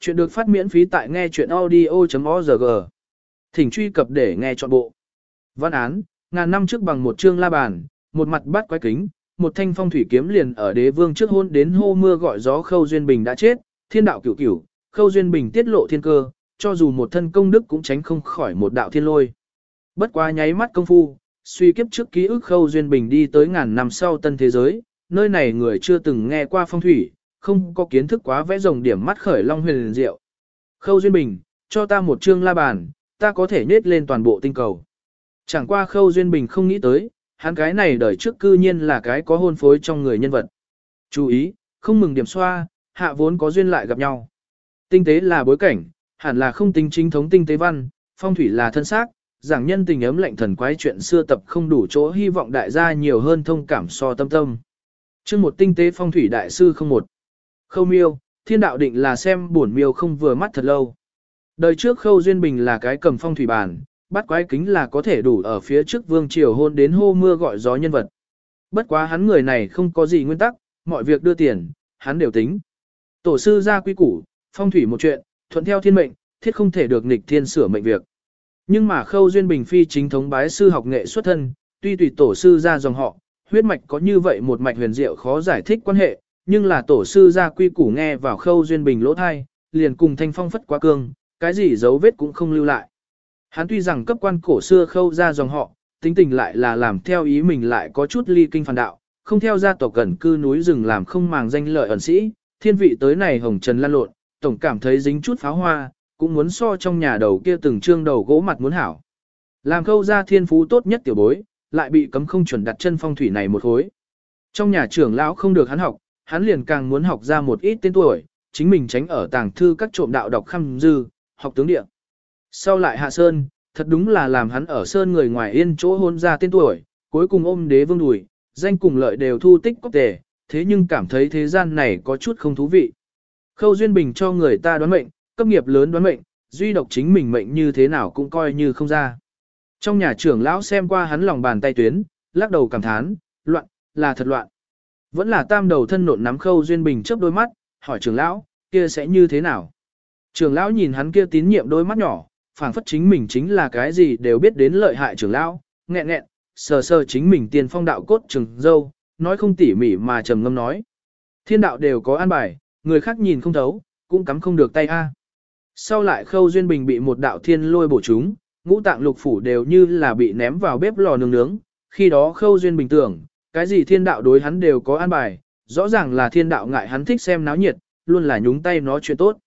Chuyện được phát miễn phí tại nghe chuyện audio.org. Thỉnh truy cập để nghe trọn bộ. Văn án, ngàn năm trước bằng một chương la bàn, một mặt bắt quái kính, một thanh phong thủy kiếm liền ở đế vương trước hôn đến hô mưa gọi gió khâu duyên bình đã chết, thiên đạo cửu cửu, khâu duyên bình tiết lộ thiên cơ, cho dù một thân công đức cũng tránh không khỏi một đạo thiên lôi. Bất quá nháy mắt công phu, suy kiếp trước ký ức khâu duyên bình đi tới ngàn năm sau tân thế giới, nơi này người chưa từng nghe qua phong thủy, không có kiến thức quá vẽ rồng điểm mắt khởi long huyền diệu. Khâu Duyên Bình, cho ta một chương la bàn, ta có thể nết lên toàn bộ tinh cầu. Chẳng qua Khâu Duyên Bình không nghĩ tới, hắn cái này đời trước cư nhiên là cái có hôn phối trong người nhân vật. Chú ý, không mừng điểm xoa, hạ vốn có duyên lại gặp nhau. Tinh tế là bối cảnh, hẳn là không tính chính thống tinh tế văn, phong thủy là thân xác, giảng nhân tình ấm lạnh thần quái chuyện xưa tập không đủ chỗ hy vọng đại gia nhiều hơn thông cảm so tâm tâm. Chương một tinh tế phong thủy đại sư không một. Khâu miêu, thiên đạo định là xem buồn miêu không vừa mắt thật lâu. Đời trước khâu duyên bình là cái cầm phong thủy bản, bắt quái kính là có thể đủ ở phía trước vương triều hôn đến hô mưa gọi gió nhân vật. Bất quá hắn người này không có gì nguyên tắc, mọi việc đưa tiền, hắn đều tính. Tổ sư ra quy củ, phong thủy một chuyện, thuận theo thiên mệnh, thiết không thể được nghịch thiên sửa mệnh việc. Nhưng mà khâu duyên bình phi chính thống bái sư học nghệ xuất thân, tuy tùy tổ sư ra dòng họ, huyết mạch có như vậy một mạch huyền diệu khó giải thích quan hệ, nhưng là tổ sư gia quy củ nghe vào khâu duyên bình lỗ thai, liền cùng thanh phong phất quá cương, cái gì dấu vết cũng không lưu lại. Hắn tuy rằng cấp quan cổ xưa khâu ra dòng họ, tính tình lại là làm theo ý mình lại có chút ly kinh phản đạo, không theo gia tộc gần cư núi rừng làm không màng danh lợi ẩn sĩ, thiên vị tới này hồng trần lan lộn, tổng cảm thấy dính chút pháo hoa, cũng muốn so trong nhà đầu kia từng trương đầu gỗ mặt muốn hảo. Làm khâu ra thiên phú tốt nhất tiểu bối, lại bị cấm không chuẩn đặt chân phong thủy này một hối. Trong nhà trưởng lão không được hắn học, hắn liền càng muốn học ra một ít tên tuổi, chính mình tránh ở tàng thư các trộm đạo đọc khăm dư, học tướng địa. Sau lại hạ sơn, thật đúng là làm hắn ở sơn người ngoài yên chỗ hôn ra tên tuổi, cuối cùng ôm đế vương đùi, danh cùng lợi đều thu tích có tề, thế nhưng cảm thấy thế gian này có chút không thú vị. Khâu Duyên Bình cho người ta đoán mệnh, cấp nghiệp lớn đoán mệnh, duy độc chính mình mệnh như thế nào cũng coi như không ra. Trong nhà trưởng lão xem qua hắn lòng bàn tay tuyến, lắc đầu cảm thán, loạn, là thật loạn. Vẫn là tam đầu thân nộn nắm khâu duyên bình chớp đôi mắt, hỏi trưởng lão, kia sẽ như thế nào? Trưởng lão nhìn hắn kia tín nhiệm đôi mắt nhỏ, phảng phất chính mình chính là cái gì đều biết đến lợi hại trưởng lão, nghẹn nghẹn, sờ sờ chính mình tiền phong đạo cốt trường dâu, nói không tỉ mỉ mà trầm ngâm nói. Thiên đạo đều có an bài, người khác nhìn không thấu, cũng cắm không được tay a. Sau lại khâu duyên bình bị một đạo thiên lôi bổ chúng, ngũ tạng lục phủ đều như là bị ném vào bếp lò nướng nướng, khi đó khâu duyên bình tưởng, cái gì thiên đạo đối hắn đều có an bài, rõ ràng là thiên đạo ngại hắn thích xem náo nhiệt, luôn là nhúng tay nó chuyện tốt.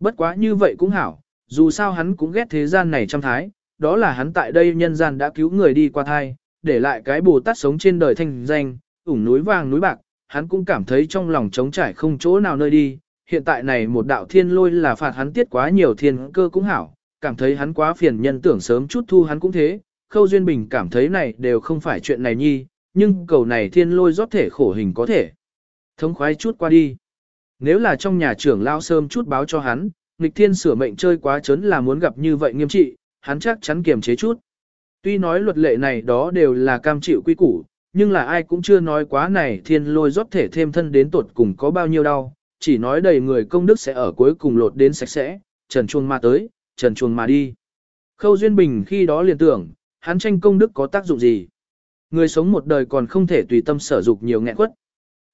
Bất quá như vậy cũng hảo, dù sao hắn cũng ghét thế gian này trăm thái, đó là hắn tại đây nhân gian đã cứu người đi qua thai, để lại cái Bồ Tát sống trên đời thanh danh, ủng núi vàng núi bạc, hắn cũng cảm thấy trong lòng trống trải không chỗ nào nơi đi. Hiện tại này một đạo thiên lôi là phạt hắn tiết quá nhiều thiên cơ cũng hảo, cảm thấy hắn quá phiền nhân tưởng sớm chút thu hắn cũng thế. Khâu Duyên Bình cảm thấy này đều không phải chuyện này nhi, nhưng cầu này thiên lôi rót thể khổ hình có thể. Thống khoái chút qua đi. Nếu là trong nhà trưởng lao sớm chút báo cho hắn, nghịch thiên sửa mệnh chơi quá chớn là muốn gặp như vậy nghiêm trị, hắn chắc chắn kiềm chế chút. Tuy nói luật lệ này đó đều là cam chịu quy củ, nhưng là ai cũng chưa nói quá này thiên lôi rót thể thêm thân đến tột cùng có bao nhiêu đau, chỉ nói đầy người công đức sẽ ở cuối cùng lột đến sạch sẽ, trần chuông mà tới, trần chuông mà đi. Khâu Duyên Bình khi đó liền tưởng, hắn tranh công đức có tác dụng gì? Người sống một đời còn không thể tùy tâm sở dục nhiều nghẹn quất.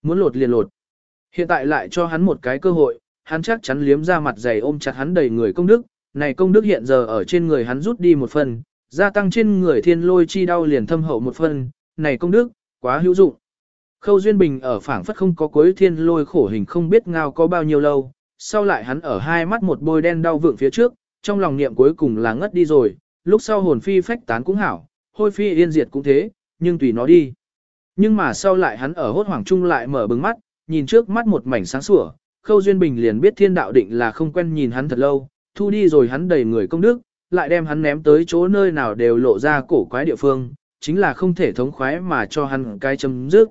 Muốn lột liền lột. Hiện tại lại cho hắn một cái cơ hội, hắn chắc chắn liếm ra mặt dày ôm chặt hắn đầy người công đức. Này công đức hiện giờ ở trên người hắn rút đi một phần, gia tăng trên người thiên lôi chi đau liền thâm hậu một phần. Này công đức, quá hữu dụng. Khâu Duyên Bình ở phảng phất không có cuối thiên lôi khổ hình không biết ngao có bao nhiêu lâu, sau lại hắn ở hai mắt một bôi đen đau vượng phía trước, trong lòng niệm cuối cùng là ngất đi rồi, lúc sau hồn phi phách tán cũng hảo, hôi phi yên diệt cũng thế, nhưng tùy nó đi. Nhưng mà sau lại hắn ở hốt hoảng chung lại mở bừng mắt, nhìn trước mắt một mảnh sáng sủa, Khâu Duyên Bình liền biết thiên đạo định là không quen nhìn hắn thật lâu, thu đi rồi hắn đầy người công đức, lại đem hắn ném tới chỗ nơi nào đều lộ ra cổ quái địa phương, chính là không thể thống khoái mà cho hắn cái chấm dứt.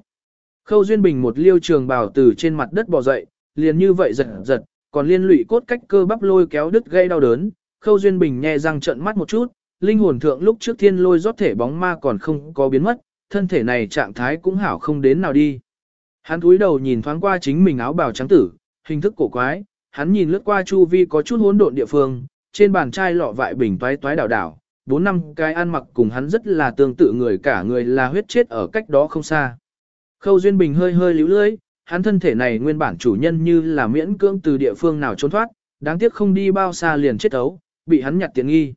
Khâu Duyên Bình một liêu trường bào từ trên mặt đất bò dậy, liền như vậy giật giật, còn liên lụy cốt cách cơ bắp lôi kéo đứt gây đau đớn. Khâu Duyên Bình nhẹ răng trợn mắt một chút, linh hồn thượng lúc trước thiên lôi rót thể bóng ma còn không có biến mất, thân thể này trạng thái cũng hảo không đến nào đi. Hắn cúi đầu nhìn thoáng qua chính mình áo bào trắng tử, hình thức cổ quái, hắn nhìn lướt qua chu vi có chút hỗn độn địa phương, trên bàn chai lọ vại bình toái toái đảo đảo, bốn năm cái ăn mặc cùng hắn rất là tương tự người cả người là huyết chết ở cách đó không xa. Khâu Duyên Bình hơi hơi liễu lưỡi, hắn thân thể này nguyên bản chủ nhân như là miễn cưỡng từ địa phương nào trốn thoát, đáng tiếc không đi bao xa liền chết ấu, bị hắn nhặt tiện nghi.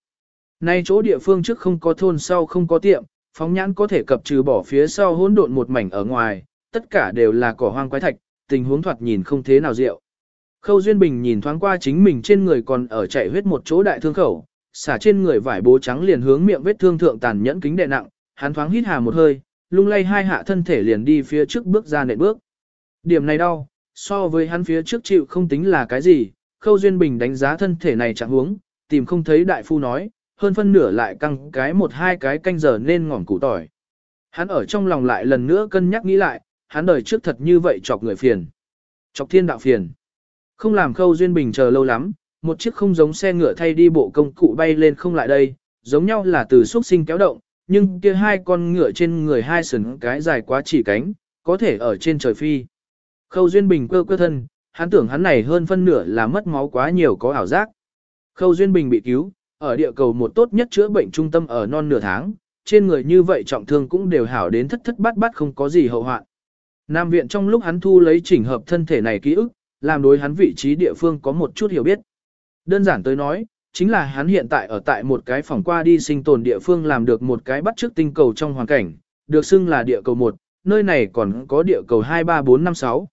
Nay chỗ địa phương trước không có thôn sau không có tiệm, phóng nhãn có thể cập trừ bỏ phía sau hỗn độn một mảnh ở ngoài, tất cả đều là cỏ hoang quái thạch, tình huống thoạt nhìn không thế nào rượu. Khâu Duyên Bình nhìn thoáng qua chính mình trên người còn ở chảy huyết một chỗ đại thương khẩu, xả trên người vải bố trắng liền hướng miệng vết thương thượng tàn nhẫn kính đệ nặng, hắn thoáng hít hà một hơi, lung lay hai hạ thân thể liền đi phía trước bước ra nệm bước. Điểm này đau, so với hắn phía trước chịu không tính là cái gì, Khâu Duyên Bình đánh giá thân thể này chẳng huống, tìm không thấy đại phu nói, hơn phân nửa lại căng cái một hai cái canh giờ nên ngỏm củ tỏi. Hắn ở trong lòng lại lần nữa cân nhắc nghĩ lại, hắn đời trước thật như vậy chọc người phiền. Chọc thiên đạo phiền. Không làm khâu duyên bình chờ lâu lắm, một chiếc không giống xe ngựa thay đi bộ công cụ bay lên không lại đây, giống nhau là từ xuất sinh kéo động, nhưng kia hai con ngựa trên người hai sừng cái dài quá chỉ cánh, có thể ở trên trời phi. Khâu duyên bình cơ cơ thân, hắn tưởng hắn này hơn phân nửa là mất máu quá nhiều có ảo giác. Khâu duyên bình bị cứu, ở địa cầu một tốt nhất chữa bệnh trung tâm ở non nửa tháng, trên người như vậy trọng thương cũng đều hảo đến thất thất bát bát không có gì hậu hoạn. Nam viện trong lúc hắn thu lấy chỉnh hợp thân thể này ký ức, làm đối hắn vị trí địa phương có một chút hiểu biết. Đơn giản tới nói, chính là hắn hiện tại ở tại một cái phòng qua đi sinh tồn địa phương làm được một cái bắt trước tinh cầu trong hoàn cảnh, được xưng là địa cầu 1, nơi này còn có địa cầu 2, 3, 4, 5, 6.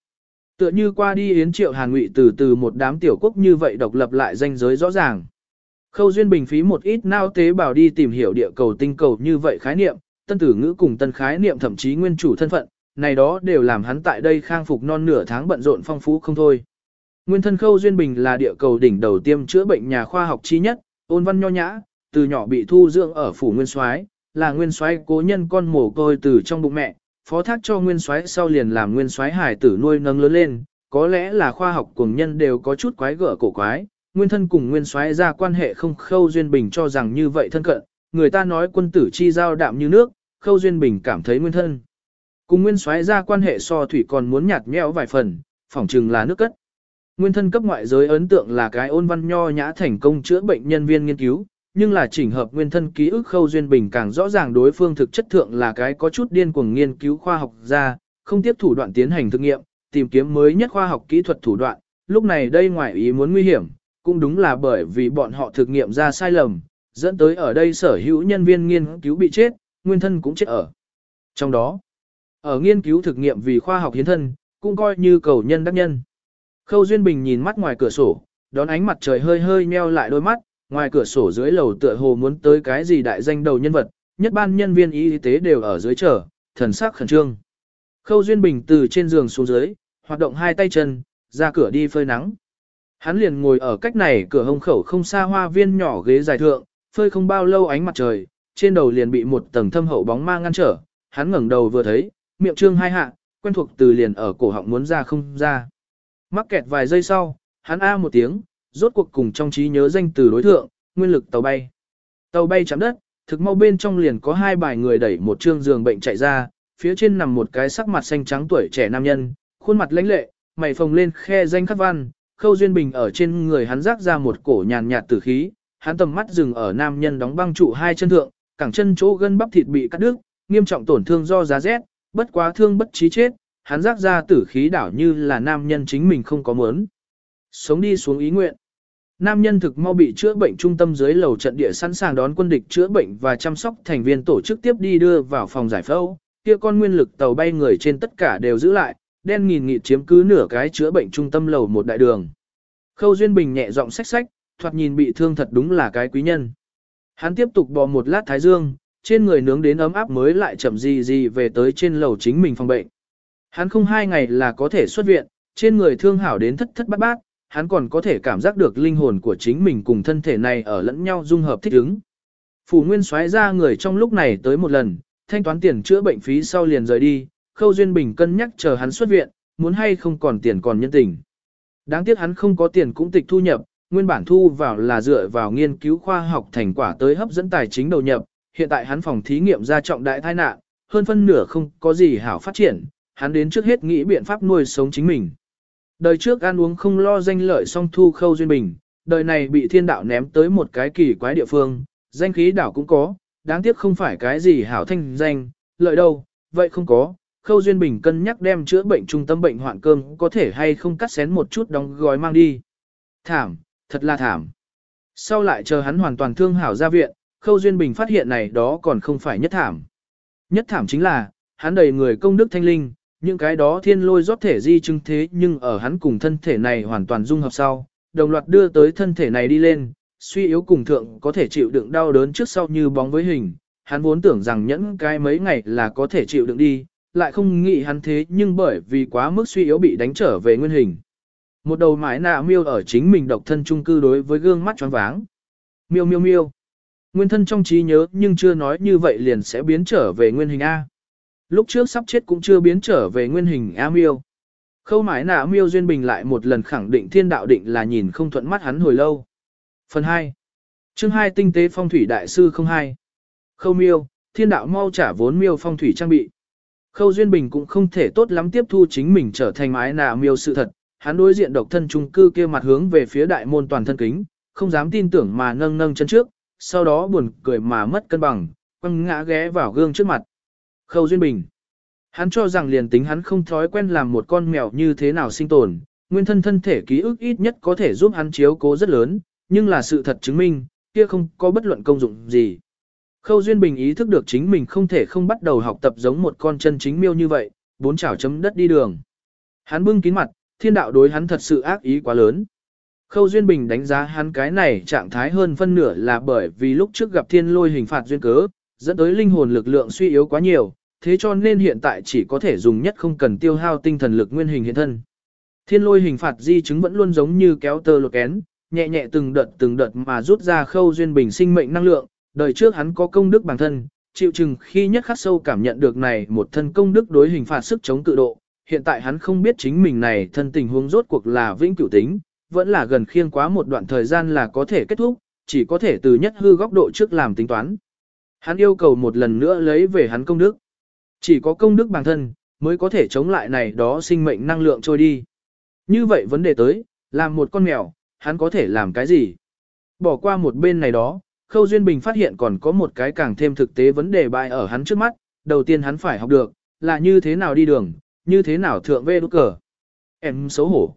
Tựa như qua đi yến triệu hàn ngụy từ từ một đám tiểu quốc như vậy độc lập lại danh giới rõ ràng. Khâu Duyên Bình phí một ít nao tế bào đi tìm hiểu địa cầu tinh cầu như vậy khái niệm, tân tử ngữ cùng tân khái niệm thậm chí nguyên chủ thân phận, này đó đều làm hắn tại đây khang phục non nửa tháng bận rộn phong phú không thôi. Nguyên thân Khâu Duyên Bình là địa cầu đỉnh đầu tiêm chữa bệnh nhà khoa học chi nhất, ôn văn nho nhã, từ nhỏ bị thu dưỡng ở phủ Nguyên Soái, là Nguyên Soái cố nhân con mồ côi từ trong bụng mẹ, phó thác cho Nguyên Soái sau liền làm Nguyên Soái hải tử nuôi nâng lớn lên, có lẽ là khoa học cùng nhân đều có chút quái gở cổ quái, nguyên thân cùng nguyên soái ra quan hệ không khâu duyên bình cho rằng như vậy thân cận, người ta nói quân tử chi giao đạm như nước, khâu duyên bình cảm thấy nguyên thân. Cùng nguyên soái ra quan hệ so thủy còn muốn nhạt nhẽo vài phần, phỏng chừng là nước cất. Nguyên thân cấp ngoại giới ấn tượng là cái ôn văn nho nhã thành công chữa bệnh nhân viên nghiên cứu, nhưng là chỉnh hợp nguyên thân ký ức khâu duyên bình càng rõ ràng đối phương thực chất thượng là cái có chút điên cuồng nghiên cứu khoa học ra, không tiếp thủ đoạn tiến hành thực nghiệm, tìm kiếm mới nhất khoa học kỹ thuật thủ đoạn, lúc này đây ngoại ý muốn nguy hiểm, cũng đúng là bởi vì bọn họ thực nghiệm ra sai lầm, dẫn tới ở đây sở hữu nhân viên nghiên cứu bị chết, nguyên thân cũng chết ở. Trong đó, ở nghiên cứu thực nghiệm vì khoa học hiến thân, cũng coi như cầu nhân đắc nhân. Khâu Duyên Bình nhìn mắt ngoài cửa sổ, đón ánh mặt trời hơi hơi nheo lại đôi mắt, ngoài cửa sổ dưới lầu tựa hồ muốn tới cái gì đại danh đầu nhân vật, nhất ban nhân viên y tế đều ở dưới chờ, thần sắc khẩn trương. Khâu Duyên Bình từ trên giường xuống dưới, hoạt động hai tay chân, ra cửa đi phơi nắng. Hắn liền ngồi ở cách này cửa hông khẩu không xa hoa viên nhỏ ghế dài thượng, phơi không bao lâu ánh mặt trời, trên đầu liền bị một tầng thâm hậu bóng ma ngăn trở, hắn ngẩng đầu vừa thấy, miệng trương hai hạ, quen thuộc từ liền ở cổ họng muốn ra không ra. Mắc kẹt vài giây sau, hắn a một tiếng, rốt cuộc cùng trong trí nhớ danh từ đối thượng, nguyên lực tàu bay. Tàu bay chạm đất, thực mau bên trong liền có hai bài người đẩy một trương giường bệnh chạy ra, phía trên nằm một cái sắc mặt xanh trắng tuổi trẻ nam nhân, khuôn mặt lãnh lệ, mày phồng lên khe danh khắc văn, Khâu Duyên Bình ở trên người hắn rác ra một cổ nhàn nhạt tử khí, hắn tầm mắt dừng ở nam nhân đóng băng trụ hai chân thượng, cẳng chân chỗ gân bắp thịt bị cắt đứt, nghiêm trọng tổn thương do giá rét, bất quá thương bất chí chết, hắn rác ra tử khí đảo như là nam nhân chính mình không có muốn. Sống đi xuống ý nguyện. Nam nhân thực mau bị chữa bệnh trung tâm dưới lầu trận địa sẵn sàng đón quân địch chữa bệnh và chăm sóc thành viên tổ chức tiếp đi đưa vào phòng giải phẫu. Kia con nguyên lực tàu bay người trên tất cả đều giữ lại, đen nghìn nghịt chiếm cứ nửa cái chữa bệnh trung tâm lầu một đại đường. Khâu Duyên Bình nhẹ giọng xách xách, thoạt nhìn bị thương thật đúng là cái quý nhân. Hắn tiếp tục bò một lát thái dương, trên người nướng đến ấm áp mới lại chậm gì gì về tới trên lầu chính mình phòng bệnh. Hắn không hai ngày là có thể xuất viện, trên người thương hảo đến thất thất bát bát, hắn còn có thể cảm giác được linh hồn của chính mình cùng thân thể này ở lẫn nhau dung hợp thích ứng. Phủ Nguyên xoáy ra người trong lúc này tới một lần, thanh toán tiền chữa bệnh phí sau liền rời đi, Khâu Duyên Bình cân nhắc chờ hắn xuất viện, muốn hay không còn tiền còn nhân tình. Đáng tiếc hắn không có tiền cũng tịch thu nhập, nguyên bản thu vào là dựa vào nghiên cứu khoa học thành quả tới hấp dẫn tài chính đầu nhập, hiện tại hắn phòng thí nghiệm ra trọng đại tai nạn, hơn phân nửa không có gì hảo phát triển, hắn đến trước hết nghĩ biện pháp nuôi sống chính mình. Đời trước ăn uống không lo danh lợi song thu khâu duyên bình, đời này bị thiên đạo ném tới một cái kỳ quái địa phương, danh khí đảo cũng có, đáng tiếc không phải cái gì hảo thanh danh, lợi đâu, vậy không có. Khâu Duyên Bình cân nhắc đem chữa bệnh trung tâm bệnh hoạn cơm có thể hay không cắt xén một chút đóng gói mang đi. Thảm, thật là thảm. Sau lại chờ hắn hoàn toàn thương hảo ra viện, Khâu Duyên Bình phát hiện này đó còn không phải nhất thảm. Nhất thảm chính là, hắn đầy người công đức thanh linh, những cái đó thiên lôi rót thể di chứng thế nhưng ở hắn cùng thân thể này hoàn toàn dung hợp sau, đồng loạt đưa tới thân thể này đi lên, suy yếu cùng thượng có thể chịu đựng đau đớn trước sau như bóng với hình, hắn vốn tưởng rằng nhẫn cái mấy ngày là có thể chịu đựng đi, lại không nghĩ hắn thế nhưng bởi vì quá mức suy yếu bị đánh trở về nguyên hình. Một đầu mái nạ miêu ở chính mình độc thân trung cư đối với gương mắt choáng váng. Miêu miêu miêu. Nguyên thân trong trí nhớ nhưng chưa nói như vậy liền sẽ biến trở về nguyên hình A. Lúc trước sắp chết cũng chưa biến trở về nguyên hình A miêu. Khâu mái nạ miêu duyên bình lại một lần khẳng định thiên đạo định là nhìn không thuận mắt hắn hồi lâu. Phần 2. Chương 2 tinh tế phong thủy đại sư 02. Khâu miêu, thiên đạo mau trả vốn miêu phong thủy trang bị. Khâu Duyên Bình cũng không thể tốt lắm tiếp thu chính mình trở thành mái nạ miêu sự thật, hắn đối diện độc thân trung cư kia mặt hướng về phía đại môn toàn thân kính, không dám tin tưởng mà nâng nâng chân trước, sau đó buồn cười mà mất cân bằng, quăng ngã ghé vào gương trước mặt. Khâu Duyên Bình. Hắn cho rằng liền tính hắn không thói quen làm một con mèo như thế nào sinh tồn, nguyên thân thân thể ký ức ít nhất có thể giúp hắn chiếu cố rất lớn, nhưng là sự thật chứng minh, kia không có bất luận công dụng gì. Khâu Duyên Bình ý thức được chính mình không thể không bắt đầu học tập giống một con chân chính miêu như vậy, bốn chảo chấm đất đi đường. Hắn bưng kín mặt, thiên đạo đối hắn thật sự ác ý quá lớn. Khâu Duyên Bình đánh giá hắn cái này trạng thái hơn phân nửa là bởi vì lúc trước gặp thiên lôi hình phạt duyên cớ, dẫn tới linh hồn lực lượng suy yếu quá nhiều, thế cho nên hiện tại chỉ có thể dùng nhất không cần tiêu hao tinh thần lực nguyên hình hiện thân. Thiên lôi hình phạt di chứng vẫn luôn giống như kéo tơ lột kén, nhẹ nhẹ từng đợt từng đợt mà rút ra khâu duyên bình sinh mệnh năng lượng, đời trước hắn có công đức bản thân, chịu chừng khi nhất khắc sâu cảm nhận được này một thân công đức đối hình phạt sức chống tự độ, hiện tại hắn không biết chính mình này thân tình huống rốt cuộc là vĩnh cửu tính, vẫn là gần khiêng quá một đoạn thời gian là có thể kết thúc, chỉ có thể từ nhất hư góc độ trước làm tính toán. Hắn yêu cầu một lần nữa lấy về hắn công đức. Chỉ có công đức bản thân, mới có thể chống lại này đó sinh mệnh năng lượng trôi đi. Như vậy vấn đề tới, làm một con mèo, hắn có thể làm cái gì? Bỏ qua một bên này đó, Khâu Duyên Bình phát hiện còn có một cái càng thêm thực tế vấn đề bại ở hắn trước mắt, đầu tiên hắn phải học được, là như thế nào đi đường, như thế nào thượng vê đốt cờ. Em xấu hổ.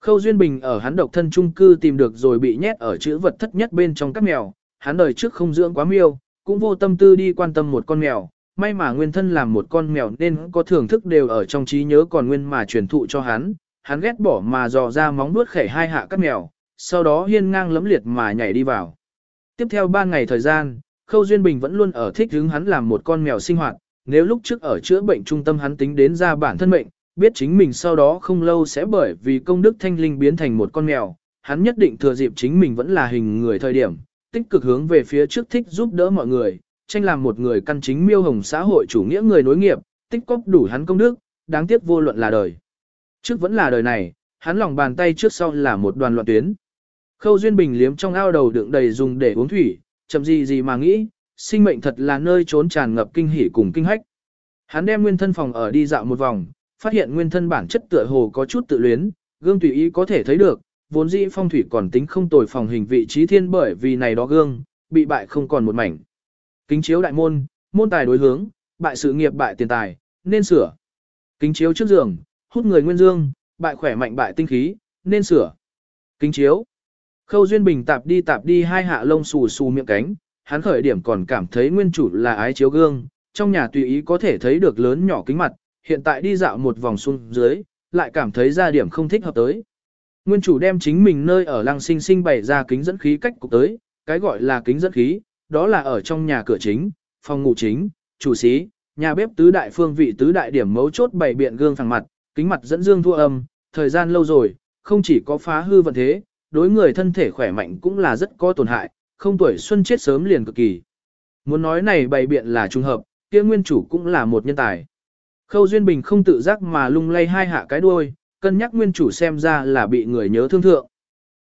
Khâu Duyên Bình ở hắn độc thân trung cư tìm được rồi bị nhét ở chữ vật thất nhất bên trong các mèo, hắn đời trước không dưỡng quá miêu, cũng vô tâm tư đi quan tâm một con mèo, may mà nguyên thân làm một con mèo nên có thưởng thức đều ở trong trí nhớ còn nguyên mà truyền thụ cho hắn, hắn ghét bỏ mà dò ra móng vuốt khẩy hai hạ các mèo, sau đó hiên ngang lấm liệt mà nhảy đi vào. Tiếp theo 3 ngày thời gian, Khâu Duyên Bình vẫn luôn ở thích hướng hắn làm một con mèo sinh hoạt, nếu lúc trước ở chữa bệnh trung tâm hắn tính đến ra bản thân mệnh, biết chính mình sau đó không lâu sẽ bởi vì công đức thanh linh biến thành một con mèo, hắn nhất định thừa dịp chính mình vẫn là hình người thời điểm, tích cực hướng về phía trước thích giúp đỡ mọi người, tranh làm một người căn chính miêu hồng xã hội chủ nghĩa người nối nghiệp, tích cóp đủ hắn công đức, đáng tiếc vô luận là đời. Trước vẫn là đời này, hắn lòng bàn tay trước sau là một đoàn loạn tuyến. Khâu Duyên Bình liếm trong ao đầu đựng đầy dùng để uống thủy, chậm gì gì mà nghĩ, sinh mệnh thật là nơi trốn tràn ngập kinh hỉ cùng kinh hách. Hắn đem nguyên thân phòng ở đi dạo một vòng, phát hiện nguyên thân bản chất tựa hồ có chút tự luyến, gương tùy ý có thể thấy được, vốn dĩ phong thủy còn tính không tồi phòng hình vị trí thiên bởi vì này đó gương, bị bại không còn một mảnh. Kính chiếu đại môn, môn tài đối hướng, bại sự nghiệp bại tiền tài, nên sửa. Kính chiếu trước giường, hút người nguyên dương, bại khỏe mạnh bại tinh khí, nên sửa. Kính chiếu. Khâu Duyên Bình tạp đi tạp đi hai hạ lông xù xù miệng cánh, hắn khởi điểm còn cảm thấy nguyên chủ là ái chiếu gương, trong nhà tùy ý có thể thấy được lớn nhỏ kính mặt, hiện tại đi dạo một vòng xuống dưới, lại cảm thấy ra điểm không thích hợp tới. Nguyên chủ đem chính mình nơi ở lăng sinh sinh bày ra kính dẫn khí cách cục tới, cái gọi là kính dẫn khí, đó là ở trong nhà cửa chính, phòng ngủ chính, chủ sĩ, nhà bếp tứ đại phương vị tứ đại điểm mấu chốt bày biện gương phẳng mặt, kính mặt dẫn dương thua âm, thời gian lâu rồi, không chỉ có phá hư vận thế, đối người thân thể khỏe mạnh cũng là rất có tổn hại, không tuổi xuân chết sớm liền cực kỳ. Muốn nói này bày biện là trùng hợp, kia nguyên chủ cũng là một nhân tài. Khâu Duyên Bình không tự giác mà lung lay hai hạ cái đuôi, cân nhắc nguyên chủ xem ra là bị người nhớ thương thượng.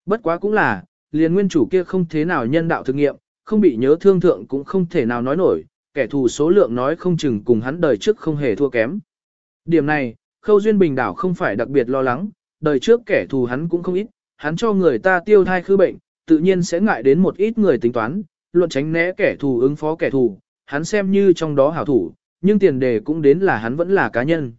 Bất quá cũng là, liền nguyên chủ kia không thế nào nhân đạo thực nghiệm, không bị nhớ thương thượng cũng không thể nào nói nổi, kẻ thù số lượng nói không chừng cùng hắn đời trước không hề thua kém. Điểm này, Khâu Duyên Bình đảo không phải đặc biệt lo lắng, đời trước kẻ thù hắn cũng không ít, hắn cho người ta tiêu thai khư bệnh, tự nhiên sẽ ngại đến một ít người tính toán, luận tránh né kẻ thù ứng phó kẻ thù, hắn xem như trong đó hảo thủ, nhưng tiền đề cũng đến là hắn vẫn là cá nhân.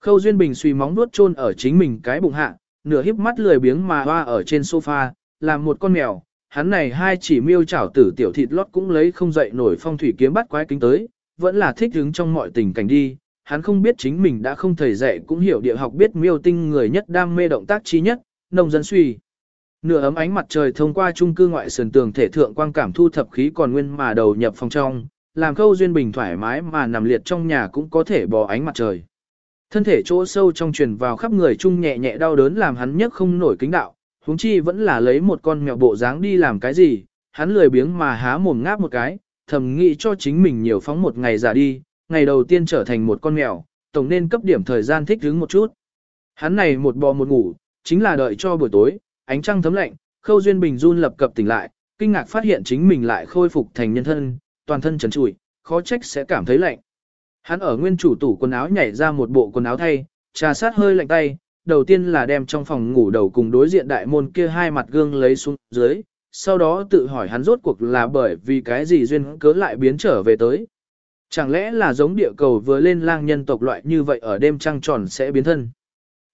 Khâu Duyên Bình suy móng nuốt chôn ở chính mình cái bụng hạ, nửa híp mắt lười biếng mà hoa ở trên sofa, làm một con mèo, hắn này hai chỉ miêu chảo tử tiểu thịt lót cũng lấy không dậy nổi phong thủy kiếm bắt quái kính tới, vẫn là thích hứng trong mọi tình cảnh đi, hắn không biết chính mình đã không thầy dạy cũng hiểu địa học biết miêu tinh người nhất đam mê động tác chi nhất, nông dân suy. Nửa ấm ánh mặt trời thông qua trung cư ngoại sườn tường thể thượng quang cảm thu thập khí còn nguyên mà đầu nhập phòng trong, làm khâu duyên bình thoải mái mà nằm liệt trong nhà cũng có thể bò ánh mặt trời. Thân thể chỗ sâu trong truyền vào khắp người chung nhẹ nhẹ đau đớn làm hắn nhấc không nổi kính đạo, huống chi vẫn là lấy một con mèo bộ dáng đi làm cái gì, hắn lười biếng mà há mồm ngáp một cái, thầm nghĩ cho chính mình nhiều phóng một ngày giả đi, ngày đầu tiên trở thành một con mèo, tổng nên cấp điểm thời gian thích ứng một chút. Hắn này một bò một ngủ, chính là đợi cho buổi tối, ánh trăng thấm lạnh, Khâu Duyên Bình run lập cập tỉnh lại, kinh ngạc phát hiện chính mình lại khôi phục thành nhân thân, toàn thân trần trụi, khó trách sẽ cảm thấy lạnh. Hắn ở nguyên chủ tủ quần áo nhảy ra một bộ quần áo thay, trà sát hơi lạnh tay, đầu tiên là đem trong phòng ngủ đầu cùng đối diện đại môn kia hai mặt gương lấy xuống dưới, sau đó tự hỏi hắn rốt cuộc là bởi vì cái gì duyên cớ lại biến trở về tới. Chẳng lẽ là giống địa cầu vừa lên lang nhân tộc loại như vậy ở đêm trăng tròn sẽ biến thân.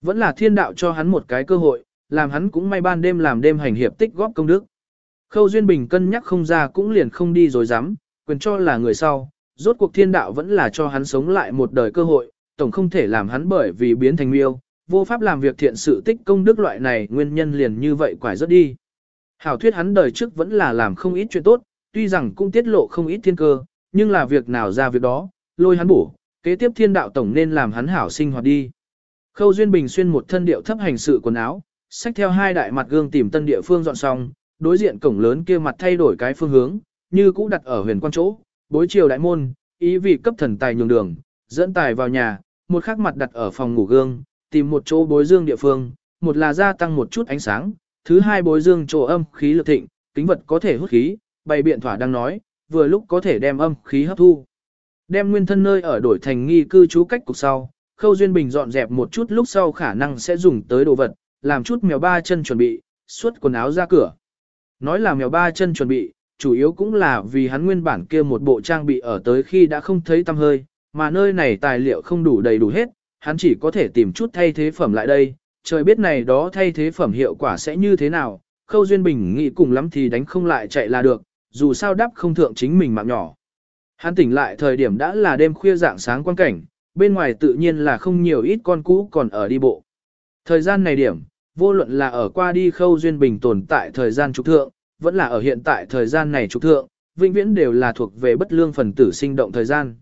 Vẫn là thiên đạo cho hắn một cái cơ hội, làm hắn cũng may ban đêm làm đêm hành hiệp tích góp công đức. Khâu Duyên Bình cân nhắc không ra cũng liền không đi rồi dám, quyền cho là người sau, rốt cuộc thiên đạo vẫn là cho hắn sống lại một đời cơ hội, tổng không thể làm hắn bởi vì biến thành miêu, vô pháp làm việc thiện sự tích công đức loại này nguyên nhân liền như vậy quải rất đi. Hảo thuyết hắn đời trước vẫn là làm không ít chuyện tốt, tuy rằng cũng tiết lộ không ít thiên cơ, nhưng là việc nào ra việc đó, lôi hắn bổ, kế tiếp thiên đạo tổng nên làm hắn hảo sinh hoạt đi. Khâu Duyên Bình xuyên một thân điệu thấp hành sự quần áo, xách theo hai đại mặt gương tìm tân địa phương dọn xong, đối diện cổng lớn kia mặt thay đổi cái phương hướng, như cũ đặt ở huyền quan chỗ, bối chiều đại môn, ý vị cấp thần tài nhường đường, dẫn tài vào nhà, một khắc mặt đặt ở phòng ngủ gương, tìm một chỗ bối dương địa phương, một là gia tăng một chút ánh sáng, thứ hai bối dương chỗ âm khí lực thịnh, kính vật có thể hút khí, bày biện thỏa đang nói, vừa lúc có thể đem âm khí hấp thu. Đem nguyên thân nơi ở đổi thành nghi cư trú cách cục sau, Khâu Duyên Bình dọn dẹp một chút lúc sau khả năng sẽ dùng tới đồ vật, làm chút mèo ba chân chuẩn bị, suốt quần áo ra cửa. Nói là mèo ba chân chuẩn bị, chủ yếu cũng là vì hắn nguyên bản kia một bộ trang bị ở tới khi đã không thấy tăm hơi, mà nơi này tài liệu không đủ đầy đủ hết, hắn chỉ có thể tìm chút thay thế phẩm lại đây, trời biết này đó thay thế phẩm hiệu quả sẽ như thế nào, Khâu Duyên Bình nghĩ cùng lắm thì đánh không lại chạy là được, dù sao đắp không thượng chính mình mạng nhỏ. Hắn tỉnh lại thời điểm đã là đêm khuya dạng sáng quan cảnh, bên ngoài tự nhiên là không nhiều ít con cũ còn ở đi bộ. Thời gian này điểm, vô luận là ở qua đi khâu duyên bình tồn tại thời gian trục thượng, vẫn là ở hiện tại thời gian này trục thượng, vĩnh viễn đều là thuộc về bất lương phần tử sinh động thời gian.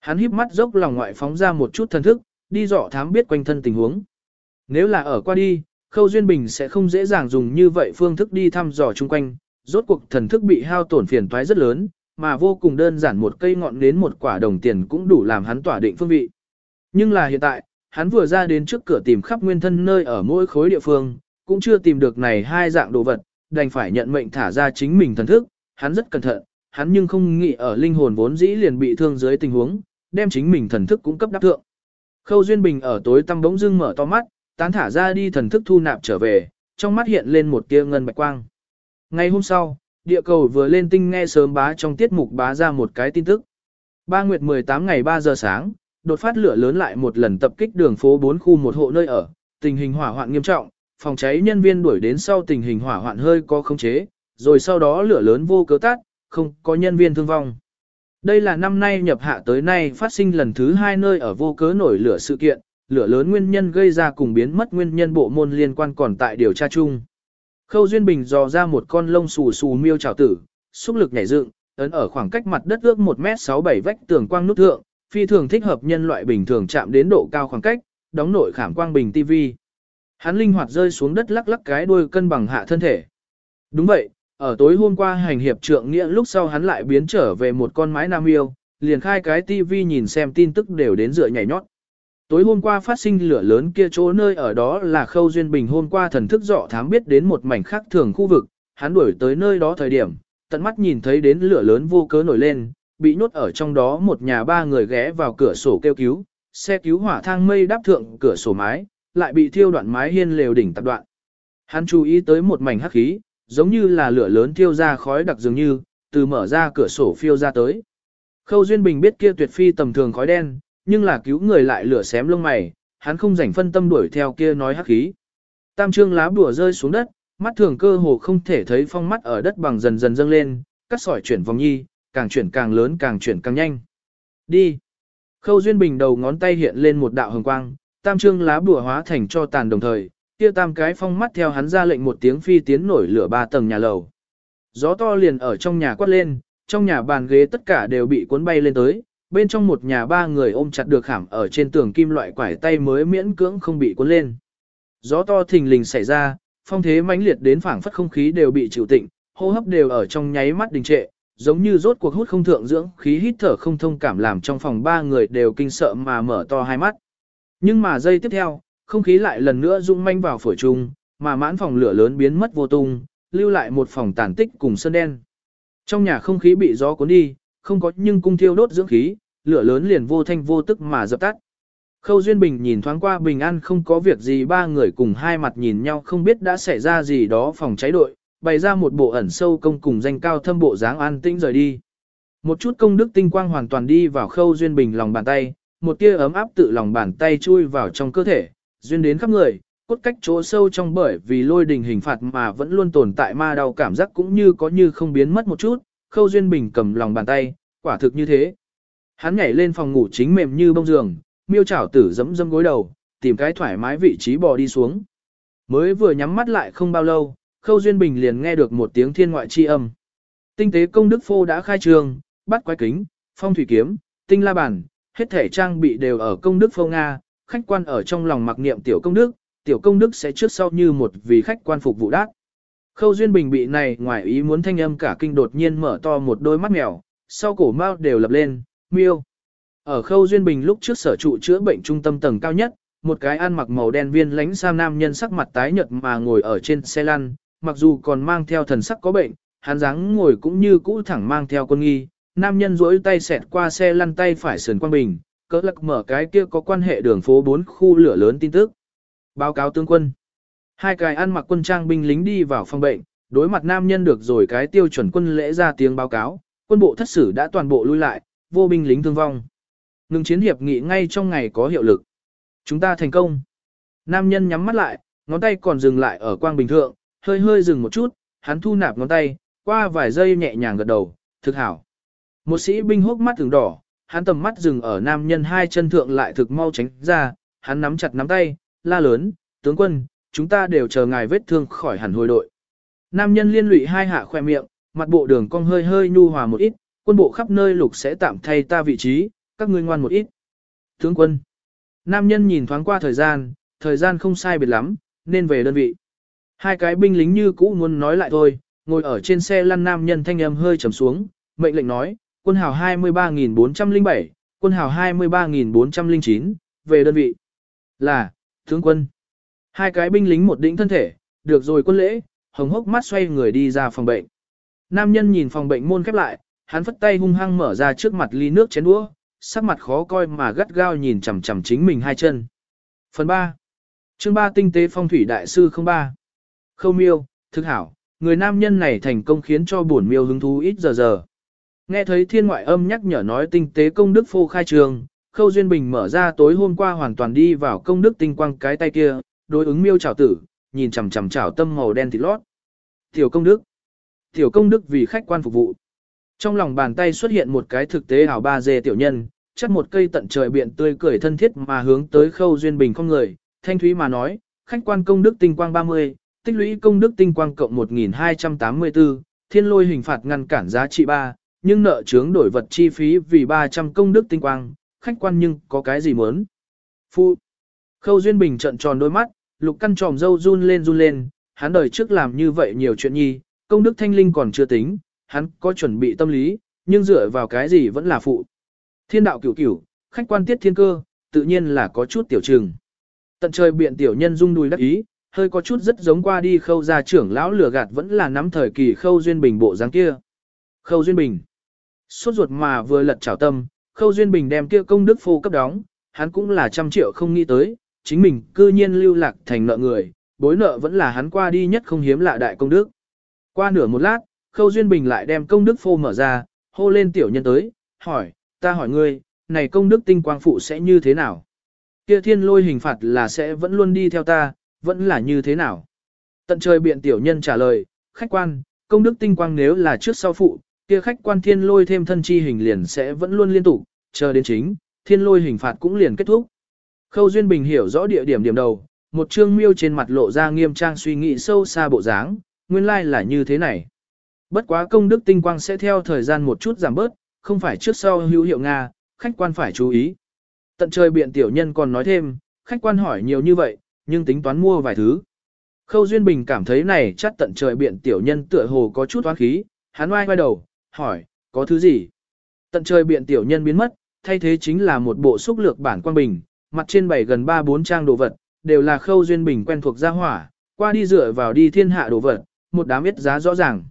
Hắn híp mắt dốc lòng ngoại phóng ra một chút thân thức, đi dò thám biết quanh thân tình huống. Nếu là ở qua đi, Khâu Duyên Bình sẽ không dễ dàng dùng như vậy phương thức đi thăm dò chung quanh, rốt cuộc thần thức bị hao tổn phiền toái rất lớn, mà vô cùng đơn giản một cây ngọn đến một quả đồng tiền cũng đủ làm hắn tỏa định phương vị. Nhưng là hiện tại, hắn vừa ra đến trước cửa tìm khắp nguyên thân nơi ở mỗi khối địa phương, cũng chưa tìm được này hai dạng đồ vật, đành phải nhận mệnh thả ra chính mình thần thức, hắn rất cẩn thận, hắn nhưng không nghĩ ở linh hồn vốn dĩ liền bị thương dưới tình huống, đem chính mình thần thức cũng cấp đáp thượng. Khâu Duyên Bình ở tối tăm bỗng dưng mở to mắt, tán thả ra đi thần thức thu nạp trở về, trong mắt hiện lên một tia ngân bạch quang. Ngày hôm sau, địa cầu vừa lên tinh nghe sớm bá trong tiết mục bá ra một cái tin tức. Ba nguyệt 18 ngày 3 giờ sáng, đột phát lửa lớn lại một lần tập kích đường phố 4 khu một hộ nơi ở, tình hình hỏa hoạn nghiêm trọng, phòng cháy nhân viên đuổi đến sau tình hình hỏa hoạn hơi có khống chế, rồi sau đó lửa lớn vô cớ tắt, không có nhân viên thương vong. Đây là năm nay nhập hạ tới nay phát sinh lần thứ hai nơi ở vô cớ nổi lửa sự kiện, lửa lớn nguyên nhân gây ra cùng biến mất nguyên nhân bộ môn liên quan còn tại điều tra chung. Khâu Duyên Bình dò ra một con lông xù xù miêu trảo tử, xúc lực nhảy dựng, ấn ở khoảng cách mặt đất ước 1m67 vách tường quang nút thượng, phi thường thích hợp nhân loại bình thường chạm đến độ cao khoảng cách, đóng nội khảm quang bình TV. Hắn linh hoạt rơi xuống đất lắc lắc cái đuôi cân bằng hạ thân thể. Đúng vậy, ở tối hôm qua hành hiệp trượng nghĩa lúc sau hắn lại biến trở về một con mái nam yêu, liền khai cái TV nhìn xem tin tức đều đến dựa nhảy nhót. Tối hôm qua phát sinh lửa lớn kia chỗ nơi ở đó là Khâu Duyên Bình hôm qua thần thức dọ thám biết đến một mảnh khác thường khu vực, hắn đuổi tới nơi đó thời điểm, tận mắt nhìn thấy đến lửa lớn vô cớ nổi lên, bị nhốt ở trong đó một nhà ba người ghé vào cửa sổ kêu cứu, xe cứu hỏa thang mây đáp thượng cửa sổ mái, lại bị thiêu đoạn mái hiên lều đỉnh tập đoạn. Hắn chú ý tới một mảnh hắc khí, giống như là lửa lớn thiêu ra khói đặc dường như, từ mở ra cửa sổ phiêu ra tới. Khâu Duyên Bình biết kia tuyệt phi tầm thường khói đen, nhưng là cứu người lại lửa xém lông mày, hắn không rảnh phân tâm đuổi theo kia nói hắc khí. Tam trương lá bùa rơi xuống đất, mắt thường cơ hồ không thể thấy phong mắt ở đất bằng dần dần dâng lên, cắt sỏi chuyển vòng nhi, càng chuyển càng lớn càng chuyển càng nhanh. Đi. Khâu Duyên Bình đầu ngón tay hiện lên một đạo hồng quang, tam trương lá bùa hóa thành cho tàn đồng thời, kia tam cái phong mắt theo hắn ra lệnh một tiếng phi tiến nổi lửa ba tầng nhà lầu. Gió to liền ở trong nhà quát lên, trong nhà bàn ghế tất cả đều bị cuốn bay lên tới, bên trong một nhà ba người ôm chặt được khảm ở trên tường kim loại quải tay mới miễn cưỡng không bị cuốn lên. Gió to thình lình xảy ra, phong thế mãnh liệt đến phảng phất không khí đều bị chịu tịnh, hô hấp đều ở trong nháy mắt đình trệ, giống như rốt cuộc hút không thượng dưỡng, khí hít thở không thông cảm làm trong phòng ba người đều kinh sợ mà mở to hai mắt. Nhưng mà giây tiếp theo, không khí lại lần nữa rung manh vào phổi trung, mà mãn phòng lửa lớn biến mất vô tung, lưu lại một phòng tàn tích cùng sơn đen. Trong nhà không khí bị gió cuốn đi, không có nhưng cung thiêu đốt dưỡng khí, lửa lớn liền vô thanh vô tức mà dập tắt. Khâu Duyên Bình nhìn thoáng qua bình an không có việc gì ba người cùng hai mặt nhìn nhau không biết đã xảy ra gì đó phòng cháy đội, bày ra một bộ ẩn sâu công cùng danh cao thâm bộ dáng an tĩnh rời đi. Một chút công đức tinh quang hoàn toàn đi vào Khâu Duyên Bình lòng bàn tay, một tia ấm áp tự lòng bàn tay chui vào trong cơ thể, duyên đến khắp người, cốt cách chỗ sâu trong bởi vì lôi đình hình phạt mà vẫn luôn tồn tại ma đau cảm giác cũng như có như không biến mất một chút, Khâu Duyên Bình cầm lòng bàn tay, quả thực như thế. Hắn nhảy lên phòng ngủ chính mềm như bông giường, miêu chảo tử dẫm dẫm gối đầu, tìm cái thoải mái vị trí bò đi xuống. Mới vừa nhắm mắt lại không bao lâu, Khâu Duyên Bình liền nghe được một tiếng thiên ngoại chi âm. Tinh tế công đức phô đã khai trường, bắt quái kính, phong thủy kiếm, tinh la bàn, hết thể trang bị đều ở công đức phô Nga, khách quan ở trong lòng mặc niệm tiểu công đức, tiểu công đức sẽ trước sau như một vị khách quan phục vụ đát. Khâu Duyên Bình bị này ngoài ý muốn thanh âm cả kinh đột nhiên mở to một đôi mắt mèo, sau cổ mau đều lập lên, miêu. Ở Khâu Duyên Bình lúc trước sở trụ chữa bệnh trung tâm tầng cao nhất, một cái ăn mặc màu đen viên lánh sam nam nhân sắc mặt tái nhợt mà ngồi ở trên xe lăn, mặc dù còn mang theo thần sắc có bệnh, hắn dáng ngồi cũng như cũ thẳng mang theo quân nghi. Nam nhân duỗi tay xẹt qua xe lăn tay phải sườn quang bình, cỡ lắc mở cái kia có quan hệ đường phố 4 khu lửa lớn tin tức. Báo cáo tướng quân. Hai cái ăn mặc quân trang binh lính đi vào phòng bệnh, đối mặt nam nhân được rồi cái tiêu chuẩn quân lễ ra tiếng báo cáo, quân bộ thất sử đã toàn bộ lui lại, vô binh lính thương vong. Ngừng chiến hiệp nghị ngay trong ngày có hiệu lực. Chúng ta thành công. Nam nhân nhắm mắt lại, ngón tay còn dừng lại ở quang bình thượng, hơi hơi dừng một chút, hắn thu nạp ngón tay, qua vài giây nhẹ nhàng gật đầu, thực hảo. Một sĩ binh hốc mắt thường đỏ, hắn tầm mắt dừng ở nam nhân hai chân thượng lại thực mau tránh ra, hắn nắm chặt nắm tay, la lớn, tướng quân, chúng ta đều chờ ngài vết thương khỏi hẳn hồi đội. Nam nhân liên lụy hai hạ khoe miệng, mặt bộ đường cong hơi hơi nhu hòa một ít, quân bộ khắp nơi lục sẽ tạm thay ta vị trí, các ngươi ngoan một ít. Tướng quân. Nam nhân nhìn thoáng qua thời gian, thời gian không sai biệt lắm, nên về đơn vị. Hai cái binh lính như cũ muốn nói lại thôi, ngồi ở trên xe lăn nam nhân thanh âm hơi trầm xuống, mệnh lệnh nói, quân hào 23.407, quân hào 23.409, về đơn vị. Là, tướng quân. Hai cái binh lính một đỉnh thân thể, được rồi quân lễ, hồng hốc mắt xoay người đi ra phòng bệnh. Nam nhân nhìn phòng bệnh môn khép lại, hắn phất tay hung hăng mở ra trước mặt ly nước chén đũa, sắc mặt khó coi mà gắt gao nhìn chằm chằm chính mình hai chân. Phần 3. Chương 3 tinh tế phong thủy đại sư 03. Khâu miêu, thực hảo, người nam nhân này thành công khiến cho bổn miêu hứng thú ít giờ giờ. Nghe thấy thiên ngoại âm nhắc nhở nói tinh tế công đức phô khai trường, Khâu Duyên Bình mở ra tối hôm qua hoàn toàn đi vào công đức tinh quang cái tay kia, đối ứng miêu chảo tử, nhìn chằm chằm chảo tâm màu đen thịt lót. Tiểu công đức. Tiểu công đức vì khách quan phục vụ. Trong lòng bàn tay xuất hiện một cái thực tế ảo ba dê tiểu nhân, chắc một cây tận trời biện tươi cười thân thiết mà hướng tới Khâu Duyên Bình không người, thanh thúy mà nói, khách quan công đức tinh quang 30, tích lũy công đức tinh quang cộng 1284, thiên lôi hình phạt ngăn cản giá trị 3, nhưng nợ chướng đổi vật chi phí vì 300 công đức tinh quang, khách quan nhưng có cái gì muốn. Phu. Khâu Duyên Bình trận tròn đôi mắt, lục căn tròm dâu run lên run lên, hắn đời trước làm như vậy nhiều chuyện nhi, công đức thanh linh còn chưa tính, hắn có chuẩn bị tâm lý, nhưng dựa vào cái gì vẫn là phụ. Thiên đạo cửu cửu, khách quan tiết thiên cơ, tự nhiên là có chút tiểu trừng. Tận trời biện tiểu nhân rung đùi đắc ý, hơi có chút rất giống qua đi khâu gia trưởng lão lừa gạt vẫn là nắm thời kỳ khâu duyên bình bộ dáng kia. Khâu duyên bình. Suốt ruột mà vừa lật trảo tâm, khâu duyên bình đem kia công đức phô cấp đóng, hắn cũng là trăm triệu không nghĩ tới, chính mình cư nhiên lưu lạc thành nợ người, bối nợ vẫn là hắn qua đi nhất không hiếm lạ đại công đức. Qua nửa một lát, Khâu Duyên Bình lại đem công đức phô mở ra, hô lên tiểu nhân tới, hỏi, ta hỏi ngươi, này công đức tinh quang phụ sẽ như thế nào? Kia thiên lôi hình phạt là sẽ vẫn luôn đi theo ta, vẫn là như thế nào? Tận trời biện tiểu nhân trả lời, khách quan, công đức tinh quang nếu là trước sau phụ, kia khách quan thiên lôi thêm thân chi hình liền sẽ vẫn luôn liên tục, chờ đến chính, thiên lôi hình phạt cũng liền kết thúc. Khâu Duyên Bình hiểu rõ địa điểm điểm đầu, một trương miêu trên mặt lộ ra nghiêm trang suy nghĩ sâu xa bộ dáng, nguyên lai là như thế này. Bất quá công đức tinh quang sẽ theo thời gian một chút giảm bớt, không phải trước sau hữu hiệu Nga, khách quan phải chú ý. Tận trời biện tiểu nhân còn nói thêm, khách quan hỏi nhiều như vậy, nhưng tính toán mua vài thứ. Khâu Duyên Bình cảm thấy này chắc tận trời biện tiểu nhân tựa hồ có chút oán khí, hắn oai quay đầu, hỏi, có thứ gì? Tận trời biện tiểu nhân biến mất, thay thế chính là một bộ xúc lược bản quan bình, mặt trên bảy gần 3-4 trang đồ vật, đều là khâu duyên bình quen thuộc gia hỏa, qua đi dựa vào đi thiên hạ đồ vật, một đám biết giá rõ ràng.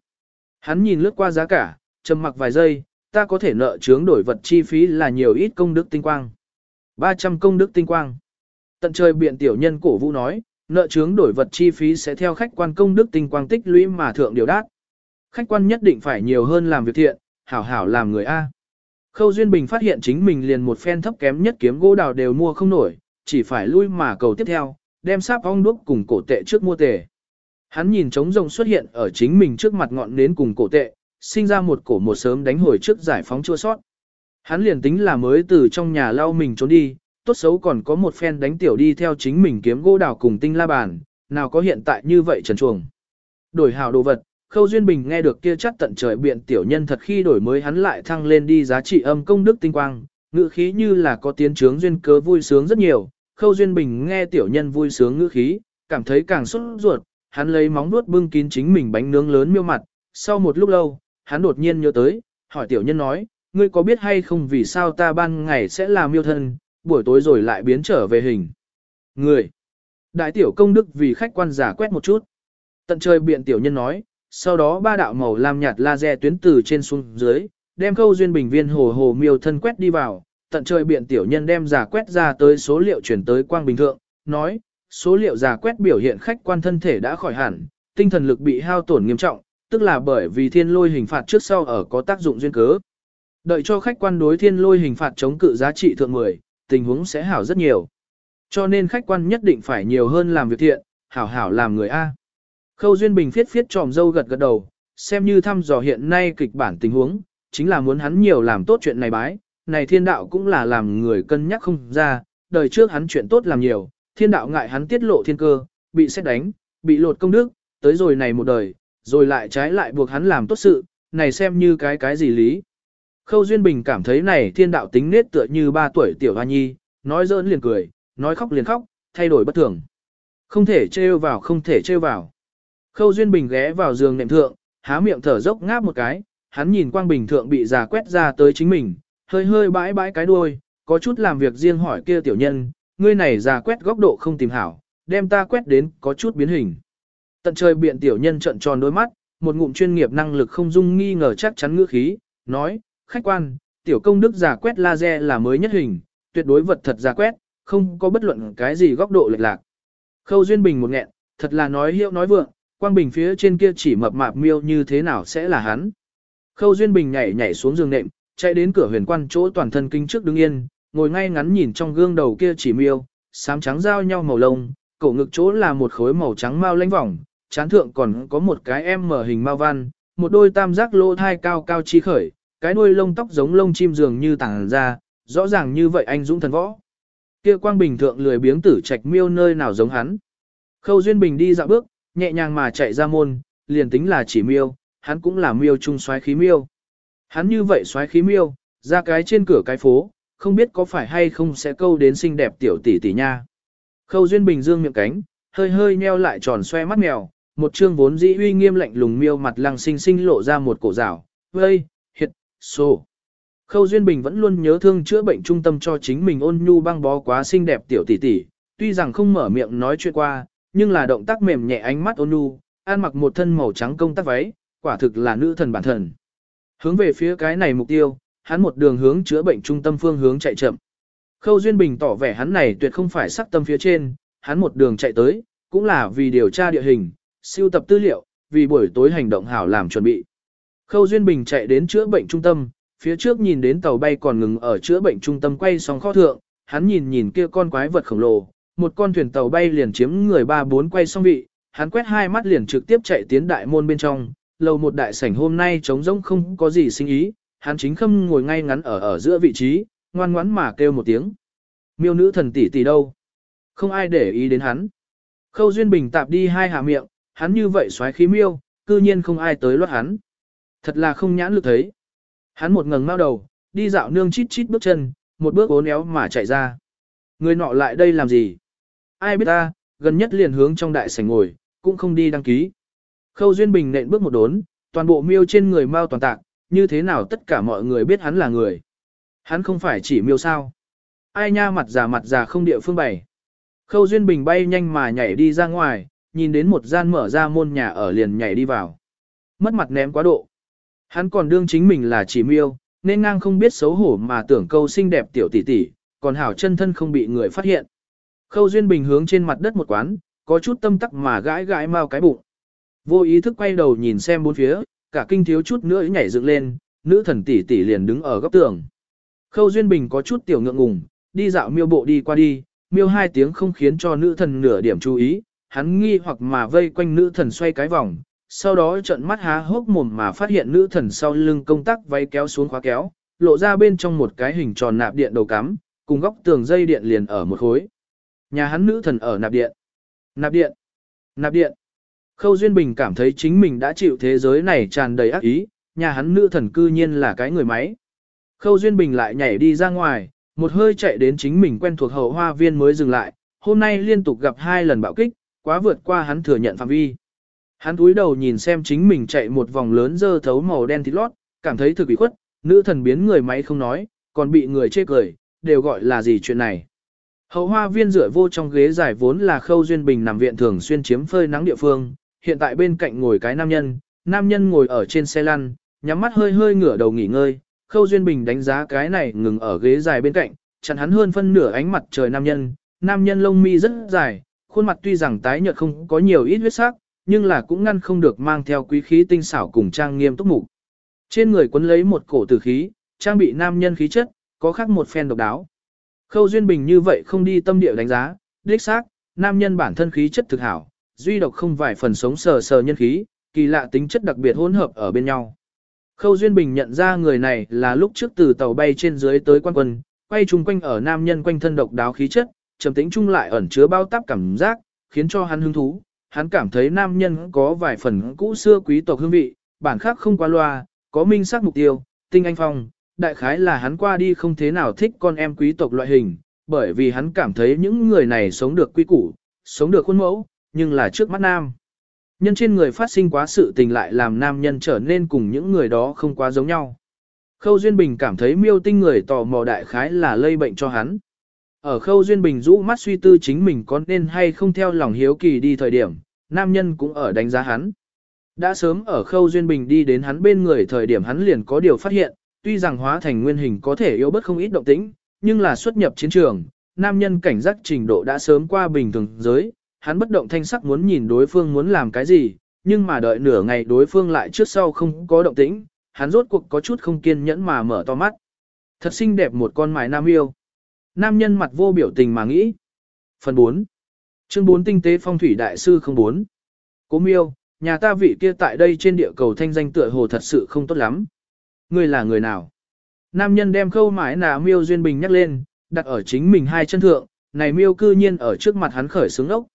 Hắn nhìn lướt qua giá cả, trầm mặc vài giây, ta có thể nợ chướng đổi vật chi phí là nhiều ít công đức tinh quang. 300 công đức tinh quang. Tận trời biện tiểu nhân cổ vũ nói, nợ chướng đổi vật chi phí sẽ theo khách quan công đức tinh quang tích lũy mà thượng điều đát. Khách quan nhất định phải nhiều hơn làm việc thiện, hảo hảo làm người A. Khâu Duyên Bình phát hiện chính mình liền một phen thấp kém nhất kiếm gỗ đào đều mua không nổi, chỉ phải lui mà cầu tiếp theo, đem sáp ong đuốc cùng cổ tệ trước mua tề. Hắn nhìn trống rồng xuất hiện ở chính mình trước mặt ngọn nến cùng cổ tệ, sinh ra một cổ một sớm đánh hồi trước giải phóng chua sót. Hắn liền tính là mới từ trong nhà lau mình trốn đi, tốt xấu còn có một phen đánh tiểu đi theo chính mình kiếm gỗ đào cùng tinh la bàn, nào có hiện tại như vậy trần chuồng. Đổi hào đồ vật, Khâu Duyên Bình nghe được kia chắc tận trời biện tiểu nhân thật khi đổi mới hắn lại thăng lên đi giá trị âm công đức tinh quang, ngữ khí như là có tiến trướng duyên cớ vui sướng rất nhiều. Khâu Duyên Bình nghe tiểu nhân vui sướng ngữ khí, cảm thấy càng xuất ruột, hắn lấy móng nuốt bưng kín chính mình bánh nướng lớn miêu mặt. Sau một lúc lâu, hắn đột nhiên nhớ tới, hỏi tiểu nhân nói, ngươi có biết hay không vì sao ta ban ngày sẽ làm miêu thân, buổi tối rồi lại biến trở về hình. Người. Đại tiểu công đức vì khách quan giả quét một chút. Tận trời biện tiểu nhân nói, sau đó ba đạo màu lam nhạt laser tuyến từ trên xuống dưới, đem câu duyên bình viên hồ hồ miêu thân quét đi vào, tận trời biện tiểu nhân đem giả quét ra tới số liệu chuyển tới quang bình thượng, nói, số liệu giả quét biểu hiện khách quan thân thể đã khỏi hẳn, tinh thần lực bị hao tổn nghiêm trọng, tức là bởi vì thiên lôi hình phạt trước sau ở có tác dụng duyên cớ. Đợi cho khách quan đối thiên lôi hình phạt chống cự giá trị thượng 10, tình huống sẽ hảo rất nhiều. Cho nên khách quan nhất định phải nhiều hơn làm việc thiện, hảo hảo làm người A. Khâu Duyên Bình phiết phiết tròm dâu gật gật đầu, xem như thăm dò hiện nay kịch bản tình huống, chính là muốn hắn nhiều làm tốt chuyện này bái, này thiên đạo cũng là làm người cân nhắc không ra, đời trước hắn chuyện tốt làm nhiều, thiên đạo ngại hắn tiết lộ thiên cơ, bị xét đánh, bị lột công đức, tới rồi này một đời, rồi lại trái lại buộc hắn làm tốt sự, này xem như cái cái gì lý. Khâu Duyên Bình cảm thấy này thiên đạo tính nết tựa như ba tuổi tiểu hoa nhi, nói giỡn liền cười, nói khóc liền khóc, thay đổi bất thường. Không thể trêu vào không thể trêu vào. Khâu Duyên Bình ghé vào giường nệm thượng, há miệng thở dốc ngáp một cái, hắn nhìn quang bình thượng bị già quét ra tới chính mình, hơi hơi bãi bãi cái đuôi, có chút làm việc riêng hỏi kia tiểu nhân, ngươi này già quét góc độ không tìm hảo, đem ta quét đến có chút biến hình. Tận trời biện tiểu nhân trận tròn đôi mắt, một ngụm chuyên nghiệp năng lực không dung nghi ngờ chắc chắn ngữ khí, nói, khách quan, tiểu công đức giả quét laser là mới nhất hình, tuyệt đối vật thật giả quét, không có bất luận cái gì góc độ lệch lạc. Khâu Duyên Bình một nghẹn, thật là nói hiệu nói vượng, Quang Bình phía trên kia chỉ mập mạp miêu như thế nào sẽ là hắn. Khâu Duyên Bình nhảy nhảy xuống giường nệm, chạy đến cửa huyền quan chỗ toàn thân kinh trước đứng yên, ngồi ngay ngắn nhìn trong gương đầu kia chỉ miêu, xám trắng giao nhau màu lông, cổ ngực chỗ là một khối màu trắng mau lánh vòng, chán thượng còn có một cái em mở hình mau văn, một đôi tam giác lỗ thai cao cao chi khởi, cái đuôi lông tóc giống lông chim dường như tàng ra, rõ ràng như vậy anh dũng thần võ. Kia quang bình thượng lười biếng tử trạch miêu nơi nào giống hắn. Khâu Duyên Bình đi dạo bước, nhẹ nhàng mà chạy ra môn, liền tính là chỉ miêu, hắn cũng là miêu trung xoáy khí miêu. Hắn như vậy xoáy khí miêu, ra cái trên cửa cái phố, không biết có phải hay không sẽ câu đến xinh đẹp tiểu tỷ tỷ nha. Khâu Duyên Bình dương miệng cánh, hơi hơi nheo lại tròn xoe mắt mèo, một trương vốn dĩ uy nghiêm lạnh lùng miêu mặt lăng xinh xinh lộ ra một cổ rào, vây, hiệt, xô. Khâu Duyên Bình vẫn luôn nhớ thương chữa bệnh trung tâm cho chính mình ôn nhu băng bó quá xinh đẹp tiểu tỷ tỷ, tuy rằng không mở miệng nói chuyện qua, nhưng là động tác mềm nhẹ ánh mắt ôn nhu, ăn mặc một thân màu trắng công tác váy, quả thực là nữ thần bản thần. Hướng về phía cái này mục tiêu, hắn một đường hướng chữa bệnh trung tâm phương hướng chạy chậm. Khâu Duyên Bình tỏ vẻ hắn này tuyệt không phải sắc tâm phía trên, hắn một đường chạy tới, cũng là vì điều tra địa hình, siêu tập tư liệu, vì buổi tối hành động hảo làm chuẩn bị. Khâu Duyên Bình chạy đến chữa bệnh trung tâm, phía trước nhìn đến tàu bay còn ngừng ở chữa bệnh trung tâm quay sóng kho thượng, hắn nhìn nhìn kia con quái vật khổng lồ, một con thuyền tàu bay liền chiếm người ba bốn quay xong vị, hắn quét hai mắt liền trực tiếp chạy tiến đại môn bên trong, lầu một đại sảnh hôm nay trống rỗng không có gì sinh ý, hắn chính khâm ngồi ngay ngắn ở ở giữa vị trí, ngoan ngoãn mà kêu một tiếng. Miêu nữ thần tỷ tỷ đâu? Không ai để ý đến hắn. Khâu Duyên Bình tạp đi hai hạ miệng, hắn như vậy xoáy khí miêu, cư nhiên không ai tới loát hắn. Thật là không nhãn lực thấy. Hắn một ngẩng mao đầu, đi dạo nương chít chít bước chân, một bước ốn éo mà chạy ra. Người nọ lại đây làm gì? Ai biết ta, gần nhất liền hướng trong đại sảnh ngồi, cũng không đi đăng ký. Khâu Duyên Bình nện bước một đốn, toàn bộ miêu trên người mao toàn tạc, như thế nào tất cả mọi người biết hắn là người. Hắn không phải chỉ miêu sao. Ai nha mặt già mặt già không địa phương bày. Khâu Duyên Bình bay nhanh mà nhảy đi ra ngoài, nhìn đến một gian mở ra môn nhà ở liền nhảy đi vào. Mất mặt ném quá độ. Hắn còn đương chính mình là chỉ miêu, nên ngang không biết xấu hổ mà tưởng câu xinh đẹp tiểu tỷ tỷ, còn hảo chân thân không bị người phát hiện. Khâu Duyên Bình hướng trên mặt đất một quán, có chút tâm tắc mà gãi gãi mau cái bụng. Vô ý thức quay đầu nhìn xem bốn phía, cả kinh thiếu chút nữa nhảy dựng lên, nữ thần tỷ tỷ liền đứng ở góc tường. Khâu Duyên Bình có chút tiểu ngượng ngùng, đi dạo miêu bộ đi qua đi, miêu hai tiếng không khiến cho nữ thần nửa điểm chú ý, hắn nghi hoặc mà vây quanh nữ thần xoay cái vòng, sau đó trợn mắt há hốc mồm mà phát hiện nữ thần sau lưng công tắc váy kéo xuống khóa kéo, lộ ra bên trong một cái hình tròn nạp điện đầu cắm, cùng góc tường dây điện liền ở một khối. Nhà hắn nữ thần ở nạp điện. Nạp điện. Nạp điện. Khâu Duyên Bình cảm thấy chính mình đã chịu thế giới này tràn đầy ác ý, nhà hắn nữ thần cư nhiên là cái người máy. Khâu Duyên Bình lại nhảy đi ra ngoài, một hơi chạy đến chính mình quen thuộc hậu hoa viên mới dừng lại, hôm nay liên tục gặp hai lần bạo kích, quá vượt qua hắn thừa nhận phạm vi. Hắn túi đầu nhìn xem chính mình chạy một vòng lớn dơ thấu màu đen thịt lót, cảm thấy thực bị khuất, nữ thần biến người máy không nói, còn bị người chê cười, đều gọi là gì chuyện này. Hậu hoa viên rửa vô trong ghế dài vốn là khâu duyên bình nằm viện thường xuyên chiếm phơi nắng địa phương, hiện tại bên cạnh ngồi cái nam nhân, nam nhân ngồi ở trên xe lăn, nhắm mắt hơi hơi ngửa đầu nghỉ ngơi, khâu duyên bình đánh giá cái này ngừng ở ghế dài bên cạnh, chặn hắn hơn phân nửa ánh mặt trời nam nhân, nam nhân lông mi rất dài, khuôn mặt tuy rằng tái nhợt không có nhiều ít huyết sắc, nhưng là cũng ngăn không được mang theo quý khí tinh xảo cùng trang nghiêm túc mục. Trên người quấn lấy một cổ tử khí, trang bị nam nhân khí chất, có khác một phen độc đáo. Khâu Duyên Bình như vậy không đi tâm địa đánh giá, đích xác, nam nhân bản thân khí chất thực hảo, duy độc không vài phần sống sờ sờ nhân khí, kỳ lạ tính chất đặc biệt hỗn hợp ở bên nhau. Khâu Duyên Bình nhận ra người này là lúc trước từ tàu bay trên dưới tới quan quân, quay chung quanh ở nam nhân quanh thân độc đáo khí chất, trầm tĩnh chung lại ẩn chứa bao táp cảm giác, khiến cho hắn hứng thú. Hắn cảm thấy nam nhân có vài phần cũ xưa quý tộc hương vị, bản khác không qua loa, có minh xác mục tiêu, tinh anh phong, đại khái là hắn qua đi không thế nào thích con em quý tộc loại hình, bởi vì hắn cảm thấy những người này sống được quý củ, sống được khuôn mẫu, nhưng là trước mắt nam. Nhân trên người phát sinh quá sự tình lại làm nam nhân trở nên cùng những người đó không quá giống nhau. Khâu Duyên Bình cảm thấy miêu tinh người tò mò đại khái là lây bệnh cho hắn. Ở Khâu Duyên Bình rũ mắt suy tư chính mình có nên hay không theo lòng hiếu kỳ đi thời điểm, nam nhân cũng ở đánh giá hắn. Đã sớm ở Khâu Duyên Bình đi đến hắn bên người thời điểm hắn liền có điều phát hiện, tuy rằng hóa thành nguyên hình có thể yếu bất không ít động tĩnh, nhưng là xuất nhập chiến trường, nam nhân cảnh giác trình độ đã sớm qua bình thường giới, hắn bất động thanh sắc muốn nhìn đối phương muốn làm cái gì, nhưng mà đợi nửa ngày đối phương lại trước sau không có động tĩnh, hắn rốt cuộc có chút không kiên nhẫn mà mở to mắt. Thật xinh đẹp một con mài nam yêu. Nam nhân mặt vô biểu tình mà nghĩ. Phần 4. Chương 4 tinh tế phong thủy đại sư 04. Cố miêu, nhà ta vị kia tại đây trên địa cầu thanh danh tựa hồ thật sự không tốt lắm. Ngươi là người nào? Nam nhân đem khâu mãi nà miêu duyên bình nhắc lên, đặt ở chính mình hai chân thượng, này miêu cư nhiên ở trước mặt hắn khởi sướng ốc.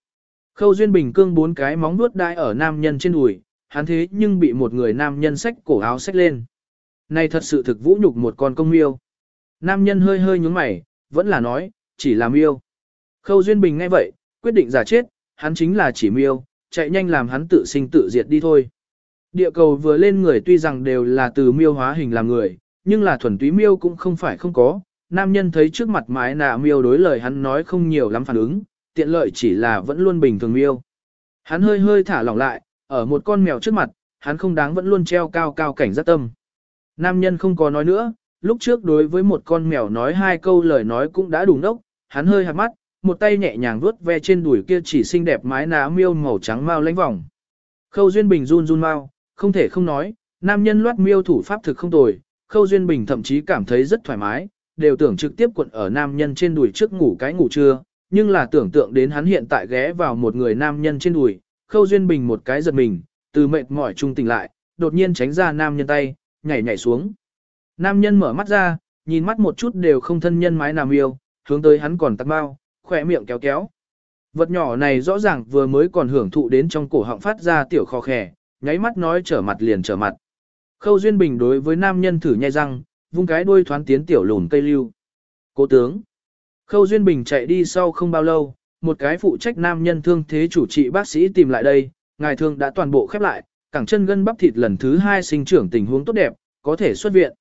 Khâu duyên bình cương bốn cái móng vuốt đai ở nam nhân trên đùi, hắn thế nhưng bị một người nam nhân xách cổ áo xách lên. Này thật sự thực vũ nhục một con công miêu. Nam nhân hơi hơi nhúng mày, vẫn là nói, chỉ là miêu. Khâu duyên bình nghe vậy, quyết định giả chết, hắn chính là chỉ miêu, chạy nhanh làm hắn tự sinh tự diệt đi thôi. Địa cầu vừa lên người tuy rằng đều là từ miêu hóa hình làm người, nhưng là thuần túy miêu cũng không phải không có. Nam nhân thấy trước mặt mái nạ miêu đối lời hắn nói không nhiều lắm phản ứng, tiện lợi chỉ là vẫn luôn bình thường miêu. Hắn hơi hơi thả lỏng lại, ở một con mèo trước mặt, hắn không đáng vẫn luôn treo cao cao cảnh giác tâm. Nam nhân không có nói nữa, lúc trước đối với một con mèo nói hai câu lời nói cũng đã đủ nốc, hắn hơi hạt mắt, một tay nhẹ nhàng vuốt ve trên đùi kia chỉ xinh đẹp mái ná miêu màu trắng mau lánh vòng. Khâu Duyên Bình run run mau, không thể không nói, nam nhân loát miêu thủ pháp thực không tồi, Khâu Duyên Bình thậm chí cảm thấy rất thoải mái, đều tưởng trực tiếp cuộn ở nam nhân trên đùi trước ngủ cái ngủ trưa, nhưng là tưởng tượng đến hắn hiện tại ghé vào một người nam nhân trên đùi, Khâu Duyên Bình một cái giật mình, từ mệt mỏi trung tỉnh lại, đột nhiên tránh ra nam nhân tay, nhảy nhảy xuống. Nam nhân mở mắt ra, nhìn mắt một chút đều không thân nhân mái nam yêu, hướng tới hắn còn tắt bao, khỏe miệng kéo kéo. Vật nhỏ này rõ ràng vừa mới còn hưởng thụ đến trong cổ họng phát ra tiểu khó khẻ, nháy mắt nói trở mặt liền trở mặt. Khâu Duyên Bình đối với nam nhân thử nhai răng, vung cái đuôi thoáng tiến tiểu lùn cây lưu. Cố tướng. Khâu Duyên Bình chạy đi sau không bao lâu, một cái phụ trách nam nhân thương thế chủ trị bác sĩ tìm lại đây, ngài thương đã toàn bộ khép lại, cẳng chân gân bắp thịt lần thứ hai sinh trưởng tình huống tốt đẹp, có thể xuất viện.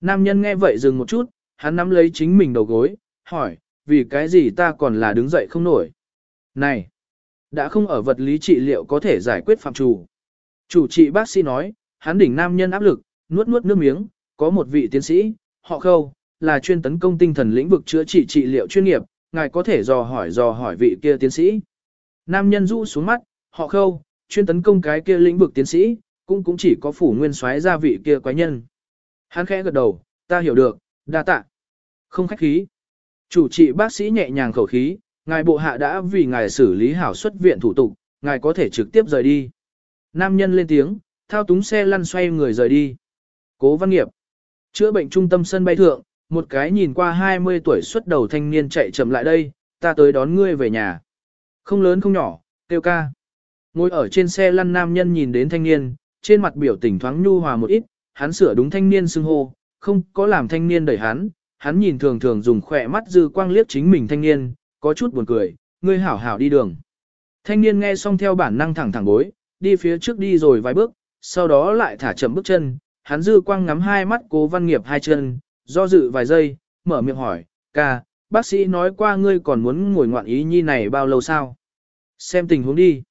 Nam nhân nghe vậy dừng một chút, hắn nắm lấy chính mình đầu gối, hỏi, vì cái gì ta còn là đứng dậy không nổi. Này, đã không ở vật lý trị liệu có thể giải quyết phạm chủ. Chủ trị bác sĩ nói, hắn đỉnh nam nhân áp lực, nuốt nuốt nước miếng, có một vị tiến sĩ, họ khâu, là chuyên tấn công tinh thần lĩnh vực chữa trị trị liệu chuyên nghiệp, ngài có thể dò hỏi dò hỏi vị kia tiến sĩ. Nam nhân rũ xuống mắt, họ khâu, chuyên tấn công cái kia lĩnh vực tiến sĩ, cũng cũng chỉ có phủ nguyên soái gia vị kia quái nhân. Hắn khẽ gật đầu, ta hiểu được, đa tạ. Không khách khí. Chủ trị bác sĩ nhẹ nhàng khẩu khí, ngài bộ hạ đã vì ngài xử lý hảo xuất viện thủ tục, ngài có thể trực tiếp rời đi. Nam nhân lên tiếng, thao túng xe lăn xoay người rời đi. Cố văn nghiệp. Chữa bệnh trung tâm sân bay thượng, một cái nhìn qua 20 tuổi xuất đầu thanh niên chạy chậm lại đây, ta tới đón ngươi về nhà. Không lớn không nhỏ, tiêu ca. Ngồi ở trên xe lăn nam nhân nhìn đến thanh niên, trên mặt biểu tình thoáng nhu hòa một ít, hắn sửa đúng thanh niên xưng hô, không có làm thanh niên đẩy hắn, hắn nhìn thường thường dùng khỏe mắt dư quang liếc chính mình thanh niên, có chút buồn cười, ngươi hảo hảo đi đường. Thanh niên nghe xong theo bản năng thẳng thẳng bối, đi phía trước đi rồi vài bước, sau đó lại thả chậm bước chân, hắn dư quang ngắm hai mắt cố văn nghiệp hai chân, do dự vài giây, mở miệng hỏi, ca, bác sĩ nói qua ngươi còn muốn ngồi ngoạn ý nhi này bao lâu sao? Xem tình huống đi.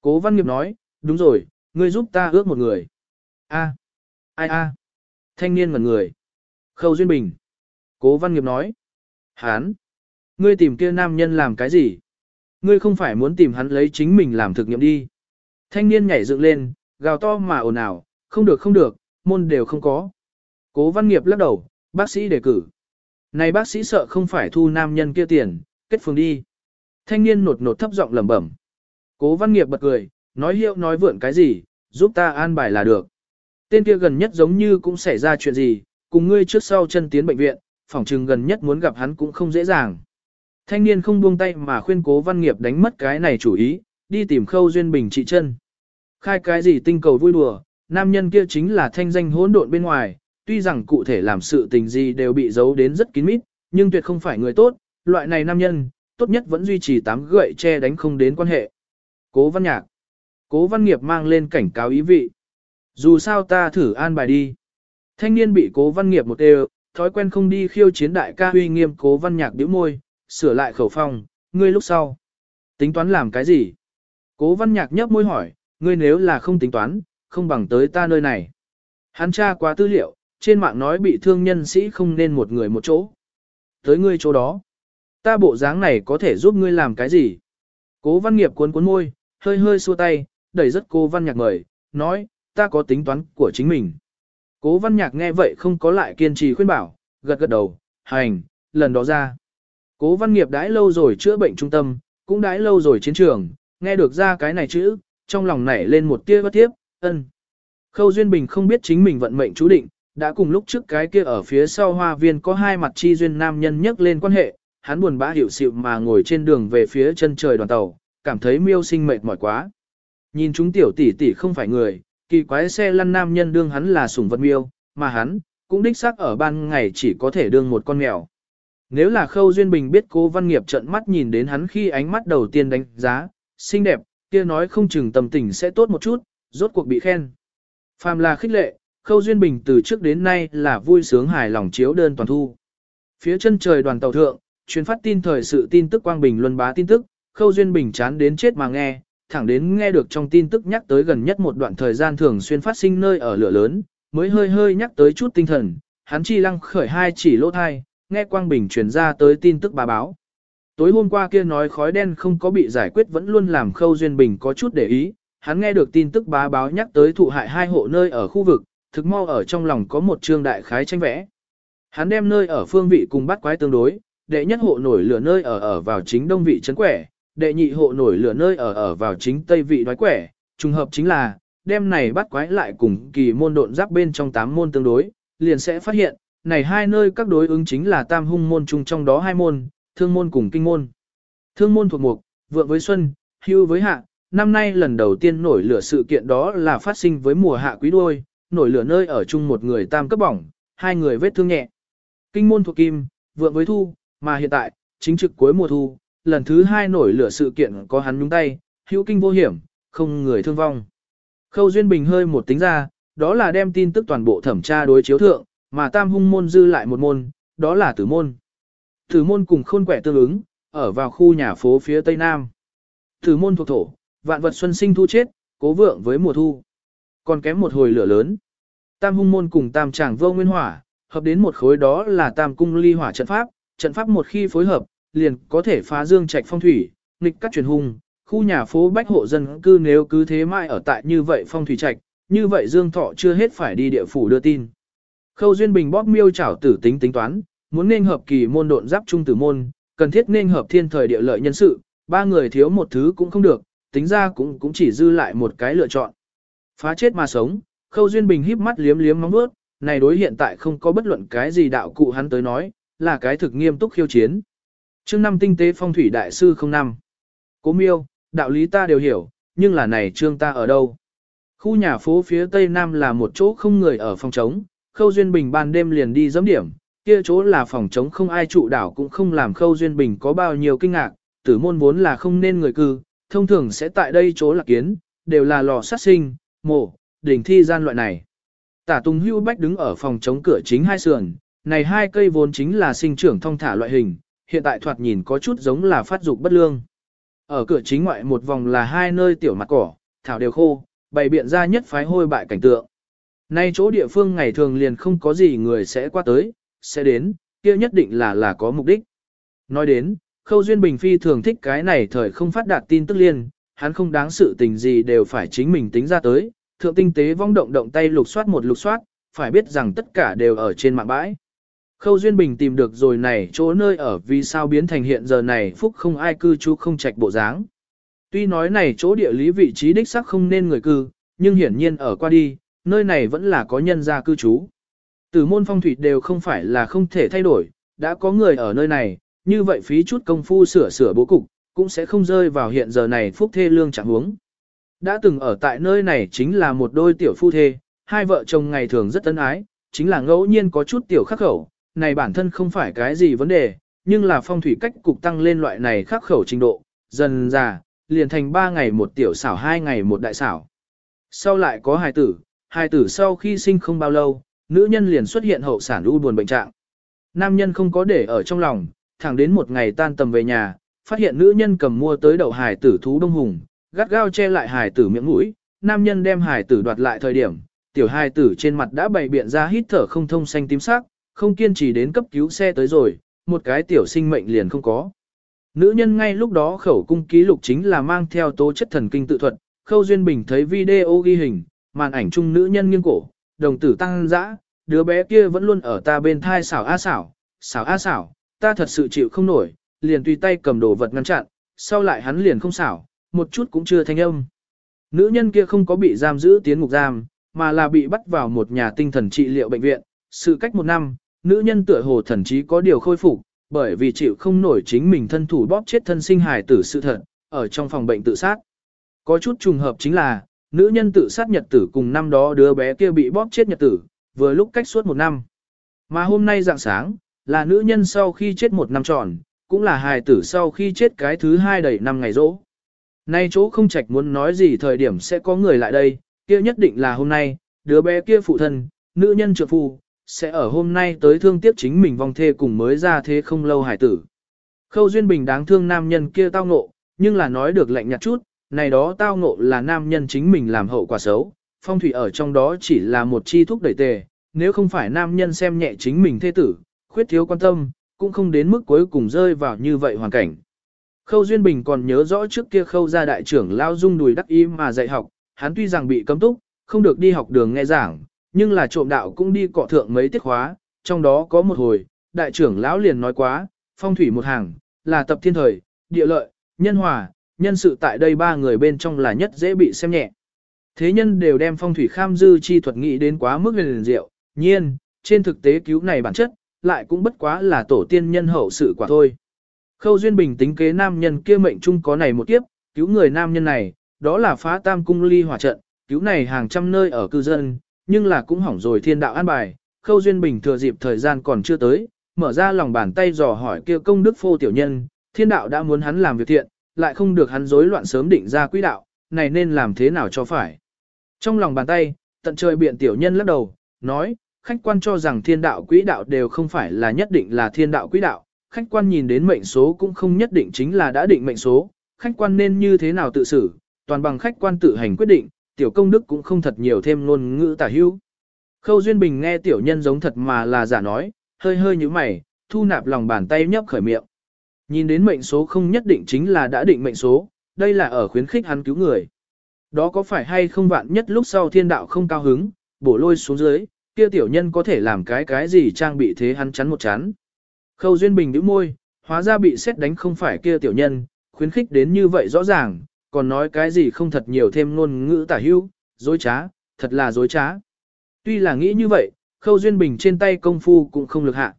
Cố văn nghiệp nói, đúng rồi, ngươi giúp ta ước một người. A, ai a? Thanh niên ngẩn người. Khâu Duyên Bình. Cố văn nghiệp nói. Hán. Ngươi tìm kia nam nhân làm cái gì? Ngươi không phải muốn tìm hắn lấy chính mình làm thực nghiệm đi. Thanh niên nhảy dựng lên, gào to mà ồn ào, không được không được, môn đều không có. Cố văn nghiệp lắc đầu, bác sĩ đề cử. Này bác sĩ sợ không phải thu nam nhân kia tiền, kết phường đi. Thanh niên nột nột thấp giọng lẩm bẩm. Cố văn nghiệp bật cười, nói hiệu nói vượn cái gì, giúp ta an bài là được. Tên kia gần nhất giống như cũng xảy ra chuyện gì, cùng ngươi trước sau chân tiến bệnh viện, phòng trừng gần nhất muốn gặp hắn cũng không dễ dàng. Thanh niên không buông tay mà khuyên cố văn nghiệp đánh mất cái này chủ ý, đi tìm khâu duyên bình trị chân. Khai cái gì tinh cầu vui đùa, nam nhân kia chính là thanh danh hỗn độn bên ngoài, tuy rằng cụ thể làm sự tình gì đều bị giấu đến rất kín mít, nhưng tuyệt không phải người tốt, loại này nam nhân, tốt nhất vẫn duy trì tám gậy che đánh không đến quan hệ. Cố văn nhạc. Cố văn nghiệp mang lên cảnh cáo ý vị. Dù sao ta thử an bài đi. Thanh niên bị cố văn nghiệp một đều, thói quen không đi khiêu chiến đại ca huy nghiêm cố văn nhạc điếu môi, sửa lại khẩu phong, ngươi lúc sau. Tính toán làm cái gì? Cố văn nhạc nhấp môi hỏi, ngươi nếu là không tính toán, không bằng tới ta nơi này. Hắn tra qua tư liệu, trên mạng nói bị thương nhân sĩ không nên một người một chỗ. Tới ngươi chỗ đó. Ta bộ dáng này có thể giúp ngươi làm cái gì? Cố văn nghiệp cuốn cuốn môi, hơi hơi xua tay, đẩy rất cô văn nhạc mời, nói, ta có tính toán của chính mình. Cố văn nhạc nghe vậy không có lại kiên trì khuyên bảo, gật gật đầu, hành, lần đó ra. Cố văn nghiệp đãi lâu rồi chữa bệnh trung tâm, cũng đãi lâu rồi chiến trường, nghe được ra cái này chữ, trong lòng nảy lên một tia bất tiếp, ân. Khâu Duyên Bình không biết chính mình vận mệnh chú định, đã cùng lúc trước cái kia ở phía sau hoa viên có hai mặt chi duyên nam nhân nhắc lên quan hệ, hắn buồn bã hiểu xịu mà ngồi trên đường về phía chân trời đoàn tàu, cảm thấy miêu sinh mệt mỏi quá. Nhìn chúng tiểu tỷ tỷ không phải người, kỳ quái xe lăn nam nhân đương hắn là sủng vật miêu, mà hắn, cũng đích xác ở ban ngày chỉ có thể đương một con mèo. Nếu là Khâu Duyên Bình biết cố văn nghiệp trận mắt nhìn đến hắn khi ánh mắt đầu tiên đánh giá, xinh đẹp, kia nói không chừng tâm tình sẽ tốt một chút, rốt cuộc bị khen. Phàm là khích lệ, Khâu Duyên Bình từ trước đến nay là vui sướng hài lòng chiếu đơn toàn thu. Phía chân trời đoàn tàu thượng, truyền phát tin thời sự tin tức quang bình luân bá tin tức, Khâu Duyên Bình chán đến chết mà nghe, thẳng đến nghe được trong tin tức nhắc tới gần nhất một đoạn thời gian thường xuyên phát sinh nơi ở lửa lớn, mới hơi hơi nhắc tới chút tinh thần, hắn chi lăng khởi hai chỉ lỗ thai, nghe Quang Bình truyền ra tới tin tức bà báo. Tối hôm qua kia nói khói đen không có bị giải quyết vẫn luôn làm Khâu Duyên Bình có chút để ý, hắn nghe được tin tức bá báo nhắc tới thụ hại hai hộ nơi ở khu vực, thực mau ở trong lòng có một trương đại khái tranh vẽ. Hắn đem nơi ở phương vị cùng bắt quái tương đối, đệ nhất hộ nổi lửa nơi ở ở vào chính đông vị trấn quẻ, đệ nhị hộ nổi lửa nơi ở ở vào chính tây vị đoái quẻ, trùng hợp chính là, đem này bắt quái lại cùng kỳ môn độn giáp bên trong tám môn tương đối, liền sẽ phát hiện, này hai nơi các đối ứng chính là tam hung môn chung trong đó hai môn, thương môn cùng kinh môn. Thương môn thuộc mục, vượng với xuân, hưu với hạ, năm nay lần đầu tiên nổi lửa sự kiện đó là phát sinh với mùa hạ quý đuôi, nổi lửa nơi ở chung một người tam cấp bỏng, hai người vết thương nhẹ. Kinh môn thuộc kim, vượng với thu, mà hiện tại, chính trực cuối mùa thu, lần thứ hai nổi lửa sự kiện có hắn nhúng tay, hữu kinh vô hiểm, không người thương vong. Khâu Duyên Bình hơi một tính ra, đó là đem tin tức toàn bộ thẩm tra đối chiếu thượng, mà tam hung môn dư lại một môn, đó là tử môn. Tử môn cùng khôn quẻ tương ứng, ở vào khu nhà phố phía tây nam. Tử môn thuộc thổ, vạn vật xuân sinh thu chết, cố vượng với mùa thu. Còn kém một hồi lửa lớn. Tam hung môn cùng tam tràng vô nguyên hỏa, hợp đến một khối đó là tam cung ly hỏa trận pháp, trận pháp một khi phối hợp, liền có thể phá dương trạch phong thủy, nghịch các truyền hung, khu nhà phố bách hộ dân cư nếu cứ thế mãi ở tại như vậy phong thủy trạch, như vậy Dương Thọ chưa hết phải đi địa phủ đưa tin. Khâu Duyên Bình bóp miêu chảo tử tính tính toán, muốn nên hợp kỳ môn độn giáp trung tử môn, cần thiết nên hợp thiên thời địa lợi nhân sự, ba người thiếu một thứ cũng không được, tính ra cũng cũng chỉ dư lại một cái lựa chọn. Phá chết mà sống, Khâu Duyên Bình híp mắt liếm liếm móng vuốt, này đối hiện tại không có bất luận cái gì đạo cụ hắn tới nói, là cái thực nghiêm túc khiêu chiến. Chương năm tinh tế phong thủy đại sư không năm. Cố Miêu, đạo lý ta đều hiểu, nhưng là này trương ta ở đâu? Khu nhà phố phía tây nam là một chỗ không người ở phòng trống, Khâu Duyên Bình ban đêm liền đi giẫm điểm, kia chỗ là phòng trống không ai trụ đảo cũng không làm Khâu Duyên Bình có bao nhiêu kinh ngạc, tử môn vốn là không nên người cư, thông thường sẽ tại đây chỗ là kiến, đều là lò sát sinh, mổ, đỉnh thi gian loại này. Tả Tùng Hưu Bách đứng ở phòng chống cửa chính hai sườn, này hai cây vốn chính là sinh trưởng thông thả loại hình, hiện tại thoạt nhìn có chút giống là phát dục bất lương. Ở cửa chính ngoại một vòng là hai nơi tiểu mặt cỏ, thảo đều khô, bày biện ra nhất phái hôi bại cảnh tượng. Nay chỗ địa phương ngày thường liền không có gì người sẽ qua tới, sẽ đến, kia nhất định là là có mục đích. Nói đến, Khâu Duyên Bình Phi thường thích cái này thời không phát đạt tin tức liên, hắn không đáng sự tình gì đều phải chính mình tính ra tới, thượng tinh tế vong động động tay lục soát một lục soát, phải biết rằng tất cả đều ở trên mạng bãi. Khâu Duyên Bình tìm được rồi này chỗ nơi ở vì sao biến thành hiện giờ này phúc không ai cư trú không trạch bộ dáng. Tuy nói này chỗ địa lý vị trí đích xác không nên người cư, nhưng hiển nhiên ở qua đi, nơi này vẫn là có nhân gia cư trú. Từ môn phong thủy đều không phải là không thể thay đổi, đã có người ở nơi này, như vậy phí chút công phu sửa sửa bố cục, cũng sẽ không rơi vào hiện giờ này phúc thê lương chẳng huống. Đã từng ở tại nơi này chính là một đôi tiểu phu thê, hai vợ chồng ngày thường rất ân ái, chính là ngẫu nhiên có chút tiểu khắc khẩu, này bản thân không phải cái gì vấn đề, nhưng là phong thủy cách cục tăng lên loại này khắc khẩu trình độ, dần già, liền thành 3 ngày một tiểu xảo 2 ngày một đại xảo. Sau lại có hài tử, hài tử sau khi sinh không bao lâu, nữ nhân liền xuất hiện hậu sản u buồn bệnh trạng. Nam nhân không có để ở trong lòng, thẳng đến một ngày tan tầm về nhà, phát hiện nữ nhân cầm mua tới đậu hài tử thú đông hùng, gắt gao che lại hài tử miệng mũi, nam nhân đem hài tử đoạt lại thời điểm, tiểu hài tử trên mặt đã bày biện ra hít thở không thông xanh tím sắc, không kiên trì đến cấp cứu xe tới rồi, một cái tiểu sinh mệnh liền không có. Nữ nhân ngay lúc đó khẩu cung ký lục chính là mang theo tố chất thần kinh tự thuật, Khâu Duyên Bình thấy video ghi hình, màn ảnh chung nữ nhân nghiêng cổ, đồng tử tăng dã, đứa bé kia vẫn luôn ở ta bên thai xảo a xảo, xảo a xảo, ta thật sự chịu không nổi, liền tùy tay cầm đồ vật ngăn chặn, sau lại hắn liền không xảo, một chút cũng chưa thanh âm. Nữ nhân kia không có bị giam giữ tiến ngục giam, mà là bị bắt vào một nhà tinh thần trị liệu bệnh viện, sự cách một năm, nữ nhân tựa hồ thần trí có điều khôi phục, bởi vì chịu không nổi chính mình thân thủ bóp chết thân sinh hài tử sự thật, ở trong phòng bệnh tự sát. Có chút trùng hợp chính là, nữ nhân tự sát nhật tử cùng năm đó đứa bé kia bị bóp chết nhật tử, vừa lúc cách suốt một năm. Mà hôm nay dạng sáng, là nữ nhân sau khi chết một năm tròn, cũng là hài tử sau khi chết cái thứ hai đầy năm ngày rỗ. Nay chỗ không trạch muốn nói gì thời điểm sẽ có người lại đây, kia nhất định là hôm nay, đứa bé kia phụ thân, nữ nhân trợ phu, sẽ ở hôm nay tới thương tiếc chính mình vong thê cùng mới ra thế không lâu hải tử. Khâu Duyên Bình đáng thương nam nhân kia tao ngộ, nhưng là nói được lạnh nhạt chút, này đó tao ngộ là nam nhân chính mình làm hậu quả xấu, phong thủy ở trong đó chỉ là một chi thuốc đẩy tề, nếu không phải nam nhân xem nhẹ chính mình thê tử, khuyết thiếu quan tâm, cũng không đến mức cuối cùng rơi vào như vậy hoàn cảnh. Khâu Duyên Bình còn nhớ rõ trước kia khâu gia đại trưởng lao dung đùi đắc im mà dạy học, hắn tuy rằng bị cấm túc, không được đi học đường nghe giảng, nhưng là trộm đạo cũng đi cọ thượng mấy tiết khóa, trong đó có một hồi, đại trưởng lão liền nói quá, phong thủy một hàng, là tập thiên thời, địa lợi, nhân hòa, nhân sự tại đây ba người bên trong là nhất dễ bị xem nhẹ. Thế nhân đều đem phong thủy kham dư chi thuật nghĩ đến quá mức liền diệu, nhiên, trên thực tế cứu này bản chất, lại cũng bất quá là tổ tiên nhân hậu sự quả thôi. Khâu Duyên Bình tính kế nam nhân kia mệnh chung có này một kiếp, cứu người nam nhân này, đó là phá tam cung ly hỏa trận, cứu này hàng trăm nơi ở cư dân, nhưng là cũng hỏng rồi thiên đạo an bài. Khâu Duyên Bình thừa dịp thời gian còn chưa tới, mở ra lòng bàn tay dò hỏi kia công đức phô tiểu nhân, thiên đạo đã muốn hắn làm việc thiện, lại không được hắn rối loạn sớm định ra quỹ đạo, này nên làm thế nào cho phải. Trong lòng bàn tay, tận trời biện tiểu nhân lắc đầu, nói, khách quan cho rằng thiên đạo quỹ đạo đều không phải là nhất định là thiên đạo quỹ đạo, khách quan nhìn đến mệnh số cũng không nhất định chính là đã định mệnh số, khách quan nên như thế nào tự xử, toàn bằng khách quan tự hành quyết định, tiểu công đức cũng không thật nhiều thêm ngôn ngữ tả hữu. Khâu Duyên Bình nghe tiểu nhân giống thật mà là giả nói, hơi hơi như mày, thu nạp lòng bàn tay nhấp khởi miệng. Nhìn đến mệnh số không nhất định chính là đã định mệnh số, đây là ở khuyến khích hắn cứu người. Đó có phải hay không vạn nhất lúc sau thiên đạo không cao hứng, bổ lôi xuống dưới, kia tiểu nhân có thể làm cái cái gì trang bị thế hắn chắn một chán. Khâu Duyên Bình đứa môi, hóa ra bị xét đánh không phải kia tiểu nhân, khuyến khích đến như vậy rõ ràng, còn nói cái gì không thật nhiều thêm ngôn ngữ tả hữu, dối trá, thật là dối trá. Tuy là nghĩ như vậy, Khâu Duyên Bình trên tay công phu cũng không lực hạ.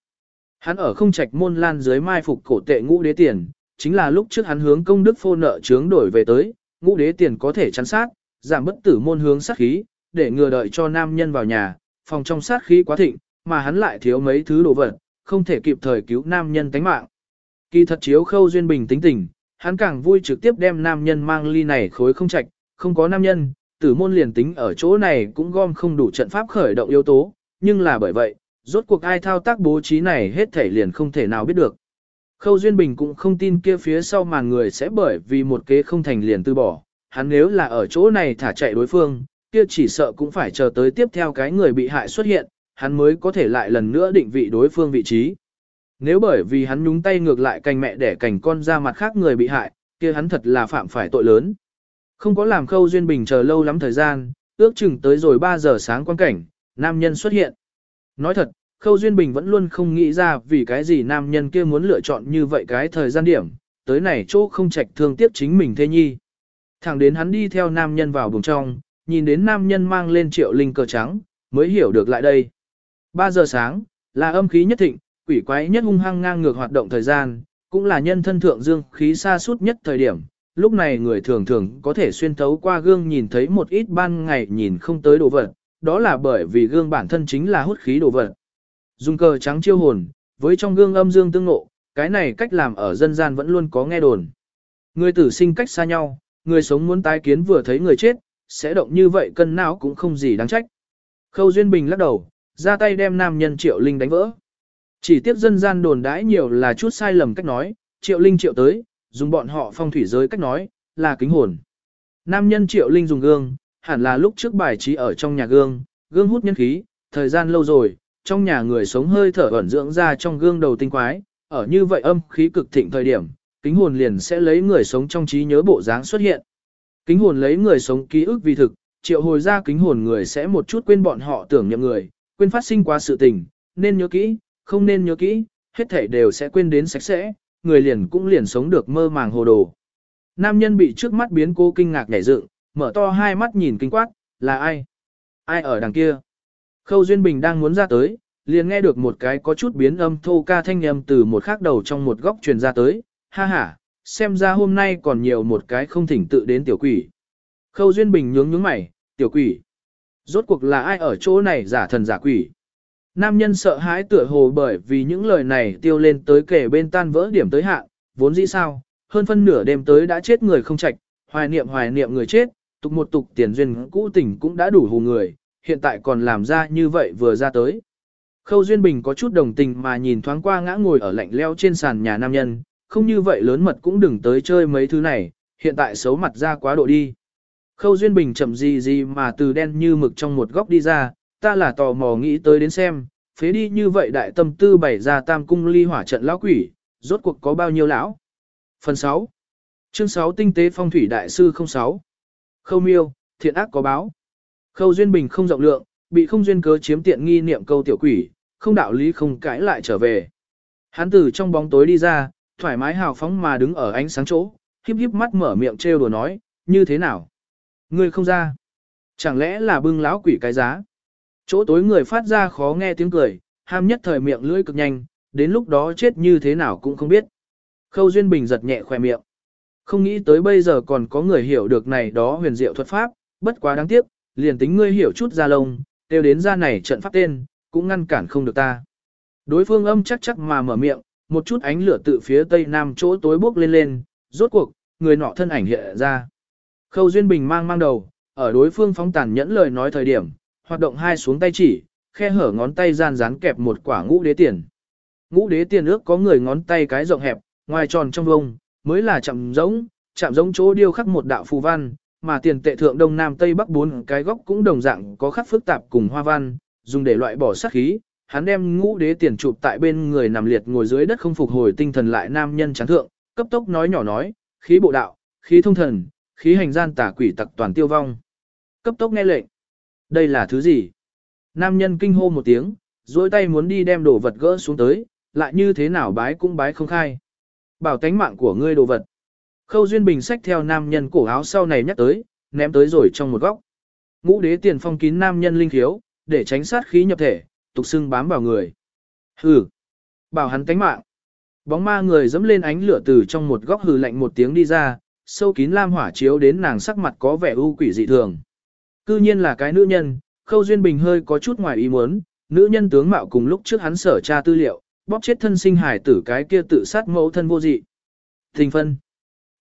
Hắn ở không trạch môn lan dưới mai phục cổ tệ ngũ đế tiền, chính là lúc trước hắn hướng công đức phô nợ chướng đổi về tới, ngũ đế tiền có thể chắn sát, giảm bất tử môn hướng sát khí, để ngừa đợi cho nam nhân vào nhà, phòng trong sát khí quá thịnh, mà hắn lại thiếu mấy thứ đồ vật, không thể kịp thời cứu nam nhân tánh mạng. Kỳ thật chiếu khâu duyên bình tính tình, hắn càng vui trực tiếp đem nam nhân mang ly này khối không trạch, không có nam nhân, tử môn liền tính ở chỗ này cũng gom không đủ trận pháp khởi động yếu tố, nhưng là bởi vậy, rốt cuộc ai thao tác bố trí này hết thể liền không thể nào biết được. Khâu Duyên Bình cũng không tin kia phía sau màn người sẽ bởi vì một kế không thành liền từ bỏ, hắn nếu là ở chỗ này thả chạy đối phương, kia chỉ sợ cũng phải chờ tới tiếp theo cái người bị hại xuất hiện, hắn mới có thể lại lần nữa định vị đối phương vị trí. Nếu bởi vì hắn nhúng tay ngược lại cành mẹ để cành con ra mặt khác người bị hại, kia hắn thật là phạm phải tội lớn. Không có làm khâu duyên bình chờ lâu lắm thời gian, ước chừng tới rồi 3 giờ sáng quan cảnh, nam nhân xuất hiện. Nói thật, khâu duyên bình vẫn luôn không nghĩ ra vì cái gì nam nhân kia muốn lựa chọn như vậy cái thời gian điểm, tới này chỗ không trạch thương tiếc chính mình thê nhi. Thẳng đến hắn đi theo nam nhân vào buồng trong, nhìn đến nam nhân mang lên triệu linh cờ trắng, mới hiểu được lại đây. 3 giờ sáng, là âm khí nhất thịnh, quỷ quái nhất hung hăng ngang ngược hoạt động thời gian, cũng là nhân thân thượng dương khí xa suốt nhất thời điểm. Lúc này người thường thường có thể xuyên thấu qua gương nhìn thấy một ít ban ngày nhìn không tới đồ vật, đó là bởi vì gương bản thân chính là hút khí đồ vật. Dùng cờ trắng chiêu hồn, với trong gương âm dương tương ngộ, cái này cách làm ở dân gian vẫn luôn có nghe đồn. Người tử sinh cách xa nhau, người sống muốn tái kiến vừa thấy người chết, sẽ động như vậy cân não cũng không gì đáng trách. Khâu Duyên Bình lắc đầu, ra tay đem nam nhân Triệu Linh đánh vỡ. Chỉ tiếp dân gian đồn đãi nhiều là chút sai lầm cách nói, Triệu Linh triệu tới, dùng bọn họ phong thủy giới cách nói, là kính hồn. Nam nhân Triệu Linh dùng gương, hẳn là lúc trước bài trí ở trong nhà gương, gương hút nhân khí, thời gian lâu rồi, trong nhà người sống hơi thở ẩn dưỡng ra trong gương đầu tinh quái, ở như vậy âm khí cực thịnh thời điểm, kính hồn liền sẽ lấy người sống trong trí nhớ bộ dáng xuất hiện. Kính hồn lấy người sống ký ức vì thực, triệu hồi ra kính hồn người sẽ một chút quên bọn họ tưởng nhậm người, quên phát sinh quá sự tình, nên nhớ kỹ, không nên nhớ kỹ, hết thảy đều sẽ quên đến sạch sẽ, người liền cũng liền sống được mơ màng hồ đồ. Nam nhân bị trước mắt biến cố kinh ngạc nhảy dựng, mở to hai mắt nhìn kinh quát, là ai? Ai ở đằng kia? Khâu Duyên Bình đang muốn ra tới, liền nghe được một cái có chút biến âm thô ca thanh âm từ một khác đầu trong một góc truyền ra tới, ha ha, xem ra hôm nay còn nhiều một cái không thỉnh tự đến tiểu quỷ. Khâu Duyên Bình nhướng nhướng mày, tiểu quỷ. Rốt cuộc là ai ở chỗ này giả thần giả quỷ? Nam nhân sợ hãi tựa hồ bởi vì những lời này tiêu lên tới kể bên tan vỡ điểm tới hạn, vốn dĩ sao, hơn phân nửa đêm tới đã chết người không trạch, hoài niệm hoài niệm người chết, tục một tục tiền duyên cũ tình cũng đã đủ hù người, hiện tại còn làm ra như vậy vừa ra tới. Khâu Duyên Bình có chút đồng tình mà nhìn thoáng qua ngã ngồi ở lạnh leo trên sàn nhà nam nhân, không như vậy lớn mật cũng đừng tới chơi mấy thứ này, hiện tại xấu mặt ra quá độ đi. Khâu Duyên Bình chậm gì gì mà từ đen như mực trong một góc đi ra, ta là tò mò nghĩ tới đến xem, phế đi như vậy đại tâm tư bày ra tam cung ly hỏa trận lão quỷ, rốt cuộc có bao nhiêu lão. Phần 6 Chương 6 Tinh tế phong thủy đại sư 06 Khâu miêu, thiện ác có báo. Khâu duyên bình không rộng lượng, bị không duyên cớ chiếm tiện nghi niệm câu tiểu quỷ, không đạo lý không cãi lại trở về. Hắn từ trong bóng tối đi ra, thoải mái hào phóng mà đứng ở ánh sáng chỗ, híp híp mắt mở miệng trêu đùa nói, như thế nào? Ngươi không ra. Chẳng lẽ là bưng lão quỷ cái giá? Chỗ tối người phát ra khó nghe tiếng cười, ham nhất thời miệng lưỡi cực nhanh, đến lúc đó chết như thế nào cũng không biết. Khâu Duyên Bình giật nhẹ khoe miệng. Không nghĩ tới bây giờ còn có người hiểu được này đó huyền diệu thuật pháp, bất quá đáng tiếc, liền tính ngươi hiểu chút ra lông, đều đến ra này trận pháp tên, cũng ngăn cản không được ta. Đối phương âm chắc chắc mà mở miệng, một chút ánh lửa tự phía tây nam chỗ tối bốc lên lên, rốt cuộc, người nọ thân ảnh hiện ra. Khâu Duyên Bình mang mang đầu, ở đối phương phóng tàn nhẫn lời nói thời điểm, hoạt động hai xuống tay chỉ, khe hở ngón tay gian rán kẹp một quả ngũ đế tiền. Ngũ đế tiền ước có người ngón tay cái rộng hẹp, ngoài tròn trong vông, mới là chạm giống, chạm giống chỗ điêu khắc một đạo phù văn, mà tiền tệ thượng đông nam tây bắc bốn cái góc cũng đồng dạng có khắc phức tạp cùng hoa văn, dùng để loại bỏ sát khí. Hắn đem ngũ đế tiền chụp tại bên người nằm liệt ngồi dưới đất không phục hồi tinh thần lại nam nhân chán thượng, cấp tốc nói nhỏ nói, khí bộ đạo, khí thông thần, khí hành gian tà quỷ tặc toàn tiêu vong. Cấp tốc nghe lệnh. Đây là thứ gì? Nam nhân kinh hô một tiếng, duỗi tay muốn đi đem đồ vật gỡ xuống tới, lại như thế nào bái cũng bái không khai. Bảo tánh mạng của ngươi đồ vật. Khâu Duyên Bình sách theo nam nhân cổ áo sau này nhắc tới, ném tới rồi trong một góc. Ngũ đế tiền phong kín nam nhân linh khiếu, để tránh sát khí nhập thể, tục xưng bám vào người. Hừ. Bảo hắn tánh mạng. Bóng ma người dẫm lên ánh lửa từ trong một góc hừ lạnh một tiếng đi ra, sâu kín lam hỏa chiếu đến nàng sắc mặt có vẻ u quỷ dị thường. Cư nhiên là cái nữ nhân, Khâu Duyên Bình hơi có chút ngoài ý muốn, nữ nhân tướng mạo cùng lúc trước hắn sở tra tư liệu, bóp chết thân sinh hải tử cái kia tự sát mẫu thân vô dị. Thình phân.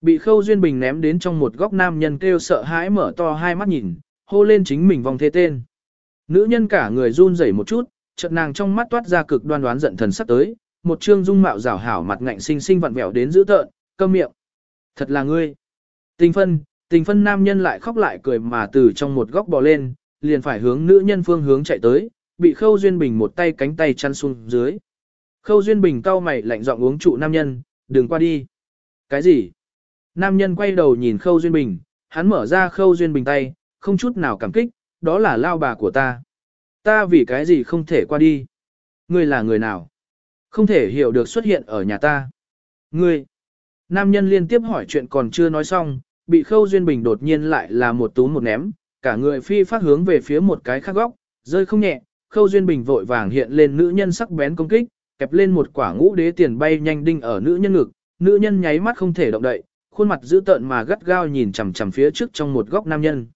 Bị Khâu Duyên Bình ném đến trong một góc nam nhân kêu sợ hãi mở to hai mắt nhìn, hô lên chính mình vòng thế tên. Nữ nhân cả người run rẩy một chút, chợt nàng trong mắt toát ra cực đoan đoán giận thần sắc tới, một trương dung mạo rảo hảo mặt ngạnh sinh sinh vặn vẹo đến dữ tợn, câm miệng. Thật là ngươi. Tình phân, tình phân nam nhân lại khóc lại cười mà từ trong một góc bò lên, liền phải hướng nữ nhân phương hướng chạy tới, bị Khâu Duyên Bình một tay cánh tay chăn xuống dưới. Khâu Duyên Bình cau mày lạnh giọng uống trụ nam nhân, đừng qua đi. Cái gì? Nam nhân quay đầu nhìn Khâu Duyên Bình, hắn mở ra Khâu Duyên Bình tay, không chút nào cảm kích, đó là lao bà của ta. Ta vì cái gì không thể qua đi? Ngươi là người nào? Không thể hiểu được xuất hiện ở nhà ta. Ngươi! Nam nhân liên tiếp hỏi chuyện còn chưa nói xong, bị Khâu Duyên Bình đột nhiên lại là một tú một ném, cả người phi phát hướng về phía một cái khác góc, rơi không nhẹ, Khâu Duyên Bình vội vàng hiện lên nữ nhân sắc bén công kích, kẹp lên một quả ngũ đế tiền bay nhanh đinh ở nữ nhân ngực, nữ nhân nháy mắt không thể động đậy, khuôn mặt dữ tợn mà gắt gao nhìn chằm chằm phía trước trong một góc nam nhân.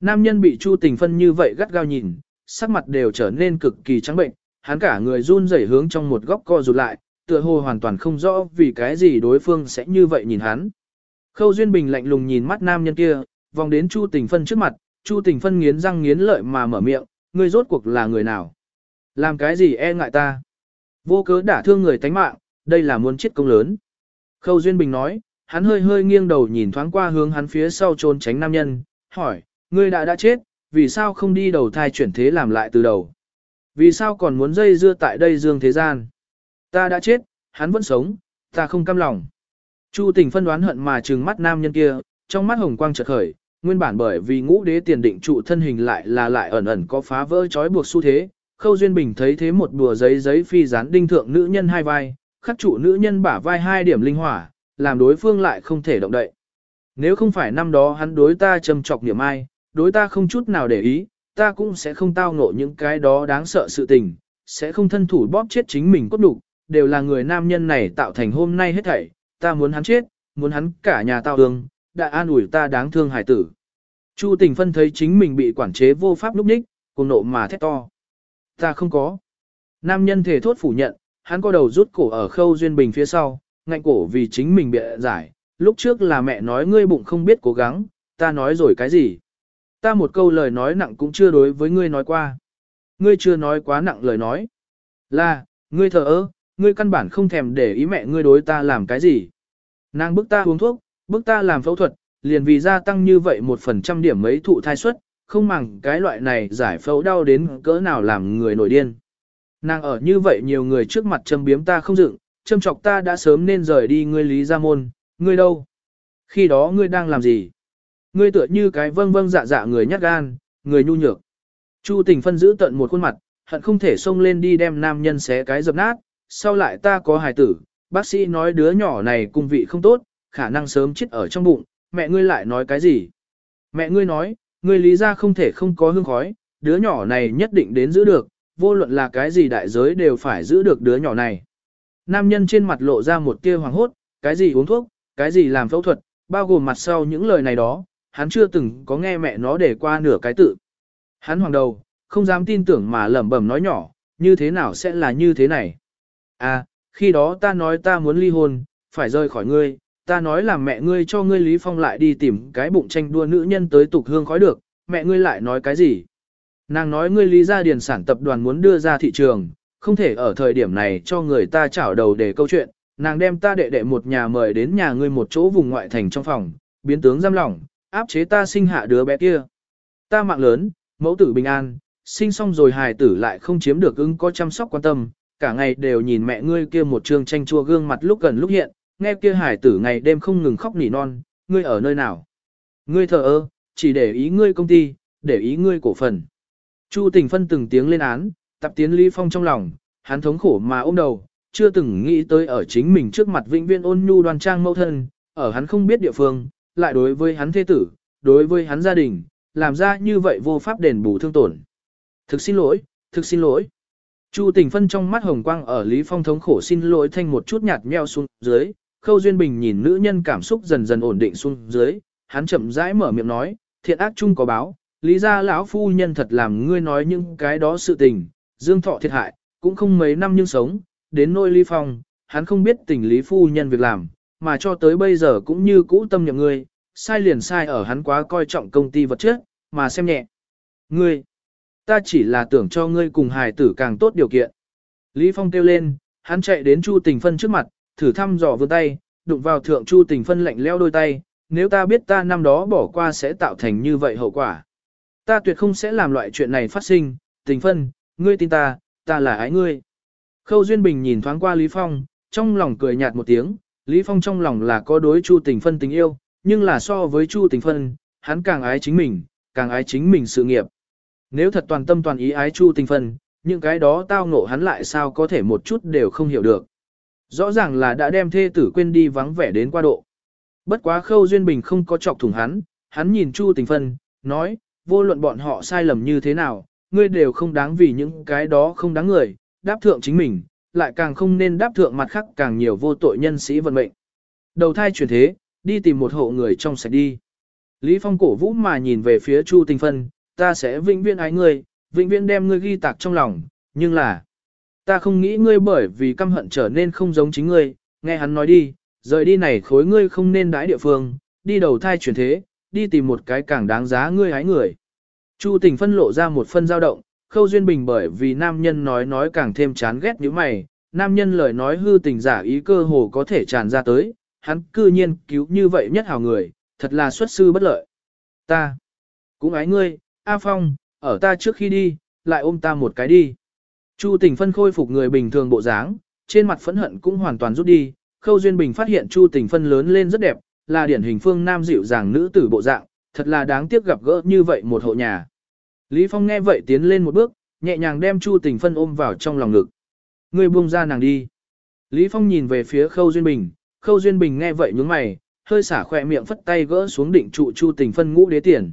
Nam nhân bị Chu Tình phân như vậy gắt gao nhìn, sắc mặt đều trở nên cực kỳ trắng bệnh, hắn cả người run rẩy hướng trong một góc co rụt lại, tựa hồ hoàn toàn không rõ vì cái gì đối phương sẽ như vậy nhìn hắn. Khâu Duyên Bình lạnh lùng nhìn mắt nam nhân kia, vòng đến Chu Tình phân trước mặt, Chu Tình phân nghiến răng nghiến lợi mà mở miệng, ngươi rốt cuộc là người nào? Làm cái gì e ngại ta? Vô cớ đả thương người tánh mạng, đây là muốn chết công lớn. Khâu Duyên Bình nói, hắn hơi hơi nghiêng đầu nhìn thoáng qua hướng hắn phía sau trốn tránh nam nhân, hỏi, ngươi đã đã chết, vì sao không đi đầu thai chuyển thế làm lại từ đầu? Vì sao còn muốn dây dưa tại đây dương thế gian? Ta đã chết, hắn vẫn sống, ta không cam lòng. Chu tình phân đoán hận mà trừng mắt nam nhân kia, trong mắt hồng quang chợt khởi, nguyên bản bởi vì ngũ đế tiền định trụ thân hình lại là lại ẩn ẩn có phá vỡ trói buộc xu thế. Khâu Duyên Bình thấy thế một bùa giấy giấy phi dán đinh thượng nữ nhân hai vai, khắc trụ nữ nhân bả vai hai điểm linh hỏa, làm đối phương lại không thể động đậy. Nếu không phải năm đó hắn đối ta trầm trọc niệm ai, đối ta không chút nào để ý, ta cũng sẽ không tao ngộ những cái đó đáng sợ sự tình, sẽ không thân thủ bóp chết chính mình cốt đủ, đều là người nam nhân này tạo thành hôm nay hết thảy, ta muốn hắn chết, muốn hắn cả nhà tao thương, đã an ủi ta đáng thương hải tử. Chu tình phân thấy chính mình bị quản chế vô pháp lúc ních, cùng nộ mà thét to. Ta không có. Nam nhân thể thốt phủ nhận, hắn có đầu rút cổ ở khâu duyên bình phía sau, ngạnh cổ vì chính mình bị giải. Lúc trước là mẹ nói ngươi bụng không biết cố gắng, ta nói rồi cái gì. Ta một câu lời nói nặng cũng chưa đối với ngươi nói qua. Ngươi chưa nói quá nặng lời nói. Là, ngươi thờ ơ, ngươi căn bản không thèm để ý mẹ ngươi đối ta làm cái gì. Nàng bức ta uống thuốc, bức ta làm phẫu thuật, liền vì gia tăng như vậy một phần trăm điểm mấy thụ thai suất, không màng cái loại này giải phẫu đau đến cỡ nào làm người nổi điên. Nàng ở như vậy nhiều người trước mặt châm biếm ta không dựng, châm chọc ta đã sớm nên rời đi ngươi lý gia môn, ngươi đâu? Khi đó ngươi đang làm gì? Ngươi tựa như cái vâng vâng dạ dạ người nhát gan, người nhu nhược. Chu tình phân giữ tận một khuôn mặt, hận không thể xông lên đi đem nam nhân xé cái dập nát, sau lại ta có hài tử, bác sĩ nói đứa nhỏ này cung vị không tốt, khả năng sớm chết ở trong bụng, mẹ ngươi lại nói cái gì? Mẹ ngươi nói, ngươi lý ra không thể không có hương khói, đứa nhỏ này nhất định đến giữ được, vô luận là cái gì đại giới đều phải giữ được đứa nhỏ này. Nam nhân trên mặt lộ ra một tia hoàng hốt, cái gì uống thuốc, cái gì làm phẫu thuật, bao gồm mặt sau những lời này đó, hắn chưa từng có nghe mẹ nó để qua nửa cái tự. Hắn hoàng đầu, không dám tin tưởng mà lẩm bẩm nói nhỏ, như thế nào sẽ là như thế này. À, khi đó ta nói ta muốn ly hôn, phải rời khỏi ngươi, ta nói là mẹ ngươi cho ngươi Lý Phong lại đi tìm cái bụng tranh đua nữ nhân tới tục hương khói được, mẹ ngươi lại nói cái gì? Nàng nói ngươi Lý gia điền sản tập đoàn muốn đưa ra thị trường, không thể ở thời điểm này cho người ta chảo đầu để câu chuyện, nàng đem ta đệ đệ một nhà mời đến nhà ngươi một chỗ vùng ngoại thành trong phòng, biến tướng giam lỏng, áp chế ta sinh hạ đứa bé kia. Ta mạng lớn, mẫu tử bình an, sinh xong rồi hài tử lại không chiếm được ứng có chăm sóc quan tâm, cả ngày đều nhìn mẹ ngươi kia một trương tranh chua gương mặt lúc gần lúc hiện, nghe kia hải tử ngày đêm không ngừng khóc nỉ non, ngươi ở nơi nào? Ngươi thờ ơ, chỉ để ý ngươi công ty, để ý ngươi cổ phần. Chu tình phân từng tiếng lên án, tập tiến Lý Phong trong lòng, hắn thống khổ mà ôm đầu, chưa từng nghĩ tới ở chính mình trước mặt vĩnh viên ôn nhu đoan trang mẫu thân, ở hắn không biết địa phương, lại đối với hắn thế tử, đối với hắn gia đình, làm ra như vậy vô pháp đền bù thương tổn. Thực xin lỗi, thực xin lỗi. Chu tình phân trong mắt hồng quang ở Lý Phong thống khổ xin lỗi thanh một chút nhạt nheo xuống dưới, Khâu Duyên Bình nhìn nữ nhân cảm xúc dần dần ổn định xuống dưới, hắn chậm rãi mở miệng nói, thiện ác chung có báo, lý gia lão phu nhân thật làm ngươi nói những cái đó sự tình, dương thọ thiệt hại, cũng không mấy năm nhưng sống, đến nôi Lý Phong, hắn không biết tình lý phu nhân việc làm, mà cho tới bây giờ cũng như cũ tâm nhậm ngươi, sai liền sai ở hắn quá coi trọng công ty vật chất, mà xem nhẹ. Ngươi, ta chỉ là tưởng cho ngươi cùng hài tử càng tốt điều kiện. Lý Phong kêu lên, hắn chạy đến Chu Tình Phân trước mặt, thử thăm dò vươn tay, đụng vào thượng Chu Tình Phân lạnh leo đôi tay, nếu ta biết ta năm đó bỏ qua sẽ tạo thành như vậy hậu quả. Ta tuyệt không sẽ làm loại chuyện này phát sinh, Tình Phân, ngươi tin ta, ta là ái ngươi. Khâu Duyên Bình nhìn thoáng qua Lý Phong, trong lòng cười nhạt một tiếng, Lý Phong trong lòng là có đối Chu Tình Phân tình yêu, nhưng là so với Chu Tình Phân, hắn càng ái chính mình, càng ái chính mình sự nghiệp. Nếu thật toàn tâm toàn ý ái Chu Tình Phân, những cái đó tao ngộ hắn lại sao có thể một chút đều không hiểu được. Rõ ràng là đã đem thê tử quên đi vắng vẻ đến qua độ. Bất quá Khâu Duyên Bình không có chọc thủng hắn, hắn nhìn Chu Tình Phân, nói, vô luận bọn họ sai lầm như thế nào, ngươi đều không đáng vì những cái đó không đáng người, đáp thượng chính mình, lại càng không nên đáp thượng mặt khác càng nhiều vô tội nhân sĩ vận mệnh. Đầu thai chuyển thế, đi tìm một hộ người trong sạch đi. Lý Phong cổ vũ mà nhìn về phía Chu tình Phân, ta sẽ vĩnh viễn ái ngươi, vĩnh viễn đem ngươi ghi tạc trong lòng, nhưng là, ta không nghĩ ngươi bởi vì căm hận trở nên không giống chính ngươi, nghe hắn nói đi, rời đi này khối ngươi không nên đái địa phương, đi đầu thai chuyển thế, đi tìm một cái càng đáng giá ngươi hái người. Chu tình phân lộ ra một phân dao động, khâu duyên bình bởi vì nam nhân nói nói càng thêm chán ghét như mày, nam nhân lời nói hư tình giả ý cơ hồ có thể tràn ra tới, hắn cư nhiên cứu như vậy nhất hào người, thật là xuất sư bất lợi. Ta, cũng ái ngươi, A Phong, ở ta trước khi đi, lại ôm ta một cái đi. Chu tình phân khôi phục người bình thường bộ dáng, trên mặt phẫn hận cũng hoàn toàn rút đi, khâu duyên bình phát hiện Chu tình phân lớn lên rất đẹp, là điển hình phương nam dịu dàng nữ tử bộ dạng, thật là đáng tiếc gặp gỡ như vậy một hộ nhà. Lý Phong nghe vậy tiến lên một bước, nhẹ nhàng đem Chu Tình Phân ôm vào trong lòng ngực. người buông ra nàng đi. Lý Phong nhìn về phía Khâu Duyên Bình, Khâu Duyên Bình nghe vậy nhướng mày, hơi xả khỏe miệng phất tay gỡ xuống định trụ Chu Tình Phân ngũ đế tiền.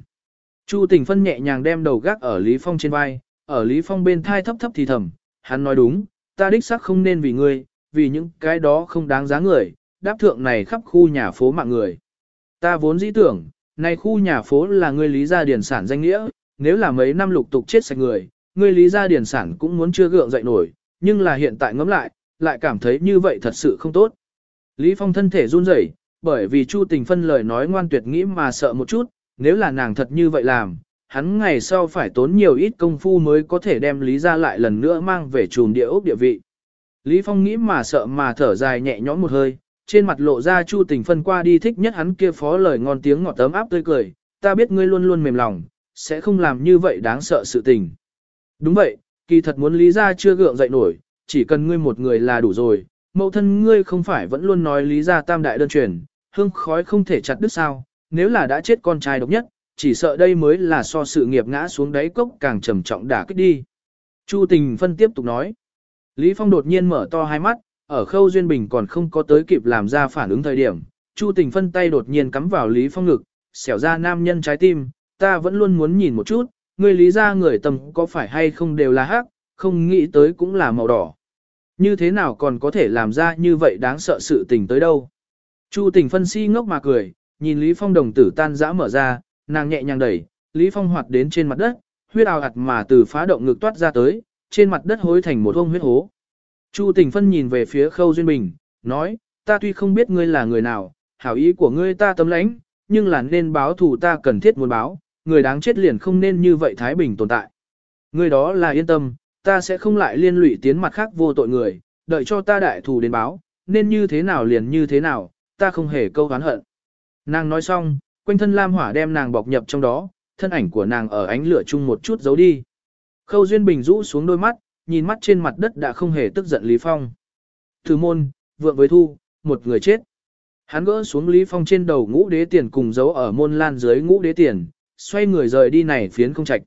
Chu Tình Phân nhẹ nhàng đem đầu gác ở Lý Phong trên vai, ở Lý Phong bên thai thấp thấp thì thầm, hắn nói đúng, ta đích xác không nên vì ngươi, vì những cái đó không đáng giá người, đáp thượng này khắp khu nhà phố mạng người. Ta vốn dĩ tưởng, này khu nhà phố là ngươi lý gia điển sản danh nghĩa, nếu là mấy năm lục tục chết sạch người, ngươi lý gia điển sản cũng muốn chưa gượng dậy nổi, nhưng là hiện tại ngẫm lại, lại cảm thấy như vậy thật sự không tốt. Lý Phong thân thể run rẩy, bởi vì Chu Tình Phân lời nói ngoan tuyệt nghĩ mà sợ một chút, nếu là nàng thật như vậy làm, hắn ngày sau phải tốn nhiều ít công phu mới có thể đem Lý gia lại lần nữa mang về trùm địa ốc địa vị. Lý Phong nghĩ mà sợ mà thở dài nhẹ nhõm một hơi, trên mặt lộ ra Chu Tình Phân qua đi thích nhất hắn kia phó lời ngon tiếng ngọt tấm áp tươi cười, ta biết ngươi luôn luôn mềm lòng, sẽ không làm như vậy đáng sợ sự tình. Đúng vậy, kỳ thật muốn lý ra chưa gượng dậy nổi, chỉ cần ngươi một người là đủ rồi, mẫu thân ngươi không phải vẫn luôn nói lý ra tam đại đơn truyền, hương khói không thể chặt đứt sao, nếu là đã chết con trai độc nhất, chỉ sợ đây mới là so sự nghiệp ngã xuống đáy cốc càng trầm trọng đả kích đi. Chu Tình Phân tiếp tục nói. Lý Phong đột nhiên mở to hai mắt, ở khâu duyên bình còn không có tới kịp làm ra phản ứng thời điểm. Chu Tình Phân tay đột nhiên cắm vào Lý Phong ngực, xẻo ra nam nhân trái tim, ta vẫn luôn muốn nhìn một chút, người lý ra người tầm có phải hay không đều là hắc, không nghĩ tới cũng là màu đỏ. Như thế nào còn có thể làm ra như vậy đáng sợ sự tình tới đâu. Chu tình phân si ngốc mà cười, nhìn Lý Phong đồng tử tan dã mở ra, nàng nhẹ nhàng đẩy, Lý Phong hoạt đến trên mặt đất, huyết ào ạt mà từ phá động ngực toát ra tới, trên mặt đất hối thành một ông huyết hố. Chu tình phân nhìn về phía khâu duyên bình, nói, ta tuy không biết ngươi là người nào, hảo ý của ngươi ta tấm lãnh, nhưng là nên báo thù ta cần thiết muốn báo, người đáng chết liền không nên như vậy Thái Bình tồn tại. Ngươi đó là yên tâm, ta sẽ không lại liên lụy tiến mặt khác vô tội người, đợi cho ta đại thù đến báo, nên như thế nào liền như thế nào, ta không hề câu hán hận. Nàng nói xong, quanh thân lam hỏa đem nàng bọc nhập trong đó, thân ảnh của nàng ở ánh lửa chung một chút giấu đi. Khâu Duyên Bình rũ xuống đôi mắt, nhìn mắt trên mặt đất đã không hề tức giận Lý Phong. Từ môn, vượng với thu, một người chết. Hắn gỡ xuống Lý Phong trên đầu ngũ đế tiền cùng giấu ở môn lan dưới ngũ đế tiền, xoay người rời đi này phiến không trạch.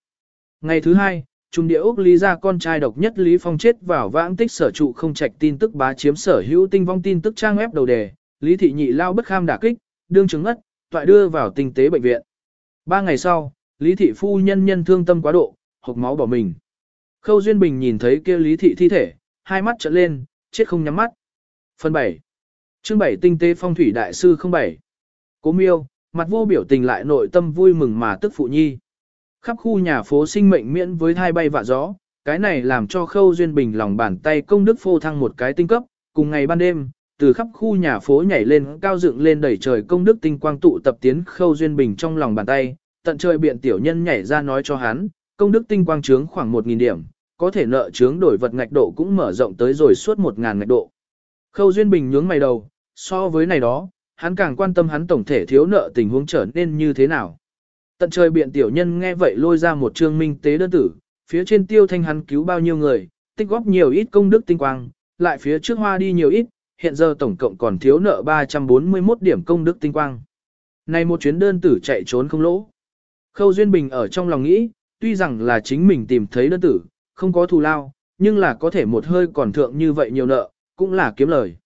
Ngày thứ hai, Trung địa Úc Lý ra con trai độc nhất Lý Phong chết vào vãng tích sở trụ không trạch tin tức bá chiếm sở hữu tinh vong tin tức trang web đầu đề, Lý Thị Nhị lao bất kham đả kích, đương chứng ngất, toại đưa vào tinh tế bệnh viện. Ba ngày sau, Lý Thị phu nhân nhân thương tâm quá độ, hộc máu bỏ mình. Khâu Duyên Bình nhìn thấy kia Lý Thị thi thể, hai mắt trợn lên, chết không nhắm mắt. Phần 7. Chương 7 tinh tế phong thủy đại sư 07. Cố miêu, mặt vô biểu tình lại nội tâm vui mừng mà tức phụ nhi. Khắp khu nhà phố sinh mệnh miễn với thai bay vạ gió, cái này làm cho khâu duyên bình lòng bàn tay công đức phô thăng một cái tinh cấp, cùng ngày ban đêm, từ khắp khu nhà phố nhảy lên cao dựng lên đẩy trời công đức tinh quang tụ tập tiến khâu duyên bình trong lòng bàn tay, tận trời biện tiểu nhân nhảy ra nói cho hắn, công đức tinh quang trướng khoảng 1.000 điểm, có thể nợ trướng đổi vật ngạch độ cũng mở rộng tới rồi suốt 1.000 ngạch độ. Khâu duyên bình nhướng mày đầu, so với này đó, hắn càng quan tâm hắn tổng thể thiếu nợ tình huống trở nên như thế nào. Tận trời biện tiểu nhân nghe vậy lôi ra một trương minh tế đơn tử, phía trên tiêu thanh hắn cứu bao nhiêu người, tích góp nhiều ít công đức tinh quang, lại phía trước hoa đi nhiều ít, hiện giờ tổng cộng còn thiếu nợ 341 điểm công đức tinh quang. Này một chuyến đơn tử chạy trốn không lỗ. Khâu Duyên Bình ở trong lòng nghĩ, tuy rằng là chính mình tìm thấy đơn tử, không có thù lao, nhưng là có thể một hơi còn thượng như vậy nhiều nợ, cũng là kiếm lời.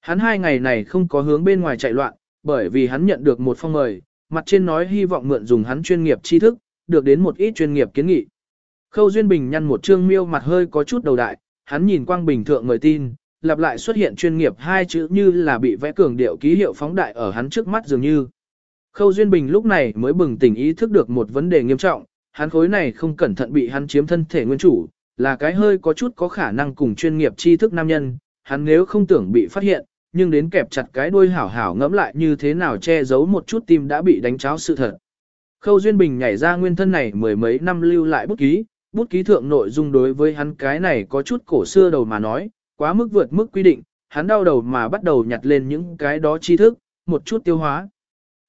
Hắn hai ngày này không có hướng bên ngoài chạy loạn, bởi vì hắn nhận được một phong mời, mặt trên nói hy vọng mượn dùng hắn chuyên nghiệp tri thức, được đến một ít chuyên nghiệp kiến nghị. Khâu Duyên Bình nhăn một trương miêu mặt hơi có chút đầu đại, hắn nhìn Quang Bình thượng người tin, lặp lại xuất hiện chuyên nghiệp hai chữ như là bị vẽ cường điệu ký hiệu phóng đại ở hắn trước mắt dường như. Khâu Duyên Bình lúc này mới bừng tỉnh ý thức được một vấn đề nghiêm trọng, hắn khối này không cẩn thận bị hắn chiếm thân thể nguyên chủ, là cái hơi có chút có khả năng cùng chuyên nghiệp tri thức nam nhân, hắn nếu không tưởng bị phát hiện, nhưng đến kẹp chặt cái đuôi hảo hảo ngẫm lại như thế nào che giấu một chút tim đã bị đánh cháo sự thật. Khâu Duyên Bình nhảy ra nguyên thân này mười mấy năm lưu lại bút ký, bút ký thượng nội dung đối với hắn cái này có chút cổ xưa đầu mà nói, quá mức vượt mức quy định, hắn đau đầu mà bắt đầu nhặt lên những cái đó tri thức, một chút tiêu hóa.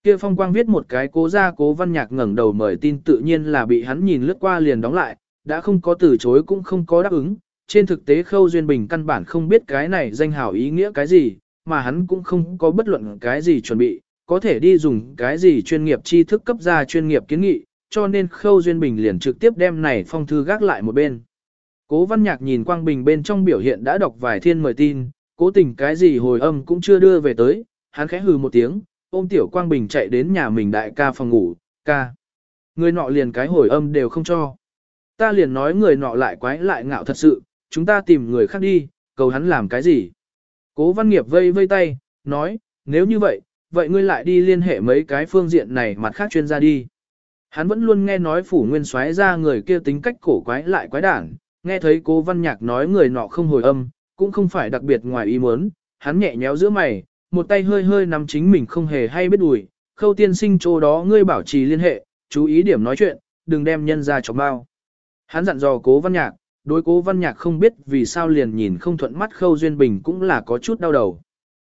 Kia phong quang viết một cái cố ra cố văn nhạc ngẩng đầu mời tin tự nhiên là bị hắn nhìn lướt qua liền đóng lại, đã không có từ chối cũng không có đáp ứng. Trên thực tế Khâu Duyên Bình căn bản không biết cái này danh hảo ý nghĩa cái gì, mà hắn cũng không có bất luận cái gì chuẩn bị, có thể đi dùng cái gì chuyên nghiệp tri thức cấp ra chuyên nghiệp kiến nghị, cho nên Khâu Duyên Bình liền trực tiếp đem này phong thư gác lại một bên. Cố văn nhạc nhìn Quang Bình bên trong biểu hiện đã đọc vài thiên mời tin, cố tình cái gì hồi âm cũng chưa đưa về tới, hắn khẽ hừ một tiếng, ôm tiểu Quang Bình chạy đến nhà mình đại ca phòng ngủ, ca. Người nọ liền cái hồi âm đều không cho. Ta liền nói người nọ lại quái lại ngạo thật sự, chúng ta tìm người khác đi, cầu hắn làm cái gì. Cố văn nghiệp vây vây tay, nói, nếu như vậy, vậy ngươi lại đi liên hệ mấy cái phương diện này mặt khác chuyên gia đi. Hắn vẫn luôn nghe nói phủ nguyên soái ra người kia tính cách cổ quái lại quái đản, nghe thấy cố văn nhạc nói người nọ không hồi âm, cũng không phải đặc biệt ngoài ý muốn, hắn nhẹ nhéo giữa mày, một tay hơi hơi nắm chính mình không hề hay biết đùi, khâu tiên sinh chỗ đó ngươi bảo trì liên hệ, chú ý điểm nói chuyện, đừng đem nhân ra chọc bao. Hắn dặn dò cố văn nhạc, đối cố văn nhạc không biết vì sao liền nhìn không thuận mắt khâu duyên bình cũng là có chút đau đầu.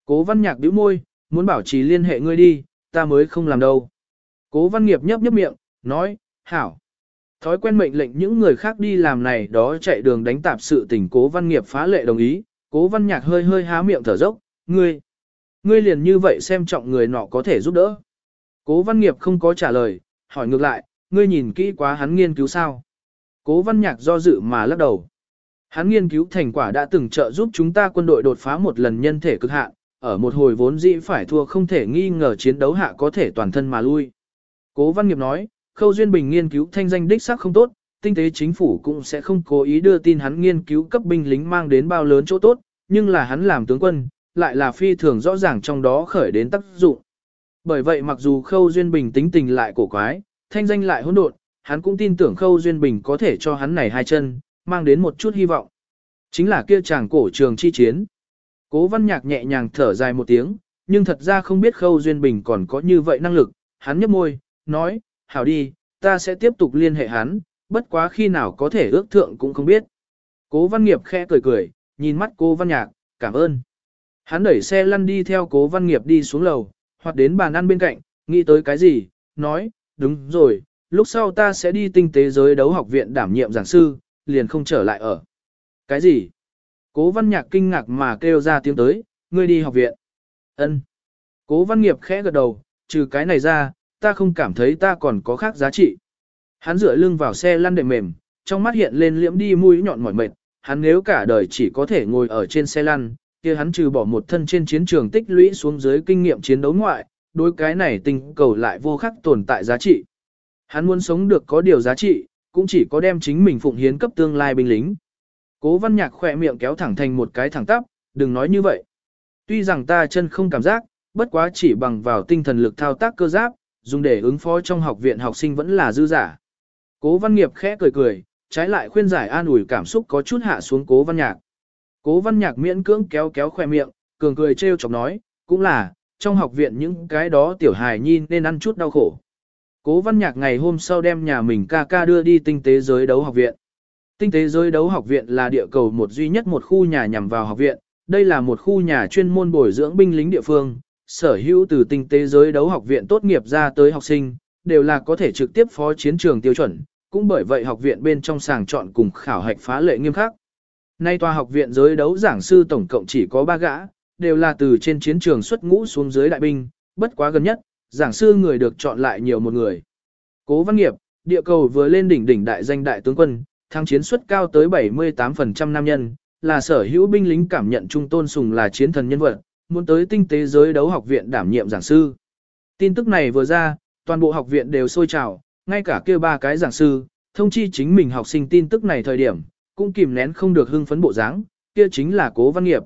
Cố văn nhạc bĩu môi, muốn bảo trì liên hệ ngươi đi, ta mới không làm đâu. Cố văn nghiệp nhấp nhấp miệng, nói, hảo. Thói quen mệnh lệnh những người khác đi làm này đó chạy đường đánh tạp sự tình cố văn nghiệp phá lệ đồng ý, cố văn nhạc hơi hơi há miệng thở dốc, ngươi, ngươi liền như vậy xem trọng người nọ có thể giúp đỡ. Cố văn nghiệp không có trả lời, hỏi ngược lại, ngươi nhìn kỹ quá hắn nghiên cứu sao. Cố văn nhạc do dự mà lắc đầu. Hắn nghiên cứu thành quả đã từng trợ giúp chúng ta quân đội đột phá một lần nhân thể cực hạn, ở một hồi vốn dĩ phải thua không thể nghi ngờ chiến đấu hạ có thể toàn thân mà lui. Cố văn nghiệp nói, Khâu Duyên Bình nghiên cứu thanh danh đích xác không tốt, tinh tế chính phủ cũng sẽ không cố ý đưa tin hắn nghiên cứu cấp binh lính mang đến bao lớn chỗ tốt, nhưng là hắn làm tướng quân, lại là phi thường rõ ràng trong đó khởi đến tác dụng. Bởi vậy mặc dù Khâu Duyên Bình tính tình lại cổ quái, thanh danh lại hỗn độn, hắn cũng tin tưởng Khâu Duyên Bình có thể cho hắn này hai chân, mang đến một chút hy vọng. Chính là kia chàng cổ trường chi chiến. Cố văn nhạc nhẹ nhàng thở dài một tiếng, nhưng thật ra không biết Khâu Duyên Bình còn có như vậy năng lực, hắn nhếch môi, nói, hảo đi, ta sẽ tiếp tục liên hệ hắn, bất quá khi nào có thể ước thượng cũng không biết. Cố văn nghiệp khẽ cười cười, nhìn mắt cô văn nhạc, cảm ơn. Hắn đẩy xe lăn đi theo cố văn nghiệp đi xuống lầu, hoặc đến bàn ăn bên cạnh, nghĩ tới cái gì, nói, đúng rồi, lúc sau ta sẽ đi tinh tế giới đấu học viện đảm nhiệm giảng sư, liền không trở lại ở. Cái gì? Cố văn nhạc kinh ngạc mà kêu ra tiếng tới, ngươi đi học viện. ân Cố văn nghiệp khẽ gật đầu, trừ cái này ra, ta không cảm thấy ta còn có khác giá trị. Hắn dựa lưng vào xe lăn đệm mềm, trong mắt hiện lên liễm đi mũi nhọn mỏi mệt, hắn nếu cả đời chỉ có thể ngồi ở trên xe lăn, kia hắn trừ bỏ một thân trên chiến trường tích lũy xuống dưới kinh nghiệm chiến đấu ngoại, đối cái này tình cầu lại vô khắc tồn tại giá trị. Hắn muốn sống được có điều giá trị, cũng chỉ có đem chính mình phụng hiến cấp tương lai binh lính. Cố văn nhạc khỏe miệng kéo thẳng thành một cái thẳng tắp, đừng nói như vậy. Tuy rằng ta chân không cảm giác, bất quá chỉ bằng vào tinh thần lực thao tác cơ giáp, dùng để ứng phó trong học viện học sinh vẫn là dư giả. Cố văn nghiệp khẽ cười cười, trái lại khuyên giải an ủi cảm xúc có chút hạ xuống cố văn nhạc. Cố văn nhạc miễn cưỡng kéo kéo khoe miệng, cường cười trêu chọc nói, cũng là, trong học viện những cái đó tiểu hài nhi nên ăn chút đau khổ. Cố văn nhạc ngày hôm sau đem nhà mình ca ca đưa đi tinh tế giới đấu học viện. Tinh tế giới đấu học viện là địa cầu một duy nhất một khu nhà nhằm vào học viện, đây là một khu nhà chuyên môn bồi dưỡng binh lính địa phương, sở hữu từ tinh tế giới đấu học viện tốt nghiệp ra tới học sinh, đều là có thể trực tiếp phó chiến trường tiêu chuẩn, cũng bởi vậy học viện bên trong sàng chọn cùng khảo hạch phá lệ nghiêm khắc. Nay tòa học viện giới đấu giảng sư tổng cộng chỉ có 3 gã, đều là từ trên chiến trường xuất ngũ xuống dưới đại binh, bất quá gần nhất, giảng sư người được chọn lại nhiều một người. Cố Văn Nghiệp, địa cầu vừa lên đỉnh đỉnh đại danh đại tướng quân, thăng chiến suất cao tới 78% nam nhân, là sở hữu binh lính cảm nhận trung tôn sùng là chiến thần nhân vật, muốn tới tinh tế giới đấu học viện đảm nhiệm giảng sư. Tin tức này vừa ra, toàn bộ học viện đều sôi trào, ngay cả kia ba cái giảng sư, thông chi chính mình học sinh tin tức này thời điểm, cũng kìm nén không được hưng phấn bộ dáng, kia chính là Cố Văn Nghiệp.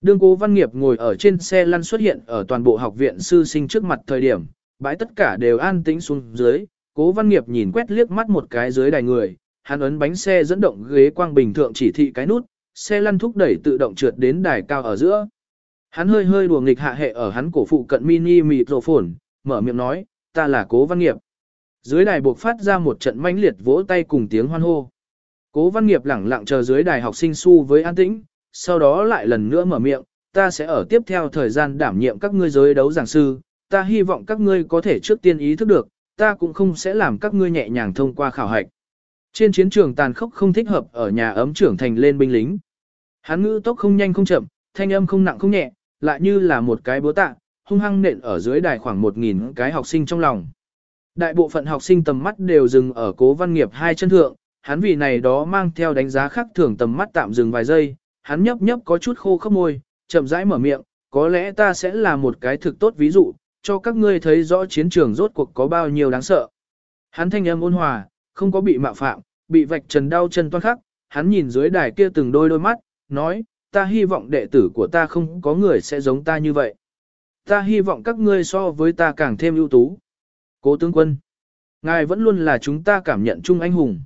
Đương Cố Văn Nghiệp ngồi ở trên xe lăn xuất hiện ở toàn bộ học viện sư sinh trước mặt thời điểm, bãi tất cả đều an tĩnh xuống dưới, Cố Văn Nghiệp nhìn quét liếc mắt một cái dưới đài người, hắn ấn bánh xe dẫn động ghế quang bình thượng chỉ thị cái nút, xe lăn thúc đẩy tự động trượt đến đài cao ở giữa. Hắn hơi hơi đùa nghịch hạ hệ ở hắn cổ phụ cận mini mịt mở miệng nói, ta là cố văn nghiệp. Dưới đài buộc phát ra một trận mãnh liệt vỗ tay cùng tiếng hoan hô. Cố văn nghiệp lẳng lặng chờ dưới đài học sinh su với an tĩnh, sau đó lại lần nữa mở miệng, ta sẽ ở tiếp theo thời gian đảm nhiệm các ngươi giới đấu giảng sư, ta hy vọng các ngươi có thể trước tiên ý thức được, ta cũng không sẽ làm các ngươi nhẹ nhàng thông qua khảo hạch. Trên chiến trường tàn khốc không thích hợp ở nhà ấm trưởng thành lên binh lính. Hắn ngữ tốc không nhanh không chậm, thanh âm không nặng không nhẹ, lại như là một cái búa tạ, hung hăng nện ở dưới đài khoảng 1.000 cái học sinh trong lòng. Đại bộ phận học sinh tầm mắt đều dừng ở cố văn nghiệp hai chân thượng, hắn vì này đó mang theo đánh giá khác thường tầm mắt tạm dừng vài giây, hắn nhấp nhấp có chút khô khốc môi, chậm rãi mở miệng, có lẽ ta sẽ là một cái thực tốt ví dụ, cho các ngươi thấy rõ chiến trường rốt cuộc có bao nhiêu đáng sợ. Hắn thanh âm ôn hòa, không có bị mạo phạm, bị vạch trần đau chân toan khắc, hắn nhìn dưới đài kia từng đôi đôi mắt, nói, ta hy vọng đệ tử của ta không có người sẽ giống ta như vậy. Ta hy vọng các ngươi so với ta càng thêm ưu tú. Cố tướng quân, ngài vẫn luôn là chúng ta cảm nhận chung anh hùng.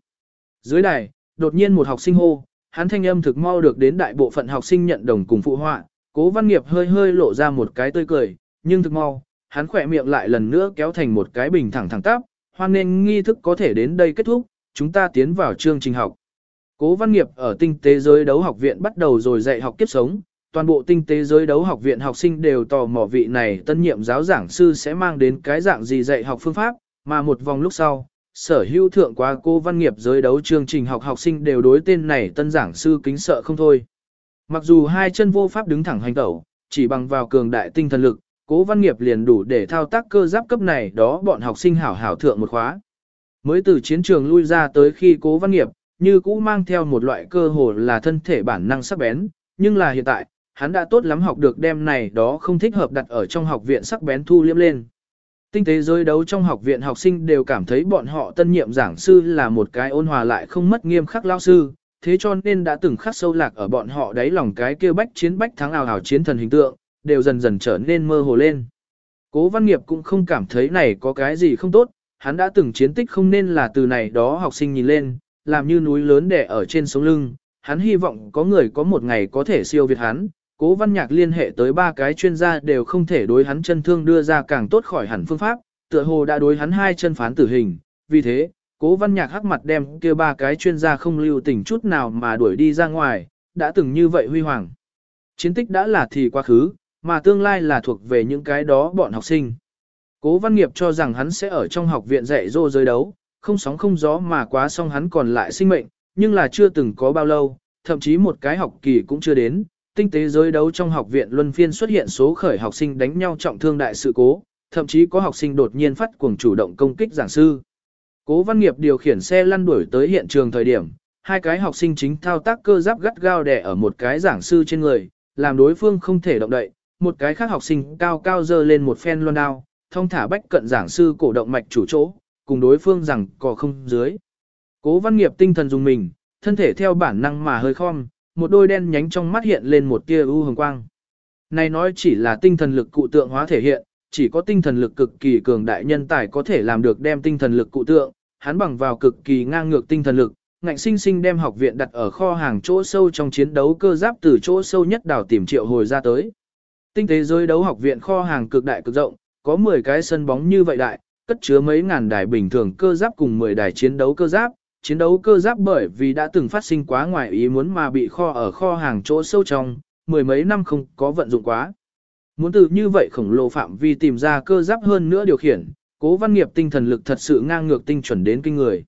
Dưới đài, đột nhiên một học sinh hô, hắn thanh âm thực mau được đến đại bộ phận học sinh nhận đồng cùng phụ họa, cố văn nghiệp hơi hơi lộ ra một cái tươi cười, nhưng thực mau, hắn khỏe miệng lại lần nữa kéo thành một cái bình thẳng thẳng tắp, hoan nên nghi thức có thể đến đây kết thúc, chúng ta tiến vào chương trình học. Cố văn nghiệp ở tinh tế giới đấu học viện bắt đầu rồi dạy học kiếp sống, toàn bộ tinh tế giới đấu học viện học sinh đều tò mò vị này tân nhiệm giáo giảng sư sẽ mang đến cái dạng gì dạy học phương pháp, mà một vòng lúc sau, sở hữu thượng qua cô văn nghiệp giới đấu chương trình học học sinh đều đối tên này tân giảng sư kính sợ không thôi. Mặc dù hai chân vô pháp đứng thẳng hành tẩu, chỉ bằng vào cường đại tinh thần lực, cố văn nghiệp liền đủ để thao tác cơ giáp cấp này đó bọn học sinh hảo hảo thượng một khóa. Mới từ chiến trường lui ra tới khi cố văn nghiệp, như cũ mang theo một loại cơ hồ là thân thể bản năng sắc bén, nhưng là hiện tại, hắn đã tốt lắm học được đem này đó không thích hợp đặt ở trong học viện sắc bén thu liếm lên. Tinh tế giới đấu trong học viện học sinh đều cảm thấy bọn họ tân nhiệm giảng sư là một cái ôn hòa lại không mất nghiêm khắc lao sư, thế cho nên đã từng khắc sâu lạc ở bọn họ đáy lòng cái kia bách chiến bách thắng ảo ảo chiến thần hình tượng, đều dần dần trở nên mơ hồ lên. Cố văn nghiệp cũng không cảm thấy này có cái gì không tốt, hắn đã từng chiến tích không nên là từ này đó học sinh nhìn lên, làm như núi lớn đè ở trên sống lưng, hắn hy vọng có người có một ngày có thể siêu việt hắn. Cố văn nhạc liên hệ tới ba cái chuyên gia đều không thể đối hắn chân thương đưa ra càng tốt khỏi hẳn phương pháp, tựa hồ đã đối hắn hai chân phán tử hình, vì thế, cố văn nhạc hắc mặt đem kia ba cái chuyên gia không lưu tình chút nào mà đuổi đi ra ngoài, đã từng như vậy huy hoàng. Chiến tích đã là thì quá khứ, mà tương lai là thuộc về những cái đó bọn học sinh. Cố văn nghiệp cho rằng hắn sẽ ở trong học viện dạy dỗ giới đấu, không sóng không gió mà quá xong hắn còn lại sinh mệnh, nhưng là chưa từng có bao lâu, thậm chí một cái học kỳ cũng chưa đến, tinh tế giới đấu trong học viện luân phiên xuất hiện số khởi học sinh đánh nhau trọng thương đại sự cố, thậm chí có học sinh đột nhiên phát cuồng chủ động công kích giảng sư. Cố văn nghiệp điều khiển xe lăn đuổi tới hiện trường thời điểm, hai cái học sinh chính thao tác cơ giáp gắt gao đè ở một cái giảng sư trên người, làm đối phương không thể động đậy, một cái khác học sinh cao cao dơ lên một phen loan đao, thông thả bách cận giảng sư cổ động mạch chủ chỗ, cùng đối phương rằng cò không dưới. Cố văn nghiệp tinh thần dùng mình, thân thể theo bản năng mà hơi khom, một đôi đen nhánh trong mắt hiện lên một tia ưu hồng quang. Này nói chỉ là tinh thần lực cụ tượng hóa thể hiện, chỉ có tinh thần lực cực kỳ cường đại nhân tài có thể làm được đem tinh thần lực cụ tượng, hắn bằng vào cực kỳ ngang ngược tinh thần lực, ngạnh sinh sinh đem học viện đặt ở kho hàng chỗ sâu trong chiến đấu cơ giáp từ chỗ sâu nhất đảo tìm triệu hồi ra tới. Tinh tế giới đấu học viện kho hàng cực đại cực rộng, có 10 cái sân bóng như vậy đại, cất chứa mấy ngàn đài bình thường cơ giáp cùng 10 đài chiến đấu cơ giáp. Chiến đấu cơ giáp bởi vì đã từng phát sinh quá ngoài ý muốn mà bị kho ở kho hàng chỗ sâu trong, mười mấy năm không có vận dụng quá. Muốn từ như vậy khổng lồ phạm vi tìm ra cơ giáp hơn nữa điều khiển, cố văn nghiệp tinh thần lực thật sự ngang ngược tinh chuẩn đến kinh người.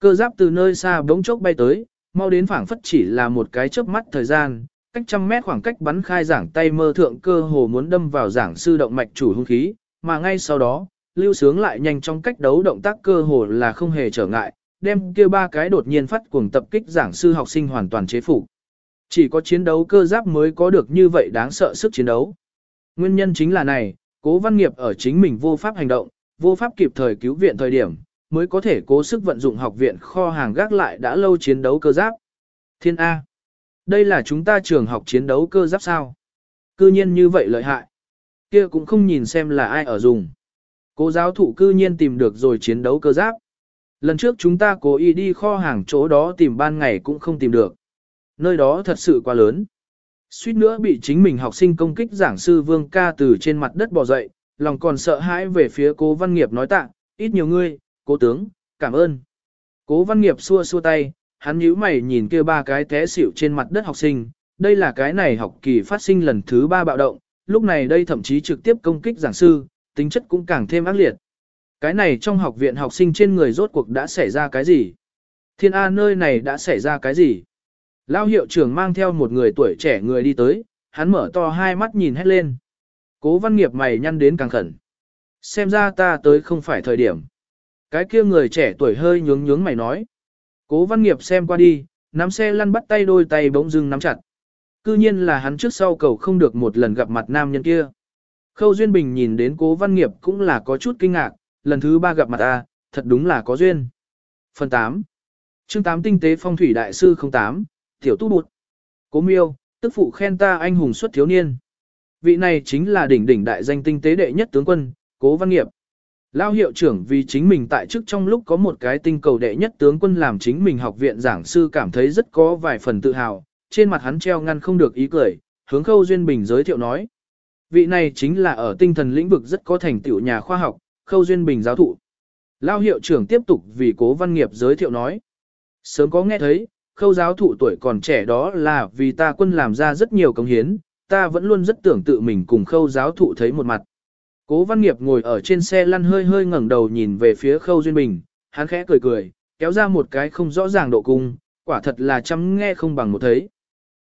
Cơ giáp từ nơi xa bỗng chốc bay tới, mau đến phảng phất chỉ là một cái chớp mắt thời gian, cách trăm mét khoảng cách bắn khai giảng tay mơ thượng cơ hồ muốn đâm vào giảng sư động mạch chủ hung khí, mà ngay sau đó, lưu sướng lại nhanh trong cách đấu động tác cơ hồ là không hề trở ngại, đem kia ba cái đột nhiên phát cuồng tập kích giảng sư học sinh hoàn toàn chế phục. Chỉ có chiến đấu cơ giáp mới có được như vậy đáng sợ sức chiến đấu. Nguyên nhân chính là này, cố văn nghiệp ở chính mình vô pháp hành động, vô pháp kịp thời cứu viện thời điểm, mới có thể cố sức vận dụng học viện kho hàng gác lại đã lâu chiến đấu cơ giáp. Thiên A. Đây là chúng ta trường học chiến đấu cơ giáp sao? Cư nhiên như vậy lợi hại. Kia cũng không nhìn xem là ai ở dùng. Cố giáo thụ cư nhiên tìm được rồi chiến đấu cơ giáp. Lần trước chúng ta cố ý đi kho hàng chỗ đó tìm ban ngày cũng không tìm được. Nơi đó thật sự quá lớn. Suýt nữa bị chính mình học sinh công kích giảng sư Vương ca từ trên mặt đất bò dậy, lòng còn sợ hãi về phía cố văn nghiệp nói tạ, ít nhiều ngươi, cố tướng, cảm ơn. Cố văn nghiệp xua xua tay, hắn nhíu mày nhìn kia ba cái té xỉu trên mặt đất học sinh, đây là cái này học kỳ phát sinh lần thứ ba bạo động, lúc này đây thậm chí trực tiếp công kích giảng sư, tính chất cũng càng thêm ác liệt. Cái này trong học viện học sinh trên người rốt cuộc đã xảy ra cái gì? Thiên A nơi này đã xảy ra cái gì? Lao hiệu trưởng mang theo một người tuổi trẻ người đi tới, hắn mở to hai mắt nhìn hết lên. Cố văn nghiệp mày nhăn đến càng khẩn. Xem ra ta tới không phải thời điểm. Cái kia người trẻ tuổi hơi nhướng nhướng mày nói. Cố văn nghiệp xem qua đi, nắm xe lăn bắt tay đôi tay bỗng dưng nắm chặt. Cư nhiên là hắn trước sau cầu không được một lần gặp mặt nam nhân kia. Khâu Duyên Bình nhìn đến cố văn nghiệp cũng là có chút kinh ngạc, lần thứ ba gặp mặt ta, thật đúng là có duyên. Phần 8 chương 8 Tinh tế phong thủy đại sư 08, Tiểu Tu Bụt Cố miêu, tức phụ khen ta anh hùng xuất thiếu niên. Vị này chính là đỉnh đỉnh đại danh tinh tế đệ nhất tướng quân, cố văn nghiệp. Lao hiệu trưởng vì chính mình tại chức trong lúc có một cái tinh cầu đệ nhất tướng quân làm chính mình học viện giảng sư cảm thấy rất có vài phần tự hào, trên mặt hắn treo ngăn không được ý cười, hướng khâu duyên bình giới thiệu nói. Vị này chính là ở tinh thần lĩnh vực rất có thành tựu nhà khoa học, khâu duyên bình giáo thụ. Lao hiệu trưởng tiếp tục vì cố văn nghiệp giới thiệu nói. Sớm có nghe thấy, khâu giáo thụ tuổi còn trẻ đó là vì ta quân làm ra rất nhiều công hiến, ta vẫn luôn rất tưởng tự mình cùng khâu giáo thụ thấy một mặt. Cố văn nghiệp ngồi ở trên xe lăn hơi hơi ngẩng đầu nhìn về phía khâu duyên bình, hắn khẽ cười cười, kéo ra một cái không rõ ràng độ cung, quả thật là chăm nghe không bằng một thấy.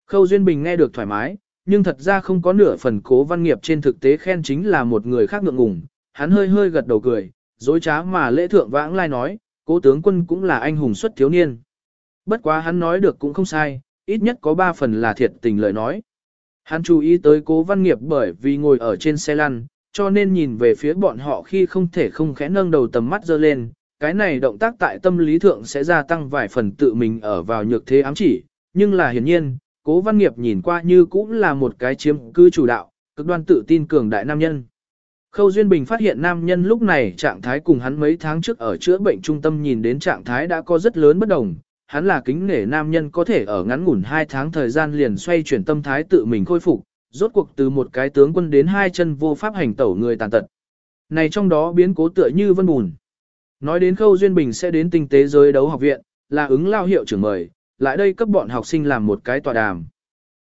Khâu Duyên Bình nghe được thoải mái, nhưng thật ra không có nửa phần cố văn nghiệp trên thực tế khen chính là một người khác ngượng ngùng, hắn hơi hơi gật đầu cười, dối trá mà lễ thượng vãng lai nói, cố tướng quân cũng là anh hùng xuất thiếu niên. Bất quá hắn nói được cũng không sai, ít nhất có ba phần là thiệt tình lời nói. Hắn chú ý tới cố văn nghiệp bởi vì ngồi ở trên xe lăn, cho nên nhìn về phía bọn họ khi không thể không khẽ nâng đầu tầm mắt dơ lên. Cái này động tác tại tâm lý thượng sẽ gia tăng vài phần tự mình ở vào nhược thế ám chỉ, nhưng là hiển nhiên, cố văn nghiệp nhìn qua như cũng là một cái chiếm cư chủ đạo, cực đoan tự tin cường đại nam nhân. Khâu Duyên Bình phát hiện nam nhân lúc này trạng thái cùng hắn mấy tháng trước ở chữa bệnh trung tâm nhìn đến trạng thái đã có rất lớn bất đồng. Hắn là kính nể nam nhân có thể ở ngắn ngủn 2 tháng thời gian liền xoay chuyển tâm thái tự mình khôi phục, rốt cuộc từ một cái tướng quân đến hai chân vô pháp hành tẩu người tàn tật. Này trong đó biến cố tựa như vân bùn. Nói đến Khâu Duyên Bình sẽ đến tinh tế giới đấu học viện, là ứng lao hiệu trưởng mời, lại đây cấp bọn học sinh làm một cái tọa đàm.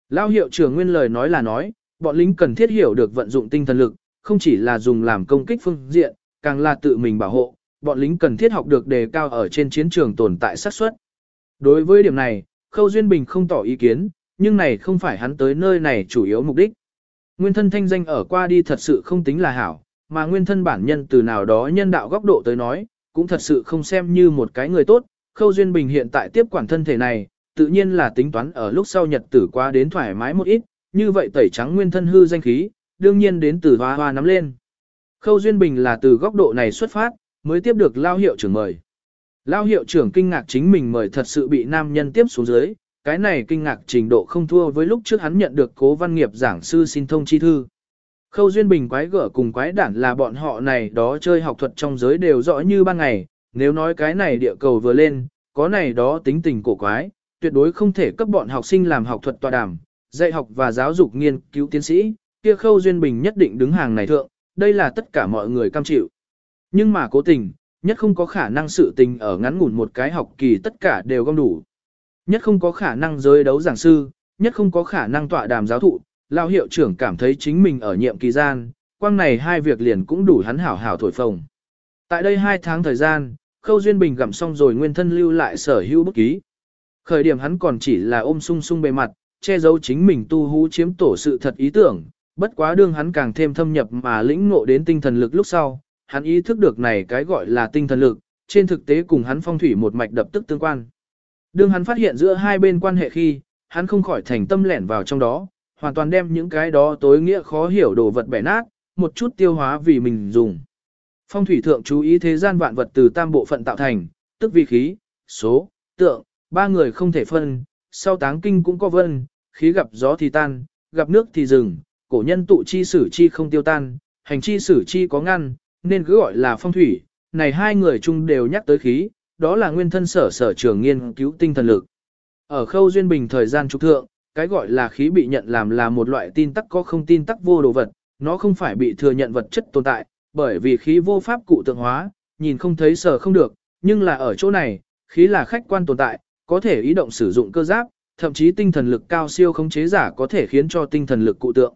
Lao hiệu trưởng nguyên lời nói là nói, bọn lính cần thiết hiểu được vận dụng tinh thần lực, không chỉ là dùng làm công kích phương diện, càng là tự mình bảo hộ, bọn lính cần thiết học được đề cao ở trên chiến trường tồn tại xác suất. Đối với điểm này, Khâu Duyên Bình không tỏ ý kiến, nhưng này không phải hắn tới nơi này chủ yếu mục đích. Nguyên thân thanh danh ở qua đi thật sự không tính là hảo, mà nguyên thân bản nhân từ nào đó nhân đạo góc độ tới nói, cũng thật sự không xem như một cái người tốt. Khâu Duyên Bình hiện tại tiếp quản thân thể này, tự nhiên là tính toán ở lúc sau nhật tử qua đến thoải mái một ít, như vậy tẩy trắng nguyên thân hư danh khí, đương nhiên đến từ hoa hoa nắm lên. Khâu Duyên Bình là từ góc độ này xuất phát, mới tiếp được lao hiệu trưởng mời. Lao hiệu trưởng kinh ngạc chính mình mời thật sự bị nam nhân tiếp xuống dưới, cái này kinh ngạc trình độ không thua với lúc trước hắn nhận được cố văn nghiệp giảng sư xin thông chi thư. Khâu Duyên Bình quái gở cùng quái đản là bọn họ này đó chơi học thuật trong giới đều rõ như ban ngày, nếu nói cái này địa cầu vừa lên, có này đó tính tình cổ quái, tuyệt đối không thể cấp bọn học sinh làm học thuật tọa đàm, dạy học và giáo dục nghiên cứu tiến sĩ, kia Khâu Duyên Bình nhất định đứng hàng này thượng, đây là tất cả mọi người cam chịu. Nhưng mà cố tình, nhất không có khả năng sự tình ở ngắn ngủn một cái học kỳ tất cả đều gom đủ. Nhất không có khả năng giới đấu giảng sư, nhất không có khả năng tọa đàm giáo thụ, lao hiệu trưởng cảm thấy chính mình ở nhiệm kỳ gian, quang này hai việc liền cũng đủ hắn hảo hảo thổi phồng. Tại đây hai tháng thời gian, Khâu Duyên Bình gặm xong rồi nguyên thân lưu lại sở hữu bút ký. Khởi điểm hắn còn chỉ là ôm sung sung bề mặt, che giấu chính mình tu hú chiếm tổ sự thật ý tưởng, bất quá đương hắn càng thêm thâm nhập mà lĩnh ngộ đến tinh thần lực lúc sau, hắn ý thức được này cái gọi là tinh thần lực, trên thực tế cùng hắn phong thủy một mạch đập tức tương quan. Đương hắn phát hiện giữa hai bên quan hệ khi, hắn không khỏi thành tâm lẻn vào trong đó, hoàn toàn đem những cái đó tối nghĩa khó hiểu đồ vật bẻ nát, một chút tiêu hóa vì mình dùng. Phong thủy thượng chú ý thế gian vạn vật từ tam bộ phận tạo thành, tức vi khí, số, tượng, ba người không thể phân, sau táng kinh cũng có vân, khí gặp gió thì tan, gặp nước thì dừng, cổ nhân tụ chi sử chi không tiêu tan, hành chi sử chi có ngăn, nên cứ gọi là phong thủy, này hai người chung đều nhắc tới khí, đó là nguyên thân sở sở trường nghiên cứu tinh thần lực. Ở khâu duyên bình thời gian trục thượng, cái gọi là khí bị nhận làm là một loại tin tắc có không tin tắc vô đồ vật, nó không phải bị thừa nhận vật chất tồn tại, bởi vì khí vô pháp cụ tượng hóa, nhìn không thấy sở không được, nhưng là ở chỗ này, khí là khách quan tồn tại, có thể ý động sử dụng cơ giáp, thậm chí tinh thần lực cao siêu khống chế giả có thể khiến cho tinh thần lực cụ tượng.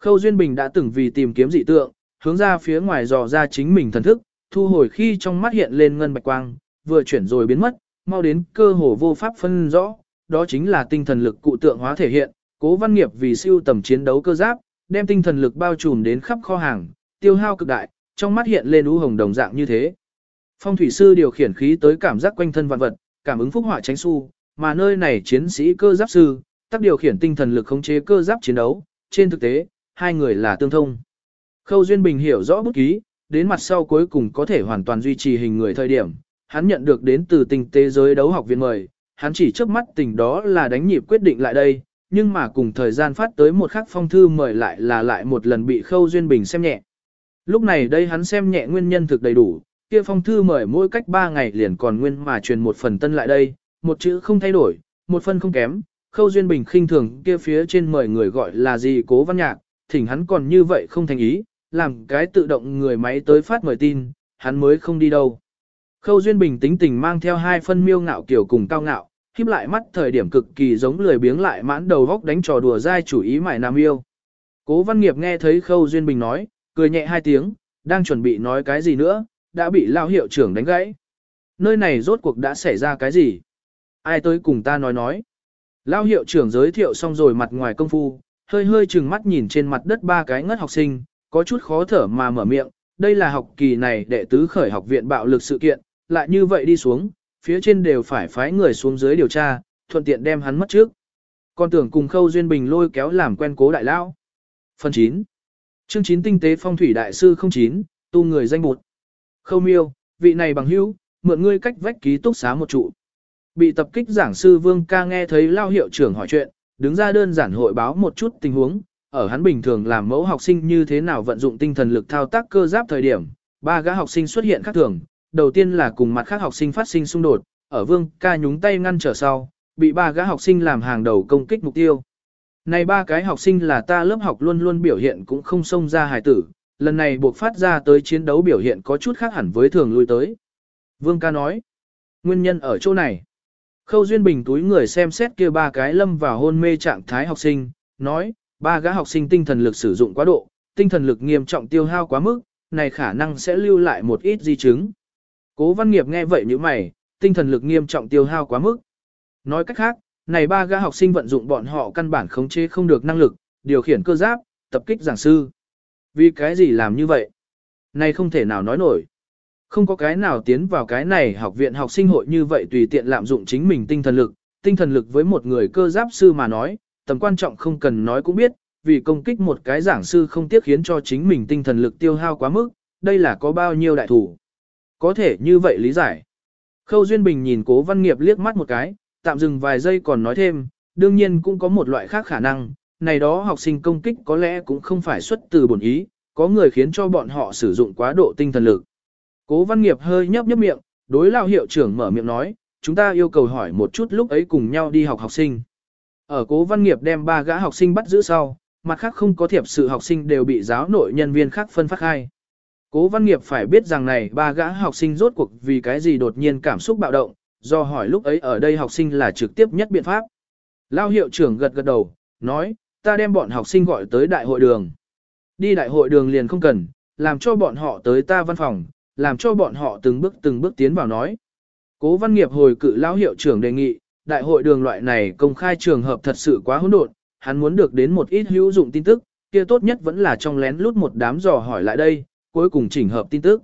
Khâu Duyên Bình đã từng vì tìm kiếm dị tượng, hướng ra phía ngoài dò ra chính mình thần thức, thu hồi khi trong mắt hiện lên ngân bạch quang, vừa chuyển rồi biến mất, mau đến cơ hồ vô pháp phân rõ, đó chính là tinh thần lực cụ tượng hóa thể hiện, cố văn nghiệp vì siêu tầm chiến đấu cơ giáp, đem tinh thần lực bao trùm đến khắp kho hàng, tiêu hao cực đại, trong mắt hiện lên u hồng đồng dạng như thế. Phong thủy sư điều khiển khí tới cảm giác quanh thân vạn vật, cảm ứng phúc họa tránh su, mà nơi này chiến sĩ cơ giáp sư, tác điều khiển tinh thần lực khống chế cơ giáp chiến đấu, trên thực tế, hai người là tương thông. Khâu Duyên Bình hiểu rõ bút ký, đến mặt sau cuối cùng có thể hoàn toàn duy trì hình người thời điểm, hắn nhận được đến từ tinh tế giới đấu học viện mời, hắn chỉ trước mắt tình đó là đánh nhịp quyết định lại đây, nhưng mà cùng thời gian phát tới một khắc phong thư mời lại là lại một lần bị Khâu Duyên Bình xem nhẹ. Lúc này đây hắn xem nhẹ nguyên nhân thực đầy đủ, kia phong thư mời mỗi cách 3 ngày liền còn nguyên mà truyền một phần tân lại đây, một chữ không thay đổi, một phân không kém, Khâu Duyên Bình khinh thường kia phía trên mời người gọi là gì cố văn nhạc, thỉnh hắn còn như vậy không thành ý, làm cái tự động người máy tới phát mời tin, hắn mới không đi đâu. Khâu Duyên Bình tính tình mang theo hai phân miêu ngạo kiểu cùng cao ngạo, khiếp lại mắt thời điểm cực kỳ giống lười biếng lại mãn đầu góc đánh trò đùa dai chủ ý mải nam yêu. Cố Văn Nghiệp nghe thấy Khâu Duyên Bình nói, cười nhẹ hai tiếng, đang chuẩn bị nói cái gì nữa, đã bị lao hiệu trưởng đánh gãy. nơi này rốt cuộc đã xảy ra cái gì? Ai tới cùng ta nói nói. Lao hiệu trưởng giới thiệu xong rồi mặt ngoài công phu, hơi hơi chừng mắt nhìn trên mặt đất ba cái ngất học sinh, có chút khó thở mà mở miệng, đây là học kỳ này đệ tứ khởi học viện bạo lực sự kiện, lại như vậy đi xuống, phía trên đều phải phái người xuống dưới điều tra, thuận tiện đem hắn mất trước. Con tưởng cùng Khâu Duyên Bình lôi kéo làm quen cố đại lao. Phần 9. Chương 9 tinh tế phong thủy đại sư 09, tu người danh bụt. Khâu Miêu, vị này bằng hữu, mượn ngươi cách vách ký túc xá một trụ. Bị tập kích giảng sư Vương Ca nghe thấy lao hiệu trưởng hỏi chuyện, đứng ra đơn giản hội báo một chút tình huống, ở hắn bình thường làm mẫu học sinh như thế nào vận dụng tinh thần lực thao tác cơ giáp thời điểm, ba gã học sinh xuất hiện khác thường, đầu tiên là cùng mặt khác học sinh phát sinh xung đột, ở Vương Ca nhúng tay ngăn trở sau, bị ba gã học sinh làm hàng đầu công kích mục tiêu. Này ba cái học sinh là ta lớp học luôn luôn biểu hiện cũng không xông ra hài tử, lần này buộc phát ra tới chiến đấu biểu hiện có chút khác hẳn với thường lui tới. Vương ca nói, nguyên nhân ở chỗ này. Khâu Duyên Bình túi người xem xét kia ba cái lâm vào hôn mê trạng thái học sinh, nói, ba gã học sinh tinh thần lực sử dụng quá độ, tinh thần lực nghiêm trọng tiêu hao quá mức, này khả năng sẽ lưu lại một ít di chứng. Cố văn nghiệp nghe vậy như mày, tinh thần lực nghiêm trọng tiêu hao quá mức. Nói cách khác, này ba gã học sinh vận dụng bọn họ căn bản khống chế không được năng lực, điều khiển cơ giáp, tập kích giảng sư. Vì cái gì làm như vậy? Này không thể nào nói nổi. Không có cái nào tiến vào cái này học viện học sinh hội như vậy tùy tiện lạm dụng chính mình tinh thần lực. Tinh thần lực với một người cơ giáp sư mà nói, tầm quan trọng không cần nói cũng biết, vì công kích một cái giảng sư không tiếc khiến cho chính mình tinh thần lực tiêu hao quá mức, đây là có bao nhiêu đại thủ. Có thể như vậy lý giải. Khâu Duyên Bình nhìn cố văn nghiệp liếc mắt một cái, tạm dừng vài giây còn nói thêm, đương nhiên cũng có một loại khác khả năng, này đó học sinh công kích có lẽ cũng không phải xuất từ bổn ý, có người khiến cho bọn họ sử dụng quá độ tinh thần lực. Cố văn nghiệp hơi nhấp nhấp miệng, đối lao hiệu trưởng mở miệng nói, chúng ta yêu cầu hỏi một chút lúc ấy cùng nhau đi học học sinh. Ở cố văn nghiệp đem ba gã học sinh bắt giữ sau, mặt khác không có thiệp sự học sinh đều bị giáo nội nhân viên khác phân phát hai. Cố văn nghiệp phải biết rằng này ba gã học sinh rốt cuộc vì cái gì đột nhiên cảm xúc bạo động, do hỏi lúc ấy ở đây học sinh là trực tiếp nhất biện pháp. Lao hiệu trưởng gật gật đầu, nói, ta đem bọn học sinh gọi tới đại hội đường. Đi đại hội đường liền không cần, làm cho bọn họ tới ta văn phòng, làm cho bọn họ từng bước từng bước tiến vào nói. Cố văn nghiệp hồi cự lão hiệu trưởng đề nghị, đại hội đường loại này công khai trường hợp thật sự quá hỗn độn, hắn muốn được đến một ít hữu dụng tin tức, kia tốt nhất vẫn là trong lén lút một đám dò hỏi lại đây, cuối cùng chỉnh hợp tin tức.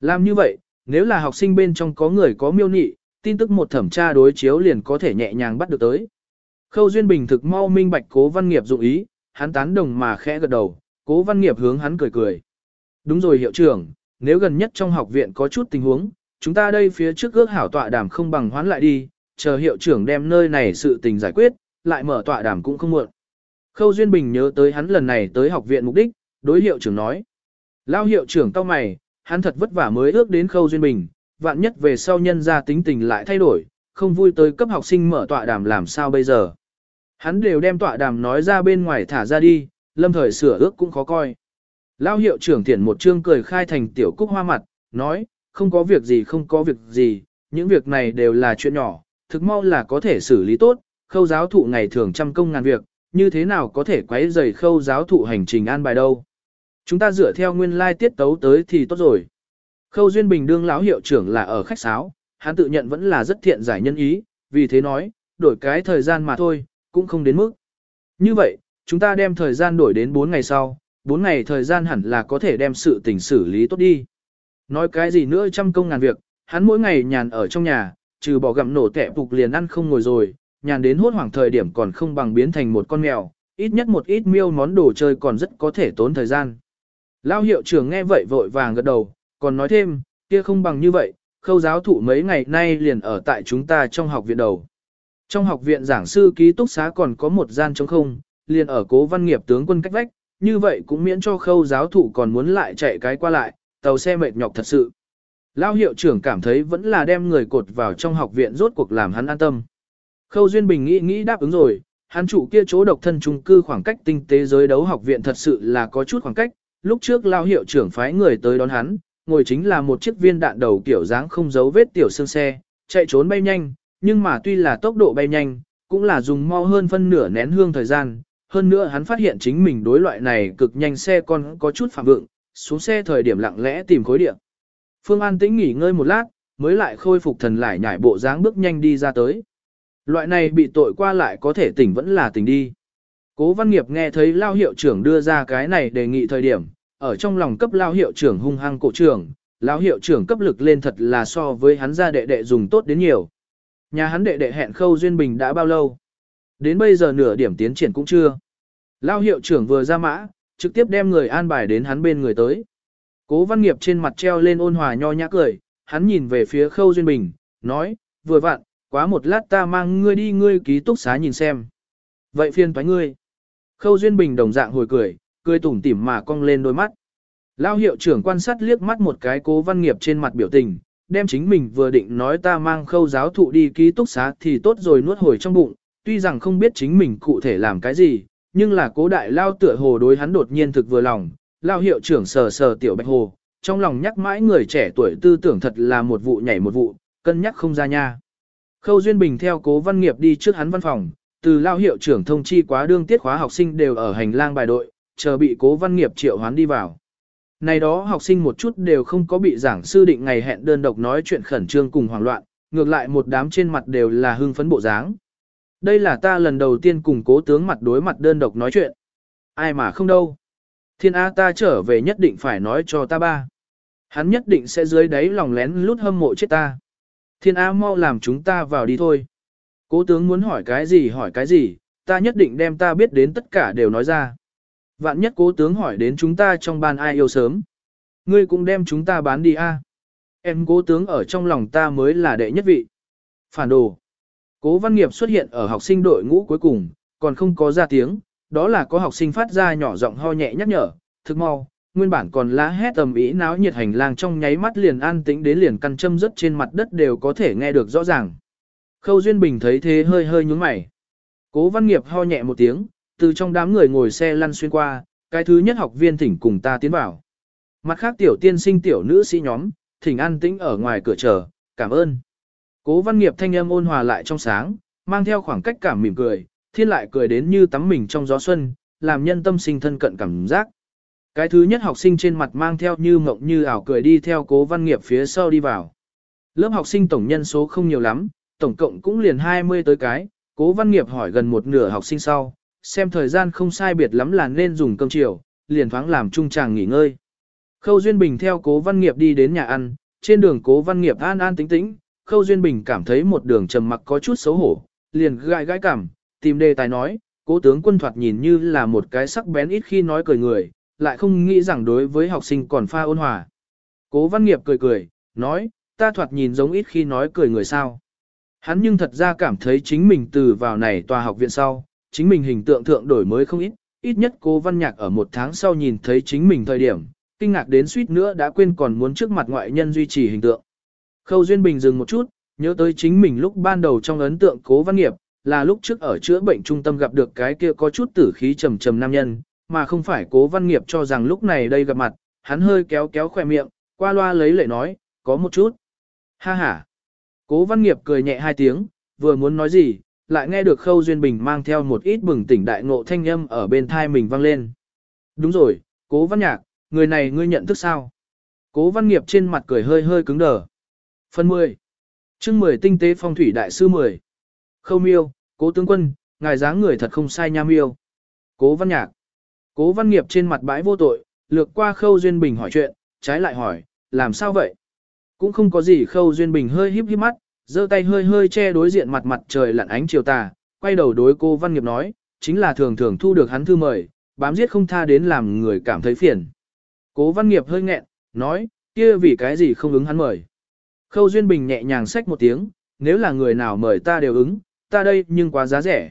Làm như vậy, nếu là học sinh bên trong có người có miêu nị, tin tức một thẩm tra đối chiếu liền có thể nhẹ nhàng bắt được tới. Khâu Duyên Bình thực mau minh bạch cố văn nghiệp dụng ý, hắn tán đồng mà khẽ gật đầu, cố văn nghiệp hướng hắn cười cười. Đúng rồi hiệu trưởng, nếu gần nhất trong học viện có chút tình huống, chúng ta đây phía trước ước hảo tọa đàm không bằng hoán lại đi, chờ hiệu trưởng đem nơi này sự tình giải quyết, lại mở tọa đàm cũng không muộn. Khâu Duyên Bình nhớ tới hắn lần này tới học viện mục đích, đối hiệu trưởng nói. Lao hiệu trưởng cao mày, hắn thật vất vả mới ước đến Khâu Duyên Bình, vạn nhất về sau nhân ra tính tình lại thay đổi, không vui tới cấp học sinh mở tọa đàm làm sao bây giờ. Hắn đều đem tọa đàm nói ra bên ngoài thả ra đi, lâm thời sửa ước cũng khó coi. Lao hiệu trưởng thiển một chương cười khai thành tiểu cúc hoa mặt, nói, không có việc gì không có việc gì, những việc này đều là chuyện nhỏ, thực mau là có thể xử lý tốt, khâu giáo thụ ngày thường trăm công ngàn việc, như thế nào có thể quấy rầy khâu giáo thụ hành trình an bài đâu. Chúng ta dựa theo nguyên lai tiết tấu tới thì tốt rồi. Khâu Duyên Bình đương lão hiệu trưởng là ở khách sáo, hắn tự nhận vẫn là rất thiện giải nhân ý, vì thế nói, đổi cái thời gian mà thôi, cũng không đến mức. Như vậy, chúng ta đem thời gian đổi đến 4 ngày sau, 4 ngày thời gian hẳn là có thể đem sự tình xử lý tốt đi. Nói cái gì nữa trăm công ngàn việc, hắn mỗi ngày nhàn ở trong nhà, trừ bỏ gặm nổ tẻ phục liền ăn không ngồi rồi, nhàn đến hốt hoảng thời điểm còn không bằng biến thành một con mèo, ít nhất một ít miêu món đồ chơi còn rất có thể tốn thời gian. Lao hiệu trưởng nghe vậy vội vàng gật đầu, còn nói thêm, kia không bằng như vậy, khâu giáo thụ mấy ngày nay liền ở tại chúng ta trong học viện đầu. Trong học viện giảng sư ký túc xá còn có một gian trống không, liền ở cố văn nghiệp tướng quân cách vách, như vậy cũng miễn cho khâu giáo thụ còn muốn lại chạy cái qua lại, tàu xe mệt nhọc thật sự. Lao hiệu trưởng cảm thấy vẫn là đem người cột vào trong học viện rốt cuộc làm hắn an tâm. Khâu Duyên Bình nghĩ nghĩ đáp ứng rồi, hắn chủ kia chỗ độc thân trung cư khoảng cách tinh tế giới đấu học viện thật sự là có chút khoảng cách, lúc trước Lao hiệu trưởng phái người tới đón hắn, ngồi chính là một chiếc viên đạn đầu kiểu dáng không giấu vết tiểu xương xe, chạy trốn bay nhanh, nhưng mà tuy là tốc độ bay nhanh, cũng là dùng mau hơn phân nửa nén hương thời gian. Hơn nữa hắn phát hiện chính mình đối loại này cực nhanh xe con có chút phạm vượng, xuống xe thời điểm lặng lẽ tìm khối địa. Phương An tĩnh nghỉ ngơi một lát, mới lại khôi phục thần lại nhảy bộ dáng bước nhanh đi ra tới. Loại này bị tội qua lại có thể tỉnh vẫn là tỉnh đi. Cố văn nghiệp nghe thấy lao hiệu trưởng đưa ra cái này đề nghị thời điểm, ở trong lòng cấp lao hiệu trưởng hung hăng cổ trưởng, lao hiệu trưởng cấp lực lên thật là so với hắn ra đệ đệ dùng tốt đến nhiều. Nhà hắn đệ đệ hẹn khâu duyên bình đã bao lâu? Đến bây giờ nửa điểm tiến triển cũng chưa. Lao hiệu trưởng vừa ra mã, trực tiếp đem người an bài đến hắn bên người tới. Cố văn nghiệp trên mặt treo lên ôn hòa nho nhã cười, hắn nhìn về phía khâu duyên bình, nói, vừa vặn, quá một lát ta mang ngươi đi ngươi ký túc xá nhìn xem. Vậy phiên toái ngươi. Khâu duyên bình đồng dạng hồi cười, cười tủm tỉm mà cong lên đôi mắt. Lao hiệu trưởng quan sát liếc mắt một cái cố văn nghiệp trên mặt biểu tình, đem chính mình vừa định nói ta mang khâu giáo thụ đi ký túc xá thì tốt rồi nuốt hồi trong bụng, tuy rằng không biết chính mình cụ thể làm cái gì, nhưng là cố đại lao tựa hồ đối hắn đột nhiên thực vừa lòng, lao hiệu trưởng sờ sờ tiểu bạch hồ, trong lòng nhắc mãi người trẻ tuổi tư tưởng thật là một vụ nhảy một vụ, cân nhắc không ra nha. Khâu Duyên Bình theo cố văn nghiệp đi trước hắn văn phòng, từ lao hiệu trưởng thông chi quá đương tiết khóa học sinh đều ở hành lang bài đội, chờ bị cố văn nghiệp triệu hoán đi vào. Này đó học sinh một chút đều không có bị giảng sư định ngày hẹn đơn độc nói chuyện khẩn trương cùng hoảng loạn, ngược lại một đám trên mặt đều là hưng phấn bộ dáng. Đây là ta lần đầu tiên cùng cố tướng mặt đối mặt đơn độc nói chuyện. Ai mà không đâu. Thiên A ta trở về nhất định phải nói cho ta ba. Hắn nhất định sẽ dưới đáy lòng lén lút hâm mộ chết ta. Thiên A mau làm chúng ta vào đi thôi. Cố tướng muốn hỏi cái gì hỏi cái gì, ta nhất định đem ta biết đến tất cả đều nói ra. Vạn nhất cố tướng hỏi đến chúng ta trong ban ai yêu sớm. Ngươi cũng đem chúng ta bán đi a. Em cố tướng ở trong lòng ta mới là đệ nhất vị. Phản đồ. Cố văn nghiệp xuất hiện ở học sinh đội ngũ cuối cùng, còn không có ra tiếng, đó là có học sinh phát ra nhỏ giọng ho nhẹ nhắc nhở, thức mau, nguyên bản còn lá hét tầm ý náo nhiệt hành lang trong nháy mắt liền an tĩnh đến liền căn châm rất trên mặt đất đều có thể nghe được rõ ràng. Khâu Duyên Bình thấy thế hơi hơi nhúng mày. Cố văn nghiệp ho nhẹ một tiếng, từ trong đám người ngồi xe lăn xuyên qua, cái thứ nhất học viên thỉnh cùng ta tiến vào. Mặt khác tiểu tiên sinh tiểu nữ sĩ nhóm, thỉnh an tĩnh ở ngoài cửa chờ, cảm ơn. Cố văn nghiệp thanh âm ôn hòa lại trong sáng, mang theo khoảng cách cảm mỉm cười, thiên lại cười đến như tắm mình trong gió xuân, làm nhân tâm sinh thân cận cảm giác. Cái thứ nhất học sinh trên mặt mang theo như mộng như ảo cười đi theo cố văn nghiệp phía sau đi vào. Lớp học sinh tổng nhân số không nhiều lắm, tổng cộng cũng liền 20 tới cái, cố văn nghiệp hỏi gần một nửa học sinh sau, xem thời gian không sai biệt lắm là nên dùng cơm chiều, liền thoáng làm trung chàng nghỉ ngơi. Khâu Duyên Bình theo cố văn nghiệp đi đến nhà ăn, trên đường cố văn nghiệp an an tĩnh tĩnh, Khâu Duyên Bình cảm thấy một đường trầm mặc có chút xấu hổ, liền gãi gãi cảm, tìm đề tài nói, cố tướng quân thoạt nhìn như là một cái sắc bén ít khi nói cười người, lại không nghĩ rằng đối với học sinh còn pha ôn hòa. Cố văn nghiệp cười cười, nói, ta thoạt nhìn giống ít khi nói cười người sao. Hắn nhưng thật ra cảm thấy chính mình từ vào này tòa học viện sau, chính mình hình tượng thượng đổi mới không ít, ít nhất cố văn nhạc ở một tháng sau nhìn thấy chính mình thời điểm, kinh ngạc đến suýt nữa đã quên còn muốn trước mặt ngoại nhân duy trì hình tượng. Khâu Duyên Bình dừng một chút, nhớ tới chính mình lúc ban đầu trong ấn tượng cố văn nghiệp, là lúc trước ở chữa bệnh trung tâm gặp được cái kia có chút tử khí trầm trầm nam nhân, mà không phải cố văn nghiệp cho rằng lúc này đây gặp mặt, hắn hơi kéo kéo khỏe miệng, qua loa lấy lệ nói, có một chút. Ha ha. Cố văn nghiệp cười nhẹ hai tiếng, vừa muốn nói gì, lại nghe được Khâu Duyên Bình mang theo một ít bừng tỉnh đại ngộ thanh âm ở bên thai mình vang lên. Đúng rồi, cố văn nhạc, người này ngươi nhận thức sao? Cố văn nghiệp trên mặt cười hơi hơi cứng đờ. Phần 10. chương 10 tinh tế phong thủy đại sư 10. Khâu miêu, cố tướng quân, ngài dáng người thật không sai nha miêu. Cố văn nhạc. Cố văn nghiệp trên mặt bãi vô tội, lược qua khâu duyên bình hỏi chuyện, trái lại hỏi, làm sao vậy? Cũng không có gì khâu duyên bình hơi híp híp mắt, giơ tay hơi hơi che đối diện mặt mặt trời lặn ánh chiều tà, quay đầu đối cô văn nghiệp nói, chính là thường thường thu được hắn thư mời, bám giết không tha đến làm người cảm thấy phiền. Cố văn nghiệp hơi nghẹn, nói, kia vì cái gì không ứng hắn mời. Khâu Duyên Bình nhẹ nhàng xách một tiếng, nếu là người nào mời ta đều ứng, ta đây nhưng quá giá rẻ.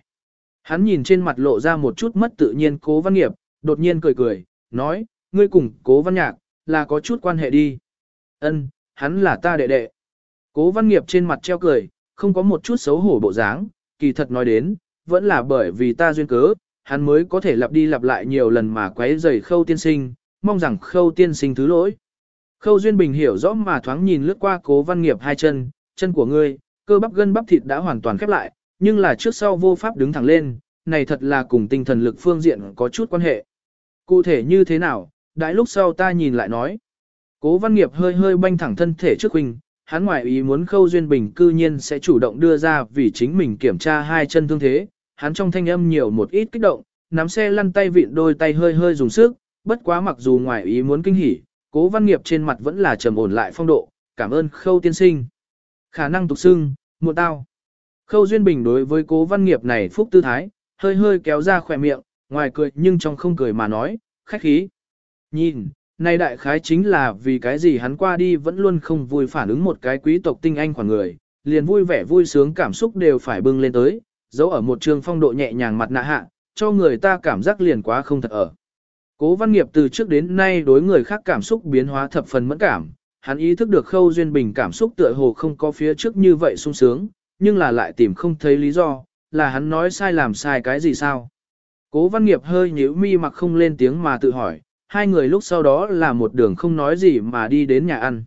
Hắn nhìn trên mặt lộ ra một chút mất tự nhiên cố văn nghiệp, đột nhiên cười cười, nói, ngươi cùng cố văn nhạc, là có chút quan hệ đi. Ân, hắn là ta đệ đệ. Cố văn nghiệp trên mặt treo cười, không có một chút xấu hổ bộ dáng, kỳ thật nói đến, vẫn là bởi vì ta duyên cớ, hắn mới có thể lặp đi lặp lại nhiều lần mà quấy rầy khâu tiên sinh, mong rằng khâu tiên sinh thứ lỗi. Khâu Duyên Bình hiểu rõ mà thoáng nhìn lướt qua cố văn nghiệp hai chân, chân của ngươi, cơ bắp gân bắp thịt đã hoàn toàn khép lại, nhưng là trước sau vô pháp đứng thẳng lên, này thật là cùng tinh thần lực phương diện có chút quan hệ. Cụ thể như thế nào, đại lúc sau ta nhìn lại nói. Cố văn nghiệp hơi hơi banh thẳng thân thể trước huynh, hắn ngoại ý muốn Khâu Duyên Bình cư nhiên sẽ chủ động đưa ra vì chính mình kiểm tra hai chân thương thế, hắn trong thanh âm nhiều một ít kích động, nắm xe lăn tay vịn đôi tay hơi hơi dùng sức, bất quá mặc dù ngoại ý muốn kinh hỉ, cố văn nghiệp trên mặt vẫn là trầm ổn lại phong độ, cảm ơn Khâu tiên sinh. Khả năng tục xưng, muộn tao. Khâu Duyên Bình đối với cố văn nghiệp này phúc tư thái, hơi hơi kéo ra khỏe miệng, ngoài cười nhưng trong không cười mà nói, khách khí. Nhìn, này đại khái chính là vì cái gì hắn qua đi vẫn luôn không vui phản ứng một cái quý tộc tinh anh khoảng người, liền vui vẻ vui sướng cảm xúc đều phải bưng lên tới, giấu ở một trường phong độ nhẹ nhàng mặt nạ hạ, cho người ta cảm giác liền quá không thật ở. Cố văn nghiệp từ trước đến nay đối người khác cảm xúc biến hóa thập phần mẫn cảm, hắn ý thức được khâu duyên bình cảm xúc tựa hồ không có phía trước như vậy sung sướng, nhưng là lại tìm không thấy lý do, là hắn nói sai làm sai cái gì sao. Cố văn nghiệp hơi nhíu mi mặc không lên tiếng mà tự hỏi, hai người lúc sau đó là một đường không nói gì mà đi đến nhà ăn.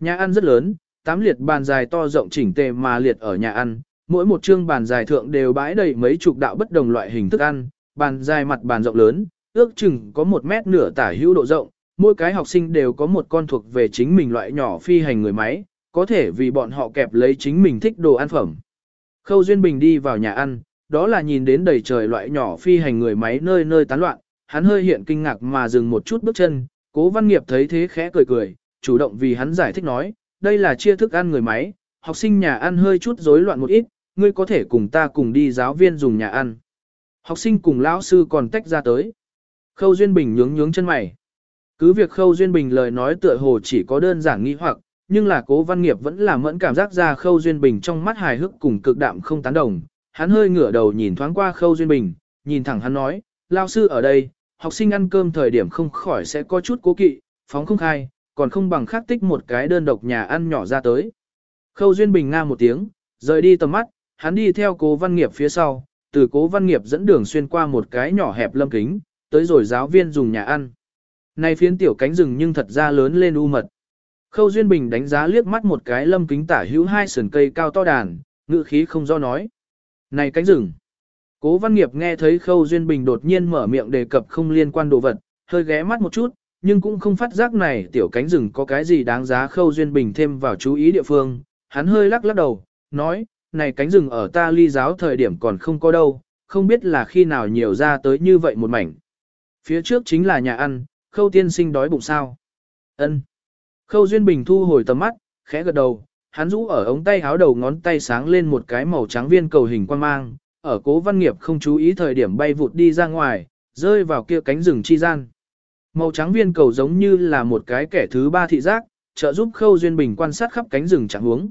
Nhà ăn rất lớn, tám liệt bàn dài to rộng chỉnh tề mà liệt ở nhà ăn, mỗi một chương bàn dài thượng đều bãi đầy mấy chục đạo bất đồng loại hình thức ăn, bàn dài mặt bàn rộng lớn, ước chừng có một mét nửa tả hữu độ rộng, mỗi cái học sinh đều có một con thuộc về chính mình loại nhỏ phi hành người máy, có thể vì bọn họ kẹp lấy chính mình thích đồ ăn phẩm. Khâu Duyên Bình đi vào nhà ăn, đó là nhìn đến đầy trời loại nhỏ phi hành người máy nơi nơi tán loạn, hắn hơi hiện kinh ngạc mà dừng một chút bước chân, cố văn nghiệp thấy thế khẽ cười cười, chủ động vì hắn giải thích nói, đây là chia thức ăn người máy, học sinh nhà ăn hơi chút rối loạn một ít, ngươi có thể cùng ta cùng đi giáo viên dùng nhà ăn. Học sinh cùng lão sư còn tách ra tới. Khâu Duyên Bình nhướng nhướng chân mày. Cứ việc Khâu Duyên Bình lời nói tựa hồ chỉ có đơn giản nghi hoặc, nhưng là cố văn nghiệp vẫn là mẫn cảm giác ra Khâu Duyên Bình trong mắt hài hước cùng cực đạm không tán đồng. Hắn hơi ngửa đầu nhìn thoáng qua Khâu Duyên Bình, nhìn thẳng hắn nói, lao sư ở đây, học sinh ăn cơm thời điểm không khỏi sẽ có chút cố kỵ, phóng không khai, còn không bằng khắc tích một cái đơn độc nhà ăn nhỏ ra tới. Khâu Duyên Bình nga một tiếng, rời đi tầm mắt, hắn đi theo cố văn nghiệp phía sau, từ cố văn nghiệp dẫn đường xuyên qua một cái nhỏ hẹp lâm kính, tới rồi giáo viên dùng nhà ăn. Này phiến tiểu cánh rừng nhưng thật ra lớn lên u mật. Khâu Duyên Bình đánh giá liếc mắt một cái lâm kính tả hữu hai sườn cây cao to đàn, ngự khí không do nói. Này cánh rừng! Cố văn nghiệp nghe thấy Khâu Duyên Bình đột nhiên mở miệng đề cập không liên quan đồ vật, hơi ghé mắt một chút, nhưng cũng không phát giác này tiểu cánh rừng có cái gì đáng giá Khâu Duyên Bình thêm vào chú ý địa phương. Hắn hơi lắc lắc đầu, nói, này cánh rừng ở ta ly giáo thời điểm còn không có đâu, không biết là khi nào nhiều ra tới như vậy một mảnh. Phía trước chính là nhà ăn, Khâu tiên sinh đói bụng sao. ân Khâu Duyên Bình thu hồi tầm mắt, khẽ gật đầu, hắn rũ ở ống tay áo đầu ngón tay sáng lên một cái màu trắng viên cầu hình quan mang, ở cố văn nghiệp không chú ý thời điểm bay vụt đi ra ngoài, rơi vào kia cánh rừng chi gian. Màu trắng viên cầu giống như là một cái kẻ thứ ba thị giác, trợ giúp Khâu Duyên Bình quan sát khắp cánh rừng chẳng huống.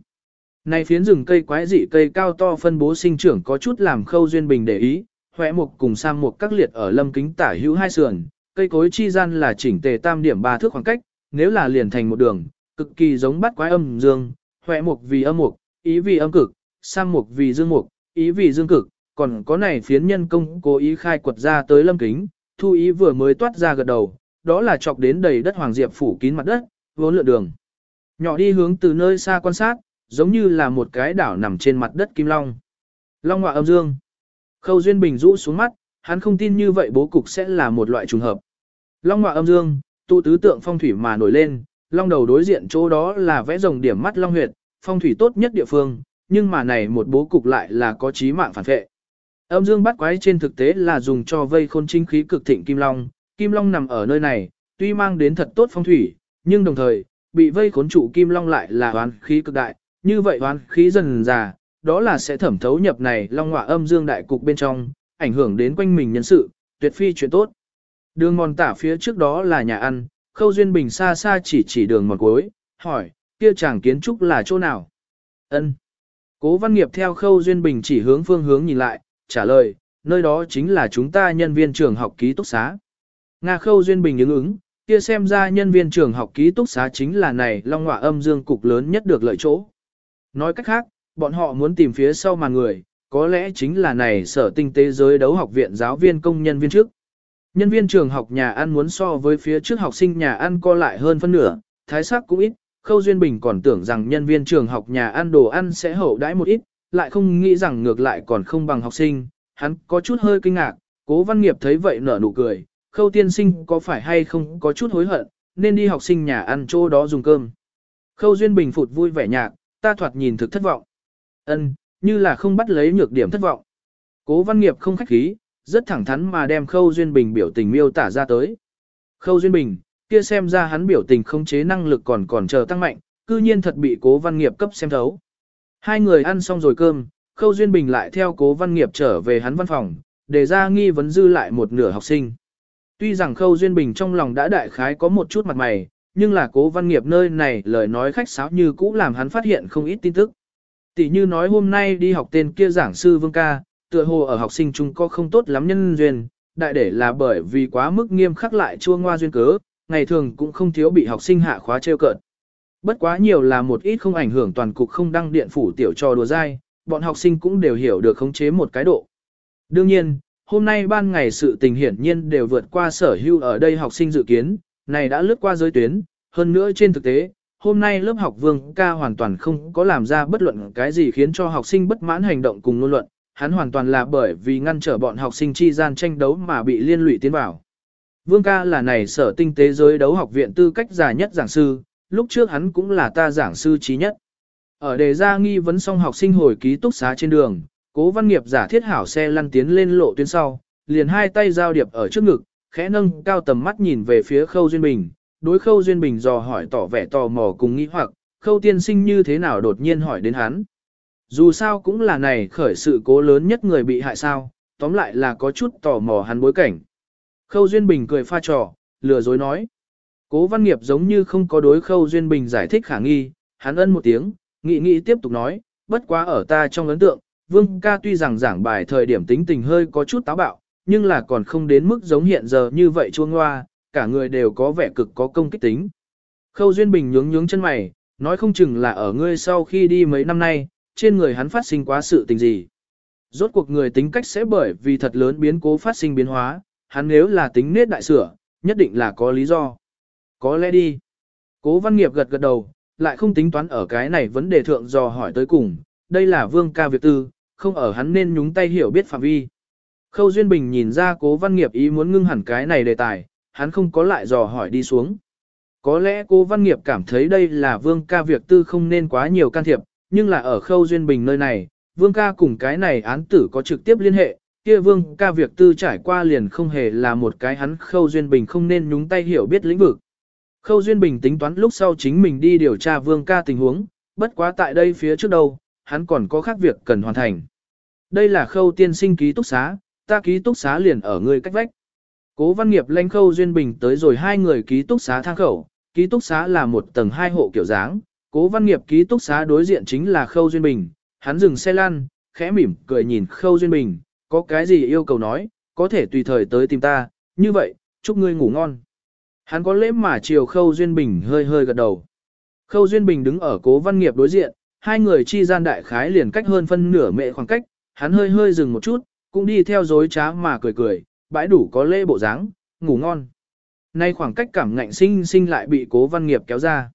Này phiến rừng cây quái dị cây cao to phân bố sinh trưởng có chút làm Khâu Duyên Bình để ý, hoẹ mục cùng sang mục các liệt ở lâm kính tả hữu hai sườn, cây cối chi gian là chỉnh tề tam điểm ba thước khoảng cách, nếu là liền thành một đường, cực kỳ giống bắt quái âm dương, hoẹ mục vì âm mục, ý vì âm cực, sang mục vì dương mục, ý vì dương cực, còn có này phiến nhân công cố ý khai quật ra tới lâm kính, thu ý vừa mới toát ra gật đầu, đó là chọc đến đầy đất hoàng diệp phủ kín mặt đất, vốn lượn đường. Nhỏ đi hướng từ nơi xa quan sát, giống như là một cái đảo nằm trên mặt đất kim long. Long ngọa âm dương. Khâu Duyên Bình rũ xuống mắt, hắn không tin như vậy bố cục sẽ là một loại trùng hợp. Long ngọa âm dương, tụ tứ tượng phong thủy mà nổi lên, long đầu đối diện chỗ đó là vẽ rồng điểm mắt long huyệt, phong thủy tốt nhất địa phương, nhưng mà này một bố cục lại là có chí mạng phản vệ. Âm dương bắt quái trên thực tế là dùng cho vây khôn chính khí cực thịnh kim long, kim long nằm ở nơi này, tuy mang đến thật tốt phong thủy, nhưng đồng thời, bị vây khốn trụ kim long lại là oán khí cực đại, như vậy oán khí dần già, đó là sẽ thẩm thấu nhập này long hỏa âm dương đại cục bên trong, ảnh hưởng đến quanh mình nhân sự, tuyệt phi chuyện tốt. Đường mòn tả phía trước đó là nhà ăn, khâu duyên bình xa xa chỉ chỉ đường mòn cuối, hỏi, kia chàng kiến trúc là chỗ nào? ân Cố văn nghiệp theo khâu duyên bình chỉ hướng phương hướng nhìn lại, trả lời, nơi đó chính là chúng ta nhân viên trường học ký túc xá. Nga khâu duyên bình ứng ứng, kia xem ra nhân viên trường học ký túc xá chính là này long Hỏa âm dương cục lớn nhất được lợi chỗ. Nói cách khác, bọn họ muốn tìm phía sau mà người, có lẽ chính là này sở tinh tế giới đấu học viện giáo viên công nhân viên trước. Nhân viên trường học nhà ăn muốn so với phía trước học sinh nhà ăn co lại hơn phân nửa, thái sắc cũng ít, Khâu Duyên Bình còn tưởng rằng nhân viên trường học nhà ăn đồ ăn sẽ hậu đãi một ít, lại không nghĩ rằng ngược lại còn không bằng học sinh, hắn có chút hơi kinh ngạc, cố văn nghiệp thấy vậy nở nụ cười, Khâu tiên sinh có phải hay không có chút hối hận, nên đi học sinh nhà ăn chỗ đó dùng cơm. Khâu Duyên Bình phụt vui vẻ nhạc, ta thoạt nhìn thực thất vọng. Ân, như là không bắt lấy nhược điểm thất vọng. Cố Văn Nghiệp không khách khí, rất thẳng thắn mà đem Khâu Duyên Bình biểu tình miêu tả ra tới. Khâu Duyên Bình, kia xem ra hắn biểu tình không chế năng lực còn còn chờ tăng mạnh, cư nhiên thật bị Cố Văn Nghiệp cấp xem thấu. Hai người ăn xong rồi cơm, Khâu Duyên Bình lại theo Cố Văn Nghiệp trở về hắn văn phòng, để ra nghi vấn dư lại một nửa học sinh. Tuy rằng Khâu Duyên Bình trong lòng đã đại khái có một chút mặt mày, nhưng là Cố Văn Nghiệp nơi này lời nói khách sáo như cũ làm hắn phát hiện không ít tin tức. Tỷ như nói hôm nay đi học tên kia giảng sư Vương Ca, tựa hồ ở học sinh chúng có không tốt lắm nhân duyên, đại để là bởi vì quá mức nghiêm khắc lại chua ngoa duyên cớ, ngày thường cũng không thiếu bị học sinh hạ khóa trêu cợt. Bất quá nhiều là một ít không ảnh hưởng toàn cục không đăng điện phủ tiểu trò đùa dai, bọn học sinh cũng đều hiểu được khống chế một cái độ. Đương nhiên, hôm nay ban ngày sự tình hiển nhiên đều vượt qua sở hưu ở đây học sinh dự kiến, này đã lướt qua giới tuyến, hơn nữa trên thực tế, hôm nay lớp học vương ca hoàn toàn không có làm ra bất luận cái gì khiến cho học sinh bất mãn hành động cùng ngôn luận, hắn hoàn toàn là bởi vì ngăn trở bọn học sinh chi gian tranh đấu mà bị liên lụy tiến vào. Vương ca là này sở tinh tế giới đấu học viện tư cách già nhất giảng sư, lúc trước hắn cũng là ta giảng sư trí nhất. Ở đề ra nghi vấn xong học sinh hồi ký túc xá trên đường, cố văn nghiệp giả thiết hảo xe lăn tiến lên lộ tuyến sau, liền hai tay giao điệp ở trước ngực, khẽ nâng cao tầm mắt nhìn về phía khâu duyên bình, đối khâu duyên bình dò hỏi tỏ vẻ tò mò cùng nghĩ hoặc, khâu tiên sinh như thế nào đột nhiên hỏi đến hắn. Dù sao cũng là này khởi sự cố lớn nhất người bị hại sao, tóm lại là có chút tò mò hắn bối cảnh. Khâu Duyên Bình cười pha trò, lừa dối nói. Cố văn nghiệp giống như không có đối Khâu Duyên Bình giải thích khả nghi, hắn ân một tiếng, nghị nghị tiếp tục nói, bất quá ở ta trong ấn tượng, Vương ca tuy rằng giảng bài thời điểm tính tình hơi có chút táo bạo, nhưng là còn không đến mức giống hiện giờ như vậy chuông hoa, cả người đều có vẻ cực có công kích tính. Khâu Duyên Bình nhướng nhướng chân mày, nói không chừng là ở ngươi sau khi đi mấy năm nay, trên người hắn phát sinh quá sự tình gì. Rốt cuộc người tính cách sẽ bởi vì thật lớn biến cố phát sinh biến hóa, hắn nếu là tính nết đại sửa, nhất định là có lý do. Có lẽ đi. Cố văn nghiệp gật gật đầu, lại không tính toán ở cái này vấn đề thượng dò hỏi tới cùng, đây là vương ca việc tư, không ở hắn nên nhúng tay hiểu biết phạm vi. Khâu Duyên Bình nhìn ra cố văn nghiệp ý muốn ngưng hẳn cái này đề tài, hắn không có lại dò hỏi đi xuống. Có lẽ cố văn nghiệp cảm thấy đây là vương ca việc tư không nên quá nhiều can thiệp, nhưng là ở khâu duyên bình nơi này, vương ca cùng cái này án tử có trực tiếp liên hệ, kia vương ca việc tư trải qua liền không hề là một cái hắn khâu duyên bình không nên nhúng tay hiểu biết lĩnh vực. Khâu duyên bình tính toán lúc sau chính mình đi điều tra vương ca tình huống, bất quá tại đây phía trước đâu, hắn còn có khác việc cần hoàn thành. Đây là khâu tiên sinh ký túc xá, ta ký túc xá liền ở người cách vách. Cố văn nghiệp lanh khâu duyên bình tới rồi hai người ký túc xá thang khẩu, ký túc xá là một tầng hai hộ kiểu dáng, cố văn nghiệp ký túc xá đối diện chính là khâu duyên bình, hắn dừng xe lăn, khẽ mỉm cười nhìn khâu duyên bình, có cái gì yêu cầu nói, có thể tùy thời tới tìm ta, như vậy, chúc ngươi ngủ ngon. Hắn có lễ mà chiều khâu duyên bình hơi hơi gật đầu. Khâu duyên bình đứng ở cố văn nghiệp đối diện, hai người chi gian đại khái liền cách hơn phân nửa mệ khoảng cách, hắn hơi hơi dừng một chút, cũng đi theo dối trá mà cười cười, bãi đủ có lễ bộ dáng, ngủ ngon. Nay khoảng cách cảm ngạnh sinh sinh lại bị cố văn nghiệp kéo ra.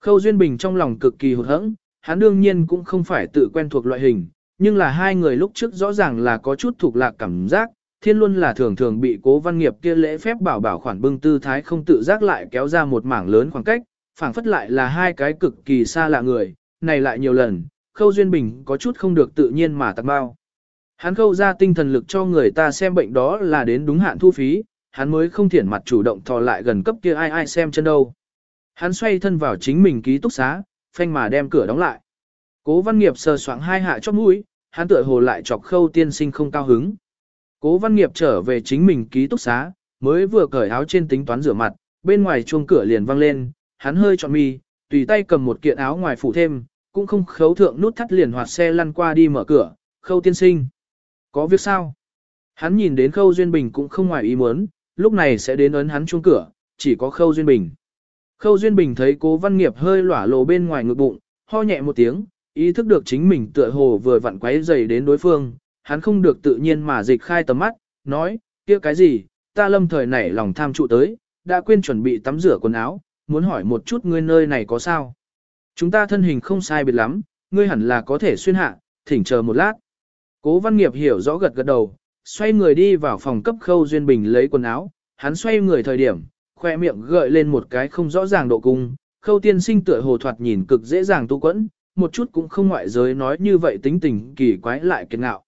Khâu Duyên Bình trong lòng cực kỳ hụt hẫng, hắn đương nhiên cũng không phải tự quen thuộc loại hình, nhưng là hai người lúc trước rõ ràng là có chút thuộc lạc cảm giác, thiên luôn là thường thường bị cố văn nghiệp kia lễ phép bảo bảo khoản bưng tư thái không tự giác lại kéo ra một mảng lớn khoảng cách, phảng phất lại là hai cái cực kỳ xa lạ người, này lại nhiều lần, Khâu Duyên Bình có chút không được tự nhiên mà tạc bao. Hắn khâu ra tinh thần lực cho người ta xem bệnh đó là đến đúng hạn thu phí, hắn mới không thiển mặt chủ động thò lại gần cấp kia ai ai xem chân đâu. Hắn xoay thân vào chính mình ký túc xá, phanh mà đem cửa đóng lại. Cố văn nghiệp sờ soạng hai hạ chóp mũi, hắn tựa hồ lại chọc khâu tiên sinh không cao hứng. Cố văn nghiệp trở về chính mình ký túc xá, mới vừa cởi áo trên tính toán rửa mặt, bên ngoài chuông cửa liền vang lên, hắn hơi trọn mi, tùy tay cầm một kiện áo ngoài phủ thêm, cũng không khấu thượng nút thắt liền hoạt xe lăn qua đi mở cửa, khâu tiên sinh. Có việc sao? Hắn nhìn đến khâu duyên bình cũng không ngoài ý muốn, lúc này sẽ đến ấn hắn chuông cửa, chỉ có khâu duyên bình. Khâu Duyên Bình thấy cố văn nghiệp hơi lỏa lộ bên ngoài ngực bụng, ho nhẹ một tiếng, ý thức được chính mình tựa hồ vừa vặn quấy dày đến đối phương, hắn không được tự nhiên mà dịch khai tầm mắt, nói, kia cái gì, ta lâm thời nảy lòng tham trụ tới, đã quên chuẩn bị tắm rửa quần áo, muốn hỏi một chút ngươi nơi này có sao. Chúng ta thân hình không sai biệt lắm, ngươi hẳn là có thể xuyên hạ, thỉnh chờ một lát. Cố văn nghiệp hiểu rõ gật gật đầu, xoay người đi vào phòng cấp khâu Duyên Bình lấy quần áo, hắn xoay người thời điểm, khoe miệng gợi lên một cái không rõ ràng độ cung, khâu tiên sinh tựa hồ thoạt nhìn cực dễ dàng tu quẫn, một chút cũng không ngoại giới nói như vậy tính tình kỳ quái lại kiệt ngạo.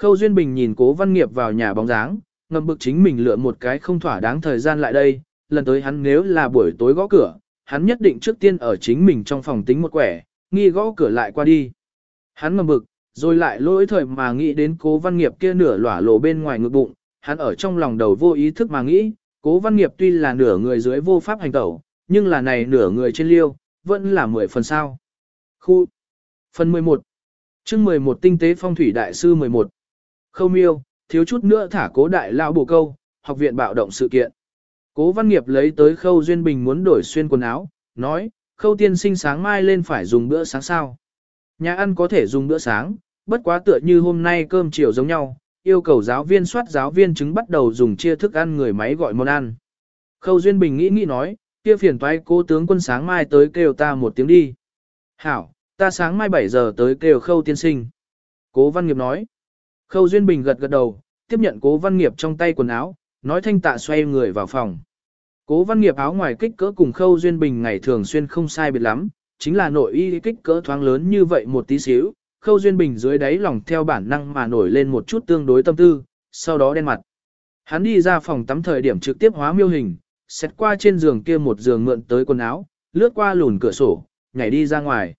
Khâu Duyên Bình nhìn cố văn nghiệp vào nhà bóng dáng, ngầm bực chính mình lựa một cái không thỏa đáng thời gian lại đây, lần tới hắn nếu là buổi tối gõ cửa, hắn nhất định trước tiên ở chính mình trong phòng tính một quẻ, nghi gõ cửa lại qua đi. Hắn ngầm bực, rồi lại lỗi thời mà nghĩ đến cố văn nghiệp kia nửa lỏa lộ bên ngoài ngực bụng, hắn ở trong lòng đầu vô ý thức mà nghĩ, cố văn nghiệp tuy là nửa người dưới vô pháp hành tẩu, nhưng là này nửa người trên liêu, vẫn là mười phần sao. Khu Phần 11 chương 11 Tinh tế phong thủy đại sư 11 Khâu miêu, thiếu chút nữa thả cố đại lao bổ câu, học viện bạo động sự kiện. Cố văn nghiệp lấy tới khâu duyên bình muốn đổi xuyên quần áo, nói, khâu tiên sinh sáng mai lên phải dùng bữa sáng sao. Nhà ăn có thể dùng bữa sáng, bất quá tựa như hôm nay cơm chiều giống nhau, yêu cầu giáo viên soát giáo viên chứng bắt đầu dùng chia thức ăn người máy gọi món ăn. Khâu Duyên Bình nghĩ nghĩ nói, kia phiền toái cố tướng quân sáng mai tới kêu ta một tiếng đi. Hảo, ta sáng mai 7 giờ tới kêu khâu tiên sinh. Cố Văn Nghiệp nói. Khâu Duyên Bình gật gật đầu, tiếp nhận cố Văn Nghiệp trong tay quần áo, nói thanh tạ xoay người vào phòng. Cố Văn Nghiệp áo ngoài kích cỡ cùng Khâu Duyên Bình ngày thường xuyên không sai biệt lắm, chính là nội y kích cỡ thoáng lớn như vậy một tí xíu, Khâu Duyên Bình dưới đáy lòng theo bản năng mà nổi lên một chút tương đối tâm tư, sau đó đen mặt. Hắn đi ra phòng tắm thời điểm trực tiếp hóa miêu hình, xét qua trên giường kia một giường mượn tới quần áo, lướt qua lùn cửa sổ, nhảy đi ra ngoài.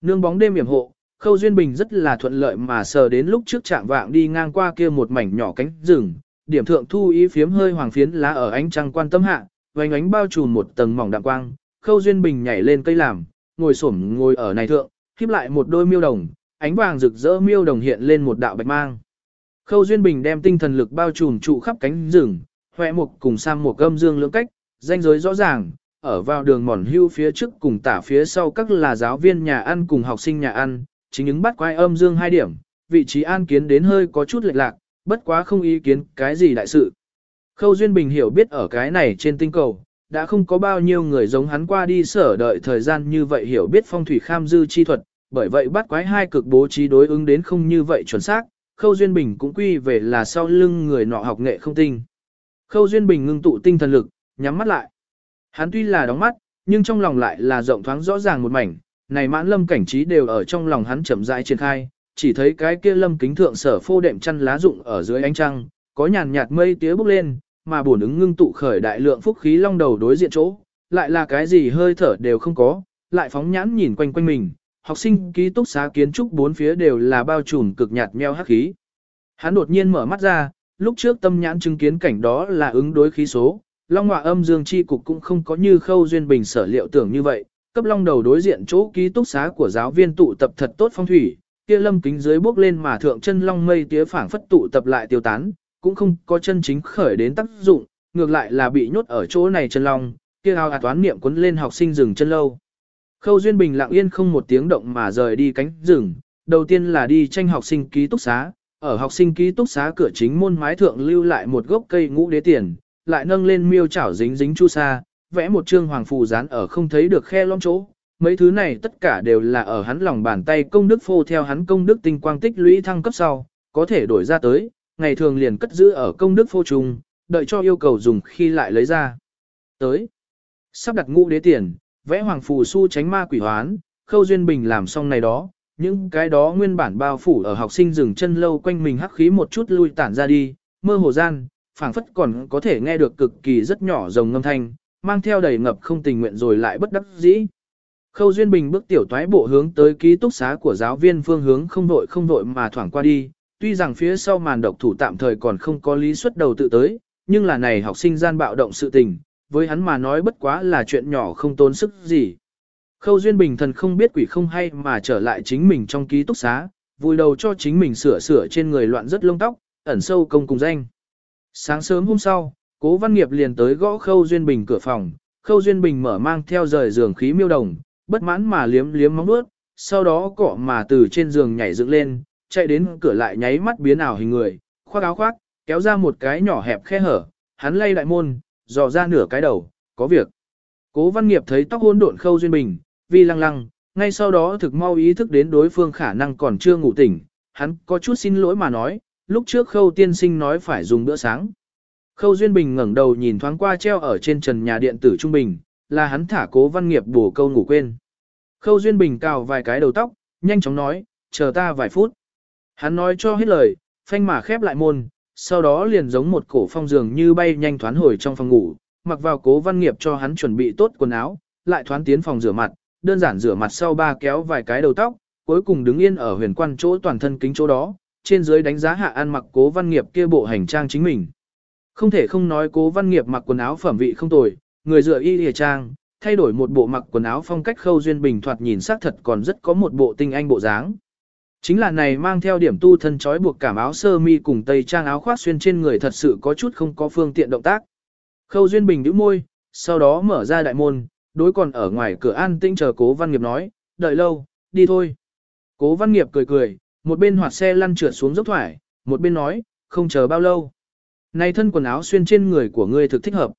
Nương bóng đêm yểm hộ, Khâu Duyên Bình rất là thuận lợi mà sờ đến lúc trước trạng vạng đi ngang qua kia một mảnh nhỏ cánh rừng, điểm thượng thu ý phiếm hơi hoàng phiến lá ở ánh trăng quan tâm hạ, vành ánh bao trùm một tầng mỏng đạm quang, Khâu Duyên Bình nhảy lên cây làm, ngồi xổm ngồi ở này thượng, khép lại một đôi miêu đồng, ánh vàng rực rỡ miêu đồng hiện lên một đạo bạch mang. Khâu Duyên Bình đem tinh thần lực bao trùm trụ khắp cánh rừng, hoẹ mục cùng sang một gâm dương lưỡng cách, danh giới rõ ràng, ở vào đường mòn hưu phía trước cùng tả phía sau các là giáo viên nhà ăn cùng học sinh nhà ăn, chính những bắt quái âm dương hai điểm, vị trí an kiến đến hơi có chút lệch lạc, bất quá không ý kiến cái gì đại sự. Khâu Duyên Bình hiểu biết ở cái này trên tinh cầu, đã không có bao nhiêu người giống hắn qua đi sở đợi thời gian như vậy hiểu biết phong thủy kham dư chi thuật, bởi vậy bắt quái hai cực bố trí đối ứng đến không như vậy chuẩn xác, Khâu Duyên Bình cũng quy về là sau lưng người nọ học nghệ không tinh. Khâu Duyên Bình ngưng tụ tinh thần lực, nhắm mắt lại. Hắn tuy là đóng mắt, nhưng trong lòng lại là rộng thoáng rõ ràng một mảnh, này mãn lâm cảnh trí đều ở trong lòng hắn chậm rãi triển khai, chỉ thấy cái kia lâm kính thượng sở phô đệm chăn lá rụng ở dưới ánh trăng, có nhàn nhạt mây tía bốc lên, mà bổn ứng ngưng tụ khởi đại lượng phúc khí long đầu đối diện chỗ, lại là cái gì hơi thở đều không có, lại phóng nhãn nhìn quanh quanh mình, học sinh ký túc xá kiến trúc bốn phía đều là bao trùm cực nhạt meo hắc khí. Hắn đột nhiên mở mắt ra, lúc trước tâm nhãn chứng kiến cảnh đó là ứng đối khí số, Long Họa âm dương chi cục cũng không có như khâu duyên bình sở liệu tưởng như vậy, cấp long đầu đối diện chỗ ký túc xá của giáo viên tụ tập thật tốt phong thủy, kia lâm kính dưới bước lên mà thượng chân long mây tía phảng phất tụ tập lại tiêu tán, cũng không có chân chính khởi đến tác dụng, ngược lại là bị nhốt ở chỗ này chân long, kia ao ạt toán niệm cuốn lên học sinh rừng chân lâu. Khâu Duyên Bình lặng yên không một tiếng động mà rời đi cánh rừng, đầu tiên là đi tranh học sinh ký túc xá, ở học sinh ký túc xá cửa chính môn mái thượng lưu lại một gốc cây ngũ đế tiền, lại nâng lên miêu chảo dính dính chu sa, vẽ một chương hoàng phù dán ở không thấy được khe lõm chỗ. Mấy thứ này tất cả đều là ở hắn lòng bàn tay công đức phô theo hắn công đức tinh quang tích lũy thăng cấp sau, có thể đổi ra tới, ngày thường liền cất giữ ở công đức phô trùng, đợi cho yêu cầu dùng khi lại lấy ra. Tới, sắp đặt ngũ đế tiền, vẽ hoàng phù su tránh ma quỷ hoán, khâu duyên bình làm xong này đó, những cái đó nguyên bản bao phủ ở học sinh dừng chân lâu quanh mình hắc khí một chút lui tản ra đi, mơ hồ gian, phảng phất còn có thể nghe được cực kỳ rất nhỏ rồng ngâm thanh, mang theo đầy ngập không tình nguyện rồi lại bất đắc dĩ. Khâu Duyên Bình bước tiểu toái bộ hướng tới ký túc xá của giáo viên phương hướng không vội không vội mà thoảng qua đi, tuy rằng phía sau màn độc thủ tạm thời còn không có lý xuất đầu tự tới, nhưng là này học sinh gian bạo động sự tình, với hắn mà nói bất quá là chuyện nhỏ không tốn sức gì. Khâu Duyên Bình thần không biết quỷ không hay mà trở lại chính mình trong ký túc xá, vùi đầu cho chính mình sửa sửa trên người loạn rất lông tóc, ẩn sâu công cùng danh. Sáng sớm hôm sau, Cố Văn Nghiệp liền tới gõ Khâu Duyên Bình cửa phòng, Khâu Duyên Bình mở mang theo rời giường khí miêu đồng, bất mãn mà liếm liếm móng vuốt, sau đó cọ mà từ trên giường nhảy dựng lên, chạy đến cửa lại nháy mắt biến ảo hình người, khoác áo khoác, kéo ra một cái nhỏ hẹp khe hở, hắn lay đại môn, dò ra nửa cái đầu, có việc. Cố Văn Nghiệp thấy tóc hỗn độn Khâu Duyên Bình, vi lăng lăng, ngay sau đó thực mau ý thức đến đối phương khả năng còn chưa ngủ tỉnh, hắn có chút xin lỗi mà nói, lúc trước Khâu tiên sinh nói phải dùng bữa sáng. Khâu Duyên Bình ngẩng đầu nhìn thoáng qua treo ở trên trần nhà điện tử trung bình, là hắn thả cố văn nghiệp bổ câu ngủ quên. Khâu Duyên Bình cào vài cái đầu tóc, nhanh chóng nói, chờ ta vài phút. Hắn nói cho hết lời, phanh mà khép lại môn, sau đó liền giống một cổ phong dường như bay nhanh thoán hồi trong phòng ngủ, mặc vào cố văn nghiệp cho hắn chuẩn bị tốt quần áo, lại thoán tiến phòng rửa mặt, đơn giản rửa mặt sau ba kéo vài cái đầu tóc, cuối cùng đứng yên ở huyền quan chỗ toàn thân kính chỗ đó, trên dưới đánh giá hạ an mặc cố văn nghiệp kia bộ hành trang chính mình. Không thể không nói cố văn nghiệp mặc quần áo phẩm vị không tồi, người dựa y lìa trang, thay đổi một bộ mặc quần áo phong cách khâu duyên bình thoạt nhìn sắc thật còn rất có một bộ tinh anh bộ dáng. Chính là này mang theo điểm tu thân trói buộc cảm áo sơ mi cùng tây trang áo khoác xuyên trên người thật sự có chút không có phương tiện động tác. Khâu duyên bình nhíu môi, sau đó mở ra đại môn, đối còn ở ngoài cửa an tĩnh chờ cố văn nghiệp nói, đợi lâu, đi thôi. Cố văn nghiệp cười cười, một bên hoạt xe lăn trượt xuống dốc thoải, một bên nói, không chờ bao lâu. Này thân quần áo xuyên trên người của ngươi thực thích hợp.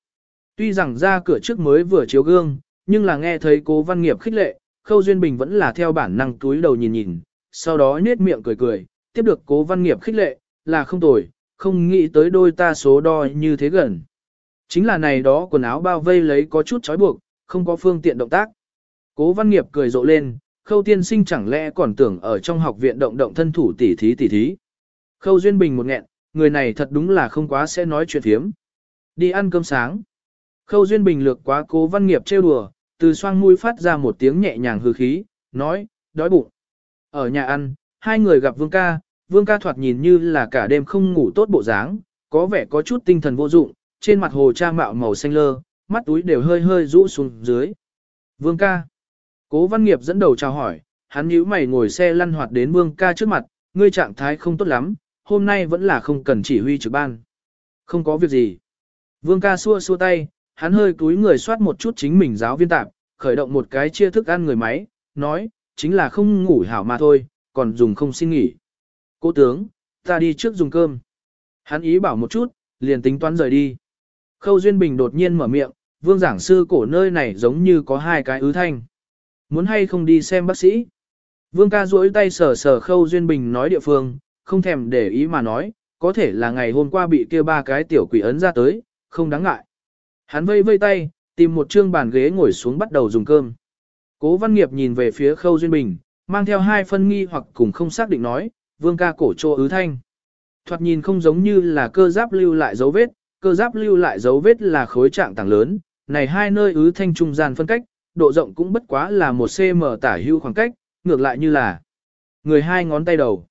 Tuy rằng ra cửa trước mới vừa chiếu gương, nhưng là nghe thấy cố văn nghiệp khích lệ, Khâu Duyên Bình vẫn là theo bản năng túi đầu nhìn nhìn, sau đó nết miệng cười cười, tiếp được cố văn nghiệp khích lệ, là không tồi, không nghĩ tới đôi ta số đo như thế gần. Chính là này đó quần áo bao vây lấy có chút trói buộc, không có phương tiện động tác. Cố văn nghiệp cười rộ lên, khâu tiên sinh chẳng lẽ còn tưởng ở trong học viện động động thân thủ tỉ thí tỉ thí. Khâu Duyên Bình một nghẹn, người này thật đúng là không quá sẽ nói chuyện thiếm. Đi ăn cơm sáng. Khâu Duyên Bình lược quá cố văn nghiệp trêu đùa, từ xoang mũi phát ra một tiếng nhẹ nhàng hư khí, nói, đói bụng. Ở nhà ăn, hai người gặp Vương ca, Vương ca thoạt nhìn như là cả đêm không ngủ tốt bộ dáng, có vẻ có chút tinh thần vô dụng, trên mặt hồ cha mạo màu xanh lơ, mắt túi đều hơi hơi rũ xuống dưới. Vương ca. Cố văn nghiệp dẫn đầu chào hỏi, hắn nhíu mày ngồi xe lăn hoạt đến Vương ca trước mặt, ngươi trạng thái không tốt lắm, hôm nay vẫn là không cần chỉ huy trực ban. Không có việc gì. Vương ca xua xua tay, hắn hơi cúi người soát một chút chính mình giáo viên tạp, khởi động một cái chia thức ăn người máy, nói, chính là không ngủ hảo mà thôi, còn dùng không xin nghỉ. Cố tướng, ta đi trước dùng cơm. Hắn ý bảo một chút, liền tính toán rời đi. Khâu Duyên Bình đột nhiên mở miệng, vương giảng sư cổ nơi này giống như có hai cái ứ thanh. Muốn hay không đi xem bác sĩ? Vương ca duỗi tay sờ sờ Khâu Duyên Bình nói địa phương, không thèm để ý mà nói, có thể là ngày hôm qua bị kia ba cái tiểu quỷ ấn ra tới, không đáng ngại. Hắn vây vây tay, tìm một trương bàn ghế ngồi xuống bắt đầu dùng cơm. Cố văn nghiệp nhìn về phía khâu duyên bình, mang theo hai phân nghi hoặc cùng không xác định nói, vương ca cổ trô ứ thanh. Thoạt nhìn không giống như là cơ giáp lưu lại dấu vết, cơ giáp lưu lại dấu vết là khối trạng tảng lớn, này hai nơi ứ thanh trung gian phân cách, độ rộng cũng bất quá là một cm tả hưu khoảng cách, ngược lại như là người hai ngón tay đầu.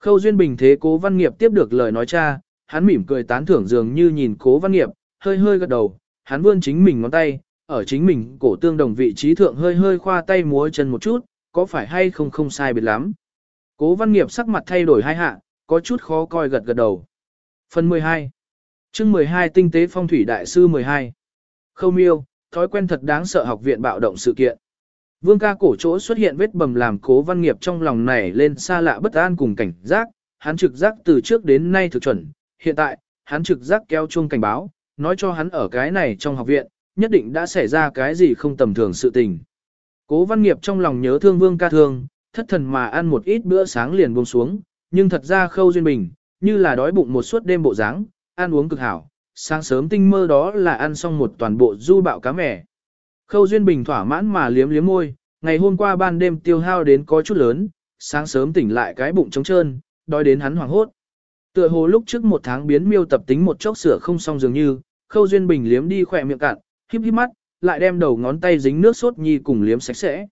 Khâu duyên bình thế cố văn nghiệp tiếp được lời nói cha, hắn mỉm cười tán thưởng dường như nhìn cố văn nghiệp, hơi hơi gật đầu, hắn vươn chính mình ngón tay, ở chính mình cổ tương đồng vị trí thượng hơi hơi khoa tay múa chân một chút, có phải hay không không sai biệt lắm. Cố văn nghiệp sắc mặt thay đổi hai hạ, có chút khó coi gật gật đầu. Phần 12 chương 12 Tinh tế phong thủy đại sư 12 Khâu miêu, thói quen thật đáng sợ học viện bạo động sự kiện. Vương ca cổ chỗ xuất hiện vết bầm làm cố văn nghiệp trong lòng này lên xa lạ bất an cùng cảnh giác, hắn trực giác từ trước đến nay thực chuẩn, hiện tại, hắn trực giác kéo chuông cảnh báo, nói cho hắn ở cái này trong học viện, nhất định đã xảy ra cái gì không tầm thường sự tình. Cố văn nghiệp trong lòng nhớ thương vương ca thương, thất thần mà ăn một ít bữa sáng liền buông xuống, nhưng thật ra khâu duyên bình, như là đói bụng một suốt đêm bộ dáng, ăn uống cực hảo, sáng sớm tinh mơ đó là ăn xong một toàn bộ du bạo cá mẻ. Khâu duyên bình thỏa mãn mà liếm liếm môi, ngày hôm qua ban đêm tiêu hao đến có chút lớn, sáng sớm tỉnh lại cái bụng trống trơn, đói đến hắn hoảng hốt. Tựa hồ lúc trước một tháng biến miêu tập tính một chốc sửa không xong dường như, khâu duyên bình liếm đi khỏe miệng cạn, híp híp mắt, lại đem đầu ngón tay dính nước sốt nhi cùng liếm sạch sẽ.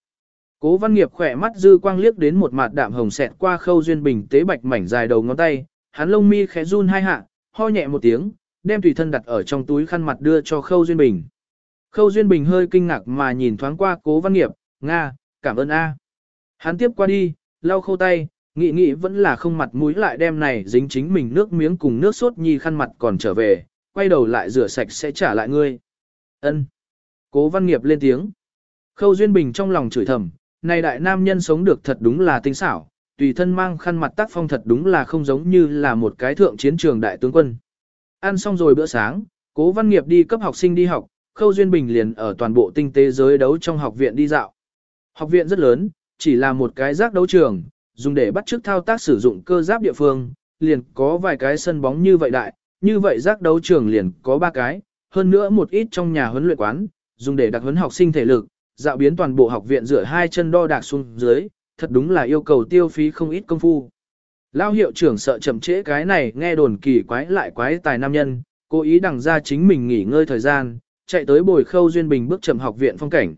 Cố văn nghiệp khỏe mắt dư quang liếc đến một mặt đạm hồng xẹt qua khâu duyên bình tế bạch mảnh dài đầu ngón tay, hắn lông mi khẽ run hai hạ, ho nhẹ một tiếng, đem tùy thân đặt ở trong túi khăn mặt đưa cho khâu duyên bình. Khâu duyên bình hơi kinh ngạc mà nhìn thoáng qua cố văn nghiệp, Nga, cảm ơn A. Hắn tiếp qua đi, lau khâu tay, nghĩ nghĩ vẫn là không mặt mũi lại đem này dính chính mình nước miếng cùng nước sốt nhi khăn mặt còn trở về, quay đầu lại rửa sạch sẽ trả lại ngươi. Ân. Cố văn nghiệp lên tiếng. Khâu Duyên Bình trong lòng chửi thầm, này đại nam nhân sống được thật đúng là tinh xảo, tùy thân mang khăn mặt tác phong thật đúng là không giống như là một cái thượng chiến trường đại tướng quân. Ăn xong rồi bữa sáng, cố văn nghiệp đi cấp học sinh đi học, Khâu Duyên Bình liền ở toàn bộ tinh tế giới đấu trong học viện đi dạo. Học viện rất lớn, chỉ là một cái giác đấu trường, dùng để bắt chước thao tác sử dụng cơ giáp địa phương, liền có vài cái sân bóng như vậy đại, như vậy giác đấu trường liền có ba cái, hơn nữa một ít trong nhà huấn luyện quán, dùng để đặc huấn học sinh thể lực, dạo biến toàn bộ học viện rửa hai chân đo đạc xuống dưới, thật đúng là yêu cầu tiêu phí không ít công phu. Lao hiệu trưởng sợ chậm trễ cái này nghe đồn kỳ quái lại quái tài nam nhân, cố ý đằng ra chính mình nghỉ ngơi thời gian, chạy tới bồi Khâu Duyên Bình bước chậm học viện phong cảnh.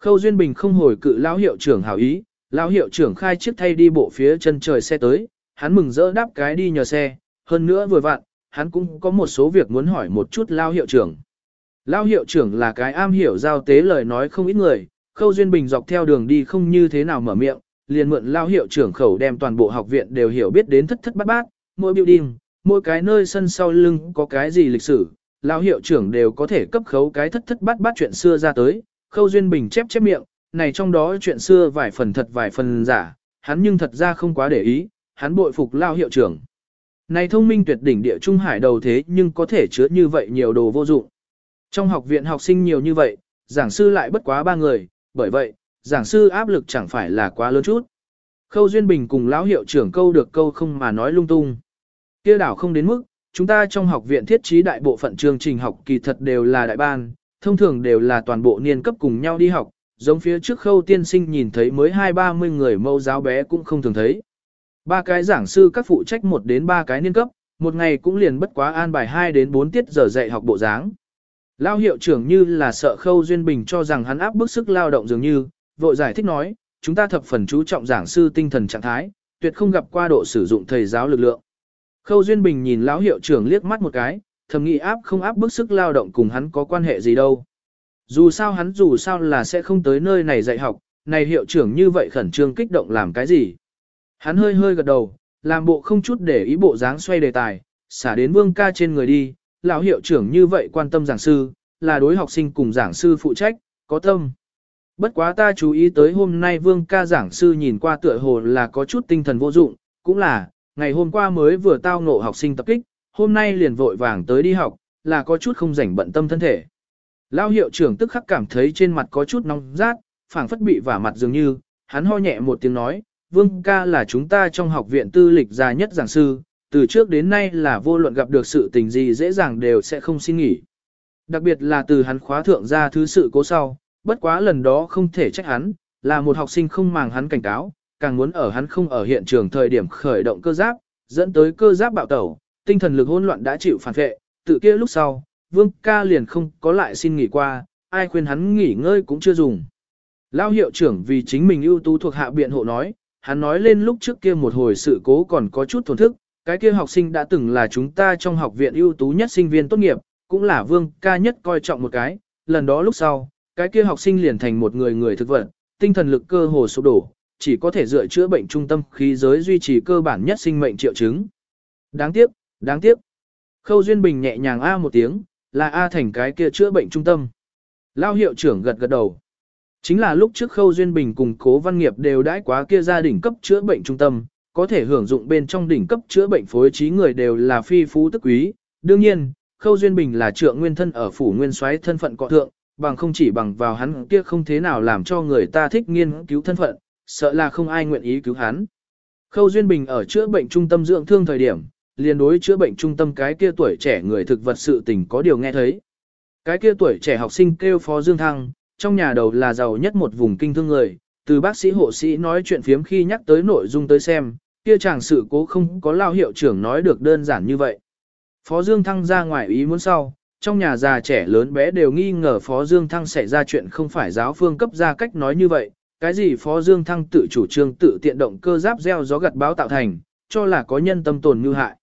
Khâu Duyên Bình không hồi cự lão hiệu trưởng hảo ý, lão hiệu trưởng khai chiếc thay đi bộ phía chân trời xe tới, hắn mừng rỡ đáp cái đi nhờ xe, hơn nữa vừa vặn, hắn cũng có một số việc muốn hỏi một chút lão hiệu trưởng. Lão hiệu trưởng là cái am hiểu giao tế lời nói không ít người, Khâu Duyên Bình dọc theo đường đi không như thế nào mở miệng, liền mượn lão hiệu trưởng khẩu đem toàn bộ học viện đều hiểu biết đến thất thất bát bát, mỗi building, mỗi cái nơi sân sau lưng có cái gì lịch sử, lão hiệu trưởng đều có thể cấp khấu cái thất thất bát bát chuyện xưa ra tới, Khâu Duyên Bình chép chép miệng, này trong đó chuyện xưa vài phần thật vài phần giả, hắn nhưng thật ra không quá để ý, hắn bội phục lao hiệu trưởng. Này thông minh tuyệt đỉnh địa trung hải đầu thế nhưng có thể chứa như vậy nhiều đồ vô dụng. Trong học viện học sinh nhiều như vậy, giảng sư lại bất quá ba người, bởi vậy, giảng sư áp lực chẳng phải là quá lớn chút. Khâu Duyên Bình cùng lão hiệu trưởng câu được câu không mà nói lung tung. Kia đảo không đến mức, chúng ta trong học viện thiết trí đại bộ phận chương trình học kỳ thật đều là đại ban, thông thường đều là toàn bộ niên cấp cùng nhau đi học, giống phía trước khâu tiên sinh nhìn thấy mới hai ba mươi người mâu giáo bé cũng không thường thấy. Ba cái giảng sư các phụ trách một đến ba cái niên cấp, một ngày cũng liền bất quá an bài 2 đến 4 tiết giờ dạy học bộ dáng. Lao hiệu trưởng như là sợ khâu duyên bình cho rằng hắn áp bức sức lao động dường như, vội giải thích nói, chúng ta thập phần chú trọng giảng sư tinh thần trạng thái, tuyệt không gặp qua độ sử dụng thầy giáo lực lượng. Khâu duyên bình nhìn lão hiệu trưởng liếc mắt một cái, thầm nghĩ áp không áp bức sức lao động cùng hắn có quan hệ gì đâu. Dù sao hắn dù sao là sẽ không tới nơi này dạy học, này hiệu trưởng như vậy khẩn trương kích động làm cái gì. Hắn hơi hơi gật đầu, làm bộ không chút để ý bộ dáng xoay đề tài, xả đến vương ca trên người đi, lão hiệu trưởng như vậy quan tâm giảng sư, là đối học sinh cùng giảng sư phụ trách, có tâm. Bất quá ta chú ý tới hôm nay vương ca giảng sư nhìn qua tựa hồ là có chút tinh thần vô dụng, cũng là, ngày hôm qua mới vừa tao ngộ học sinh tập kích, hôm nay liền vội vàng tới đi học, là có chút không rảnh bận tâm thân thể. Lao hiệu trưởng tức khắc cảm thấy trên mặt có chút nóng rát, phảng phất bị vả mặt dường như, hắn ho nhẹ một tiếng nói, Vương ca là chúng ta trong học viện tư lịch già nhất giảng sư, từ trước đến nay là vô luận gặp được sự tình gì dễ dàng đều sẽ không xin nghỉ. Đặc biệt là từ hắn khóa thượng ra thứ sự cố sau, bất quá lần đó không thể trách hắn, là một học sinh không màng hắn cảnh cáo, càng muốn ở hắn không ở hiện trường thời điểm khởi động cơ giáp, dẫn tới cơ giáp bạo tẩu, tinh thần lực hỗn loạn đã chịu phản vệ, tự kia lúc sau, Vương ca liền không có lại xin nghỉ qua, ai khuyên hắn nghỉ ngơi cũng chưa dùng. Lao hiệu trưởng vì chính mình ưu tú thuộc hạ biện hộ nói, hắn nói lên lúc trước kia một hồi sự cố còn có chút thổn thức, cái kia học sinh đã từng là chúng ta trong học viện ưu tú nhất sinh viên tốt nghiệp, cũng là vương ca nhất coi trọng một cái, lần đó lúc sau, cái kia học sinh liền thành một người người thực vật, tinh thần lực cơ hồ sụp đổ, chỉ có thể dựa chữa bệnh trung tâm khí giới duy trì cơ bản nhất sinh mệnh triệu chứng. Đáng tiếc, đáng tiếc. Khâu Duyên Bình nhẹ nhàng A một tiếng, là A thành cái kia chữa bệnh trung tâm. Lao hiệu trưởng gật gật đầu. Chính là lúc trước Khâu Duyên Bình cùng Cố Văn Nghiệp đều đãi quá kia gia đình cấp chữa bệnh trung tâm, có thể hưởng dụng bên trong đỉnh cấp chữa bệnh phối trí người đều là phi phú tức quý. Đương nhiên, Khâu Duyên Bình là trượng nguyên thân ở phủ nguyên soái thân phận cọ thượng, bằng không chỉ bằng vào hắn kia không thế nào làm cho người ta thích nghiên cứu thân phận, sợ là không ai nguyện ý cứu hắn. Khâu Duyên Bình ở chữa bệnh trung tâm dưỡng thương thời điểm, liền đối chữa bệnh trung tâm cái kia tuổi trẻ người thực vật sự tình có điều nghe thấy. Cái kia tuổi trẻ học sinh kêu Phó Dương Thăng, trong nhà đầu là giàu nhất một vùng kinh thương người, từ bác sĩ hộ sĩ nói chuyện phiếm khi nhắc tới nội dung tới xem, kia chàng sự cố không có lao hiệu trưởng nói được đơn giản như vậy. Phó Dương Thăng ra ngoài ý muốn sau, trong nhà già trẻ lớn bé đều nghi ngờ Phó Dương Thăng xảy ra chuyện không phải giáo phương cấp ra cách nói như vậy, cái gì Phó Dương Thăng tự chủ trương tự tiện động cơ giáp gieo gió gặt báo tạo thành, cho là có nhân tâm tồn như hại.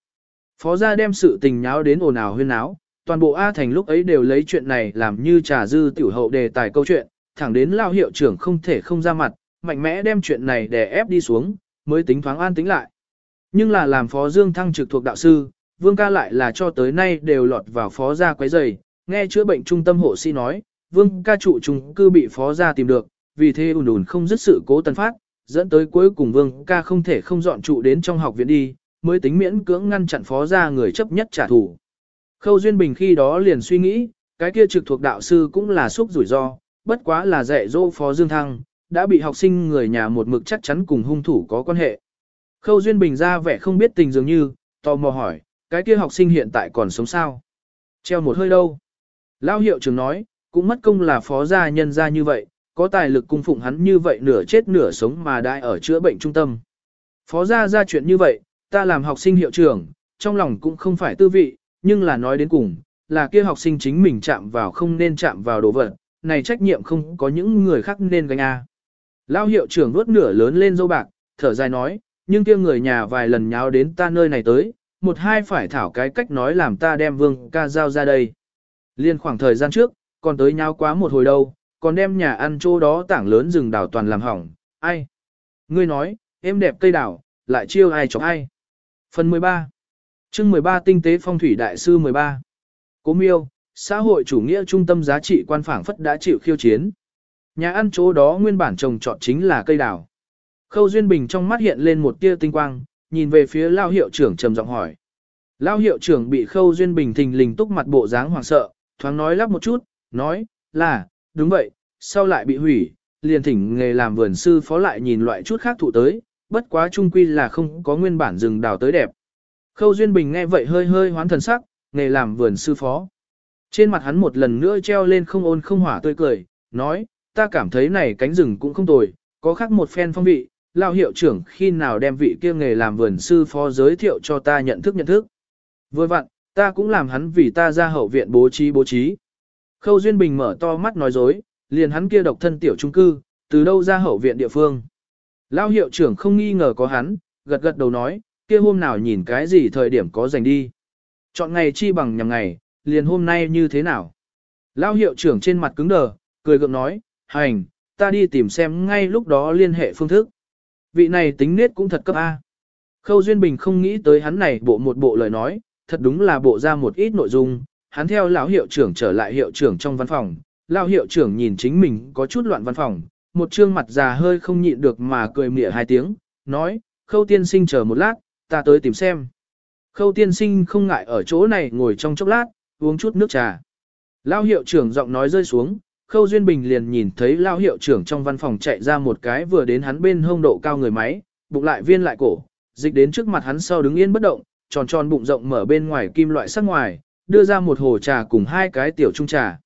Phó gia đem sự tình nháo đến ồn ào huyên náo, toàn bộ A Thành lúc ấy đều lấy chuyện này làm như trà dư tiểu hậu đề tài câu chuyện, thẳng đến lao hiệu trưởng không thể không ra mặt, mạnh mẽ đem chuyện này đè ép đi xuống, mới tính thoáng an tính lại. Nhưng là làm phó Dương Thăng trực thuộc đạo sư, Vương ca lại là cho tới nay đều lọt vào phó gia quấy rầy, nghe chữa bệnh trung tâm hộ sĩ nói, Vương ca trụ trung cư bị phó gia tìm được, vì thế ùn ùn không dứt sự cố tân phát, dẫn tới cuối cùng Vương ca không thể không dọn trụ đến trong học viện đi, mới tính miễn cưỡng ngăn chặn phó gia người chấp nhất trả thù. Khâu Duyên Bình khi đó liền suy nghĩ, cái kia trực thuộc đạo sư cũng là xúc rủi ro, bất quá là dạy dỗ phó Dương Thăng, đã bị học sinh người nhà một mực chắc chắn cùng hung thủ có quan hệ. Khâu Duyên Bình ra vẻ không biết tình dường như, tò mò hỏi, cái kia học sinh hiện tại còn sống sao? Treo một hơi đâu? Lao hiệu trưởng nói, cũng mất công là phó gia nhân gia như vậy, có tài lực cung phụng hắn như vậy nửa chết nửa sống mà đại ở chữa bệnh trung tâm. Phó gia ra chuyện như vậy, ta làm học sinh hiệu trưởng, trong lòng cũng không phải tư vị, nhưng là nói đến cùng, là kia học sinh chính mình chạm vào không nên chạm vào đồ vật, này trách nhiệm không có những người khác nên gánh a. Lao hiệu trưởng nuốt nửa lớn lên dâu bạc, thở dài nói, nhưng kia người nhà vài lần nháo đến ta nơi này tới, một hai phải thảo cái cách nói làm ta đem vương ca giao ra đây. Liên khoảng thời gian trước, còn tới nháo quá một hồi đâu, còn đem nhà ăn chỗ đó tảng lớn rừng đào toàn làm hỏng, ai? Ngươi nói, em đẹp cây đào lại chiêu ai chọc ai? Phần 13 chương 13 Tinh tế phong thủy đại sư 13 Cố miêu, xã hội chủ nghĩa trung tâm giá trị quan phảng phất đã chịu khiêu chiến. Nhà ăn chỗ đó nguyên bản trồng trọt chính là cây đào. Khâu Duyên Bình trong mắt hiện lên một tia tinh quang, nhìn về phía Lao hiệu trưởng trầm giọng hỏi. Lao hiệu trưởng bị Khâu Duyên Bình thình lình túc mặt bộ dáng hoảng sợ, thoáng nói lắp một chút, nói, là, đúng vậy, sau lại bị hủy, liền thỉnh nghề làm vườn sư phó lại nhìn loại chút khác thụ tới, bất quá trung quy là không có nguyên bản rừng đào tới đẹp. Khâu Duyên Bình nghe vậy hơi hơi hoán thần sắc, nghề làm vườn sư phó. Trên mặt hắn một lần nữa treo lên không ôn không hỏa tươi cười, nói, ta cảm thấy này cánh rừng cũng không tồi, có khác một phen phong vị, lao hiệu trưởng khi nào đem vị kia nghề làm vườn sư phó giới thiệu cho ta nhận thức nhận thức. Vừa vặn, ta cũng làm hắn vì ta ra hậu viện bố trí bố trí. Khâu Duyên Bình mở to mắt nói dối, liền hắn kia độc thân tiểu trung cư, từ đâu ra hậu viện địa phương. Lao hiệu trưởng không nghi ngờ có hắn, gật gật đầu nói, kia hôm nào nhìn cái gì thời điểm có dành đi. Chọn ngày chi bằng nhằm ngày, liền hôm nay như thế nào. Lao hiệu trưởng trên mặt cứng đờ, cười gượng nói, hành, ta đi tìm xem ngay lúc đó liên hệ phương thức. Vị này tính nết cũng thật cấp A. Khâu Duyên Bình không nghĩ tới hắn này bộ một bộ lời nói, thật đúng là bộ ra một ít nội dung, hắn theo lão hiệu trưởng trở lại hiệu trưởng trong văn phòng, lão hiệu trưởng nhìn chính mình có chút loạn văn phòng, một trương mặt già hơi không nhịn được mà cười mỉa hai tiếng, nói, khâu tiên sinh chờ một lát, ta tới tìm xem. Khâu tiên sinh không ngại ở chỗ này ngồi trong chốc lát, uống chút nước trà. Lão hiệu trưởng giọng nói rơi xuống, Khâu Duyên Bình liền nhìn thấy lao hiệu trưởng trong văn phòng chạy ra một cái vừa đến hắn bên hông độ cao người máy, bụng lại viên lại cổ, dịch đến trước mặt hắn sau đứng yên bất động, tròn tròn bụng rộng mở bên ngoài kim loại sắc ngoài, đưa ra một hồ trà cùng hai cái tiểu trung trà.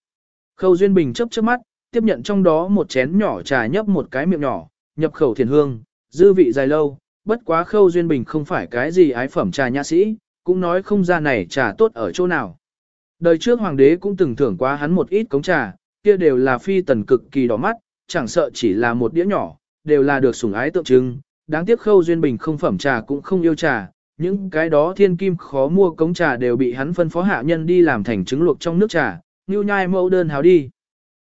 Khâu Duyên Bình chớp chớp mắt, tiếp nhận trong đó một chén nhỏ trà nhấp một cái miệng nhỏ, nhập khẩu thiền hương, dư vị dài lâu, bất quá Khâu Duyên Bình không phải cái gì ái phẩm trà nhã sĩ, cũng nói không ra này trà tốt ở chỗ nào. Đời trước hoàng đế cũng từng thưởng qua hắn một ít cống trà, kia đều là phi tần cực kỳ đỏ mắt, chẳng sợ chỉ là một đĩa nhỏ, đều là được sủng ái tượng trưng. Đáng tiếc Khâu Duyên Bình không phẩm trà cũng không yêu trà, những cái đó thiên kim khó mua cống trà đều bị hắn phân phó hạ nhân đi làm thành trứng luộc trong nước trà, ngưu nhai mẫu đơn háo đi.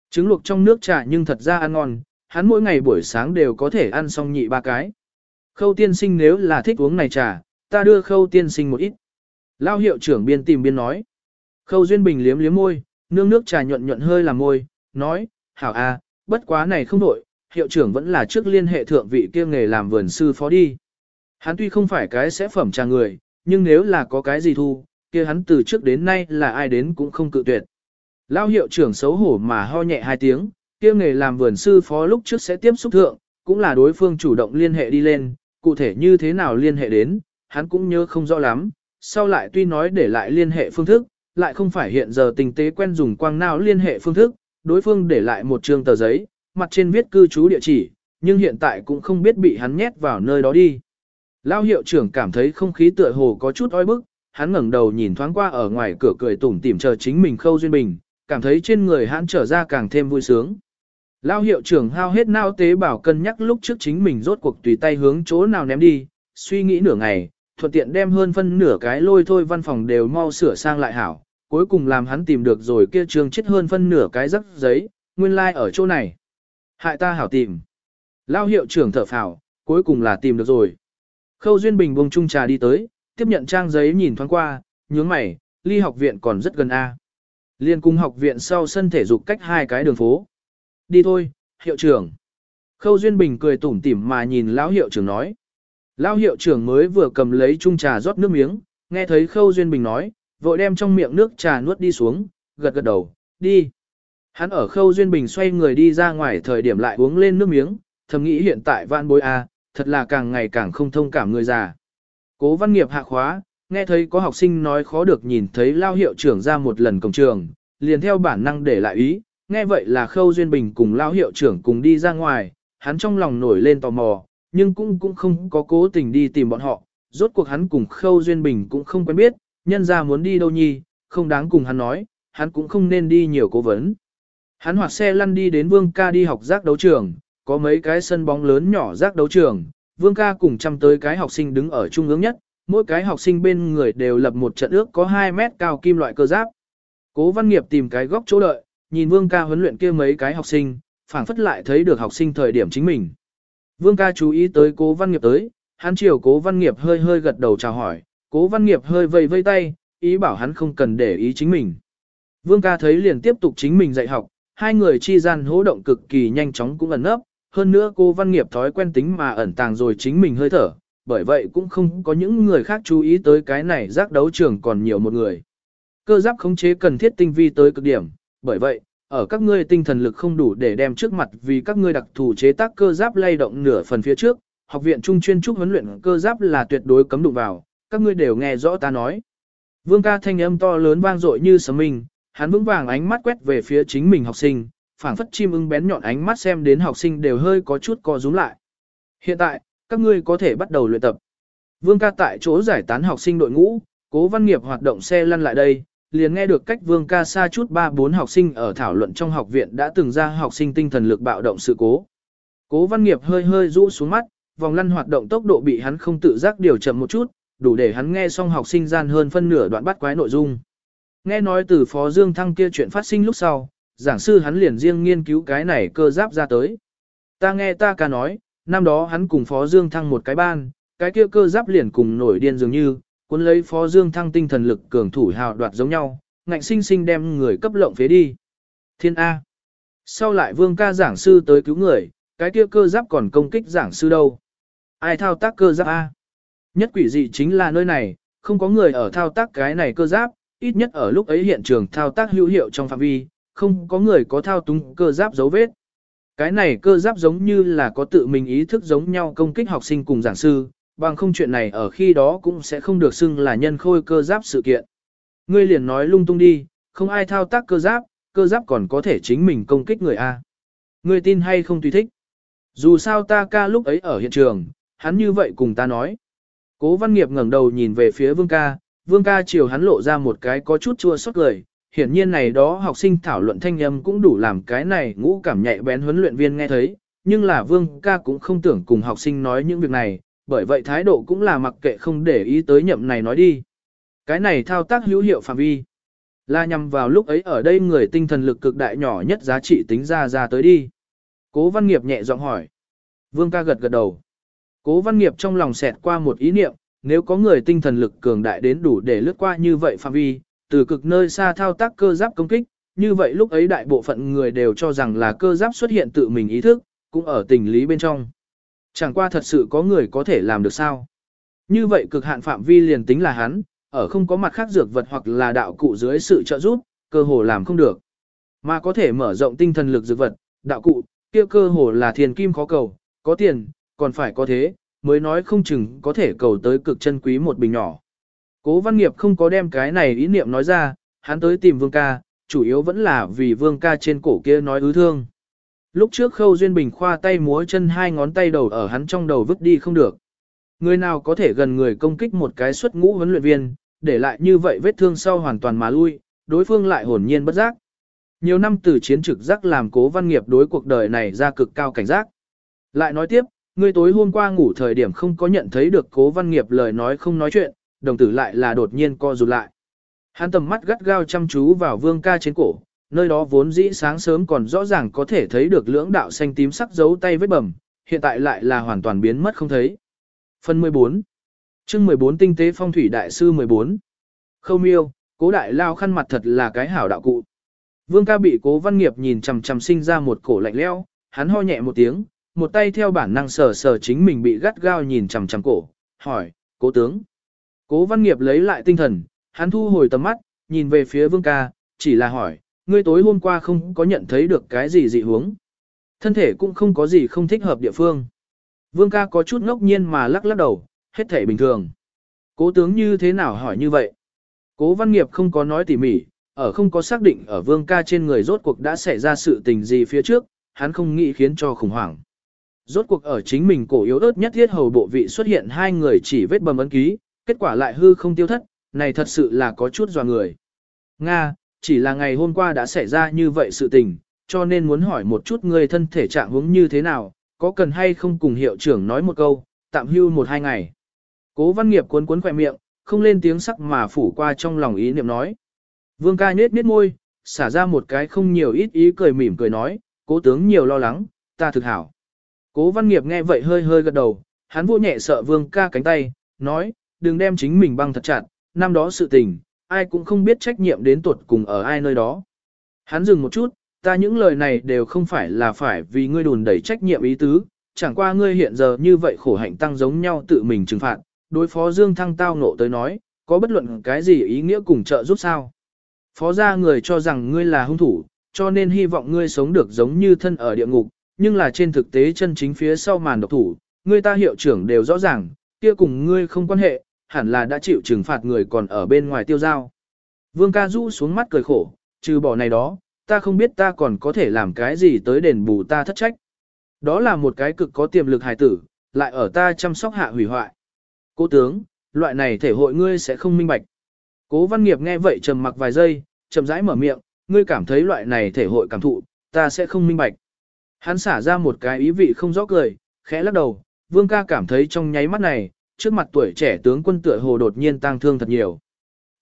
Trứng luộc trong nước trà nhưng thật ra ăn ngon, hắn mỗi ngày buổi sáng đều có thể ăn xong nhị ba cái. Khâu tiên sinh nếu là thích uống này trà, ta đưa khâu tiên sinh một ít. Lao hiệu trưởng biên tìm biên nói. Khâu Duyên Bình liếm liếm môi, nương nước trà nhuận nhuận hơi làm môi, nói, hảo a, bất quá này không đổi, hiệu trưởng vẫn là trước liên hệ thượng vị kia nghề làm vườn sư phó đi. Hắn tuy không phải cái sẽ phẩm trà người, nhưng nếu là có cái gì thu, kia hắn từ trước đến nay là ai đến cũng không cự tuyệt. Lao hiệu trưởng xấu hổ mà ho nhẹ hai tiếng, kia nghề làm vườn sư phó lúc trước sẽ tiếp xúc thượng, cũng là đối phương chủ động liên hệ đi lên, cụ thể như thế nào liên hệ đến, hắn cũng nhớ không rõ lắm, sau lại tuy nói để lại liên hệ phương thức, lại không phải hiện giờ tình tế quen dùng quang nào liên hệ phương thức, đối phương để lại một trường tờ giấy, mặt trên viết cư trú địa chỉ, nhưng hiện tại cũng không biết bị hắn nhét vào nơi đó đi. Lao hiệu trưởng cảm thấy không khí tựa hồ có chút oi bức, hắn ngẩng đầu nhìn thoáng qua ở ngoài cửa cười tủm tỉm chờ chính mình khâu duyên bình, cảm thấy trên người hắn trở ra càng thêm vui sướng. Lao hiệu trưởng hao hết nao tế bảo cân nhắc lúc trước chính mình rốt cuộc tùy tay hướng chỗ nào ném đi, suy nghĩ nửa ngày, thuận tiện đem hơn phân nửa cái lôi thôi văn phòng đều mau sửa sang lại hảo, cuối cùng làm hắn tìm được rồi kia trường chết hơn phân nửa cái rắc giấy, nguyên lai like ở chỗ này. Hại ta hảo tìm. Lao hiệu trưởng thở phào, cuối cùng là tìm được rồi. Khâu Duyên Bình buông chung trà đi tới, tiếp nhận trang giấy nhìn thoáng qua, nhướng mày, ly học viện còn rất gần A. Liên cung học viện sau sân thể dục cách hai cái đường phố. Đi thôi, hiệu trưởng. Khâu Duyên Bình cười tủm tỉm mà nhìn lão hiệu trưởng nói. Lão hiệu trưởng mới vừa cầm lấy chung trà rót nước miếng, nghe thấy Khâu Duyên Bình nói, vội đem trong miệng nước trà nuốt đi xuống, gật gật đầu, đi. Hắn ở khâu duyên bình xoay người đi ra ngoài thời điểm lại uống lên nước miếng, thầm nghĩ hiện tại vạn bối A, thật là càng ngày càng không thông cảm người già. Cố văn nghiệp hạ khóa, nghe thấy có học sinh nói khó được nhìn thấy lao hiệu trưởng ra một lần cổng trường, liền theo bản năng để lại ý, nghe vậy là Khâu Duyên Bình cùng lao hiệu trưởng cùng đi ra ngoài, hắn trong lòng nổi lên tò mò, nhưng cũng cũng không có cố tình đi tìm bọn họ, rốt cuộc hắn cùng Khâu Duyên Bình cũng không quen biết, nhân ra muốn đi đâu nhi, không đáng cùng hắn nói, hắn cũng không nên đi nhiều cố vấn. Hắn hoặc xe lăn đi đến Vương ca đi học giác đấu trường, có mấy cái sân bóng lớn nhỏ giác đấu trường, Vương ca cùng chăm tới cái học sinh đứng ở trung ương nhất, mỗi cái học sinh bên người đều lập một trận ước có 2 mét cao kim loại cơ giáp. Cố văn nghiệp tìm cái góc chỗ đợi, nhìn Vương ca huấn luyện kia mấy cái học sinh, phảng phất lại thấy được học sinh thời điểm chính mình. Vương ca chú ý tới cố văn nghiệp tới, hắn chiều cố văn nghiệp hơi hơi gật đầu chào hỏi, cố văn nghiệp hơi vây vây tay, ý bảo hắn không cần để ý chính mình. Vương ca thấy liền tiếp tục chính mình dạy học, hai người chi gian hỗ động cực kỳ nhanh chóng cũng ẩn nấp, hơn nữa cô văn nghiệp thói quen tính mà ẩn tàng rồi chính mình hơi thở, bởi vậy cũng không có những người khác chú ý tới cái này giác đấu trường còn nhiều một người. Cơ giáp khống chế cần thiết tinh vi tới cực điểm, bởi vậy, ở các ngươi tinh thần lực không đủ để đem trước mặt vì các ngươi đặc thù chế tác cơ giáp lay động nửa phần phía trước, học viện trung chuyên trúc huấn luyện cơ giáp là tuyệt đối cấm đụng vào, các ngươi đều nghe rõ ta nói. Vương ca thanh âm to lớn vang dội như sấm minh, hắn vững vàng ánh mắt quét về phía chính mình học sinh, phảng phất chim ưng bén nhọn ánh mắt xem đến học sinh đều hơi có chút co rúm lại. Hiện tại, các ngươi có thể bắt đầu luyện tập. Vương ca tại chỗ giải tán học sinh đội ngũ, cố văn nghiệp hoạt động xe lăn lại đây, liền nghe được cách vương ca xa chút 3-4 học sinh ở thảo luận trong học viện đã từng ra học sinh tinh thần lực bạo động sự cố. Cố văn nghiệp hơi hơi rũ xuống mắt, vòng lăn hoạt động tốc độ bị hắn không tự giác điều chậm một chút, đủ để hắn nghe xong học sinh gian hơn phân nửa đoạn bắt quái nội dung. Nghe nói từ Phó Dương Thăng kia chuyện phát sinh lúc sau, giảng sư hắn liền riêng nghiên cứu cái này cơ giáp ra tới. Ta nghe ta ca nói, năm đó hắn cùng Phó Dương Thăng một cái ban, cái kia cơ giáp liền cùng nổi điên dường như, cuốn lấy Phó Dương Thăng tinh thần lực cường thủ hào đoạt giống nhau, ngạnh sinh sinh đem người cấp lộng phế đi. Thiên A. Sau lại Vương ca giảng sư tới cứu người, cái kia cơ giáp còn công kích giảng sư đâu. Ai thao tác cơ giáp A? Nhất quỷ dị chính là nơi này, không có người ở thao tác cái này cơ giáp, ít nhất ở lúc ấy hiện trường thao tác hữu hiệu trong phạm vi, không có người có thao túng cơ giáp dấu vết. Cái này cơ giáp giống như là có tự mình ý thức giống nhau công kích học sinh cùng giảng sư, bằng không chuyện này ở khi đó cũng sẽ không được xưng là nhân khôi cơ giáp sự kiện. Ngươi liền nói lung tung đi, không ai thao tác cơ giáp, cơ giáp còn có thể chính mình công kích người A. Ngươi tin hay không tùy thích. Dù sao ta ca lúc ấy ở hiện trường, hắn như vậy cùng ta nói. Cố văn nghiệp ngẩng đầu nhìn về phía vương ca, vương ca chiều hắn lộ ra một cái có chút chua xót cười. Hiển nhiên này đó học sinh thảo luận thanh âm cũng đủ làm cái này ngũ cảm nhạy bén huấn luyện viên nghe thấy, nhưng là vương ca cũng không tưởng cùng học sinh nói những việc này, bởi vậy thái độ cũng là mặc kệ không để ý tới nhậm này nói đi. Cái này thao tác hữu hiệu phạm vi. Là nhằm vào lúc ấy ở đây người tinh thần lực cực đại nhỏ nhất giá trị tính ra ra tới đi. Cố văn nghiệp nhẹ giọng hỏi. Vương ca gật gật đầu. Cố văn nghiệp trong lòng xẹt qua một ý niệm, nếu có người tinh thần lực cường đại đến đủ để lướt qua như vậy phạm vi, từ cực nơi xa thao tác cơ giáp công kích, như vậy lúc ấy đại bộ phận người đều cho rằng là cơ giáp xuất hiện tự mình ý thức, cũng ở tình lý bên trong. Chẳng qua thật sự có người có thể làm được sao. Như vậy cực hạn phạm vi liền tính là hắn, ở không có mặt khác dược vật hoặc là đạo cụ dưới sự trợ giúp, cơ hồ làm không được. Mà có thể mở rộng tinh thần lực dược vật, đạo cụ, kia cơ hồ là thiền kim khó cầu, có tiền, còn phải có thế, mới nói không chừng có thể cầu tới cực chân quý một bình nhỏ. Cố văn nghiệp không có đem cái này ý niệm nói ra, hắn tới tìm vương ca, chủ yếu vẫn là vì vương ca trên cổ kia nói ứ thương. Lúc trước khâu duyên bình khoa tay múa chân hai ngón tay đầu ở hắn trong đầu vứt đi không được. Người nào có thể gần người công kích một cái xuất ngũ huấn luyện viên, để lại như vậy vết thương sau hoàn toàn mà lui, đối phương lại hồn nhiên bất giác. Nhiều năm từ chiến trực giác làm cố văn nghiệp đối cuộc đời này ra cực cao cảnh giác. Lại nói tiếp, Ngươi tối hôm qua ngủ thời điểm không có nhận thấy được cố văn nghiệp lời nói không nói chuyện, đồng tử lại là đột nhiên co rụt lại. Hắn tầm mắt gắt gao chăm chú vào vương ca trên cổ, nơi đó vốn dĩ sáng sớm còn rõ ràng có thể thấy được lưỡng đạo xanh tím sắc dấu tay vết bầm, hiện tại lại là hoàn toàn biến mất không thấy. Phần 14 chương 14 Tinh tế phong thủy đại sư 14 Khâu miêu, cố đại lao khăn mặt thật là cái hảo đạo cụ. Vương ca bị cố văn nghiệp nhìn chằm chằm sinh ra một cổ lạnh leo, hắn ho nhẹ một tiếng, một tay theo bản năng sờ sờ chính mình bị gắt gao nhìn chằm chằm cổ, hỏi, cố tướng. Cố văn nghiệp lấy lại tinh thần, hắn thu hồi tầm mắt, nhìn về phía vương ca, chỉ là hỏi, ngươi tối hôm qua không có nhận thấy được cái gì dị hướng, Thân thể cũng không có gì không thích hợp địa phương. Vương ca có chút ngốc nhiên mà lắc lắc đầu, hết thể bình thường. Cố tướng như thế nào hỏi như vậy? Cố văn nghiệp không có nói tỉ mỉ, ở không có xác định ở vương ca trên người rốt cuộc đã xảy ra sự tình gì phía trước, hắn không nghĩ khiến cho khủng hoảng. Rốt cuộc ở chính mình cổ yếu ớt nhất thiết hầu bộ vị xuất hiện hai người chỉ vết bầm ấn ký, kết quả lại hư không tiêu thất, này thật sự là có chút dò người. Nga, chỉ là ngày hôm qua đã xảy ra như vậy sự tình, cho nên muốn hỏi một chút người thân thể trạng huống như thế nào, có cần hay không cùng hiệu trưởng nói một câu, tạm hưu một hai ngày. Cố văn nghiệp cuốn cuốn khỏe miệng, không lên tiếng sắc mà phủ qua trong lòng ý niệm nói. Vương ca nết nết môi, xả ra một cái không nhiều ít ý cười mỉm cười nói, cố tướng nhiều lo lắng, ta thực hảo. Cố văn nghiệp nghe vậy hơi hơi gật đầu, hắn vô nhẹ sợ vương ca cánh tay, nói, đừng đem chính mình băng thật chặt, năm đó sự tình, ai cũng không biết trách nhiệm đến tuột cùng ở ai nơi đó. Hắn dừng một chút, ta những lời này đều không phải là phải vì ngươi đùn đẩy trách nhiệm ý tứ, chẳng qua ngươi hiện giờ như vậy khổ hạnh tăng giống nhau tự mình trừng phạt, đối phó Dương Thăng tao nộ tới nói, có bất luận cái gì ý nghĩa cùng trợ giúp sao. Phó gia người cho rằng ngươi là hung thủ, cho nên hy vọng ngươi sống được giống như thân ở địa ngục, nhưng là trên thực tế chân chính phía sau màn độc thủ, ngươi ta hiệu trưởng đều rõ ràng, kia cùng ngươi không quan hệ, hẳn là đã chịu trừng phạt người còn ở bên ngoài tiêu giao. Vương ca rũ xuống mắt cười khổ, trừ bỏ này đó, ta không biết ta còn có thể làm cái gì tới đền bù ta thất trách. Đó là một cái cực có tiềm lực hài tử, lại ở ta chăm sóc hạ hủy hoại. Cố tướng, loại này thể hội ngươi sẽ không minh bạch. Cố văn nghiệp nghe vậy trầm mặc vài giây, chậm rãi mở miệng, ngươi cảm thấy loại này thể hội cảm thụ, ta sẽ không minh bạch. Hắn xả ra một cái ý vị không rõ cười, khẽ lắc đầu, vương ca cảm thấy trong nháy mắt này, trước mặt tuổi trẻ tướng quân tựa hồ đột nhiên tăng thương thật nhiều.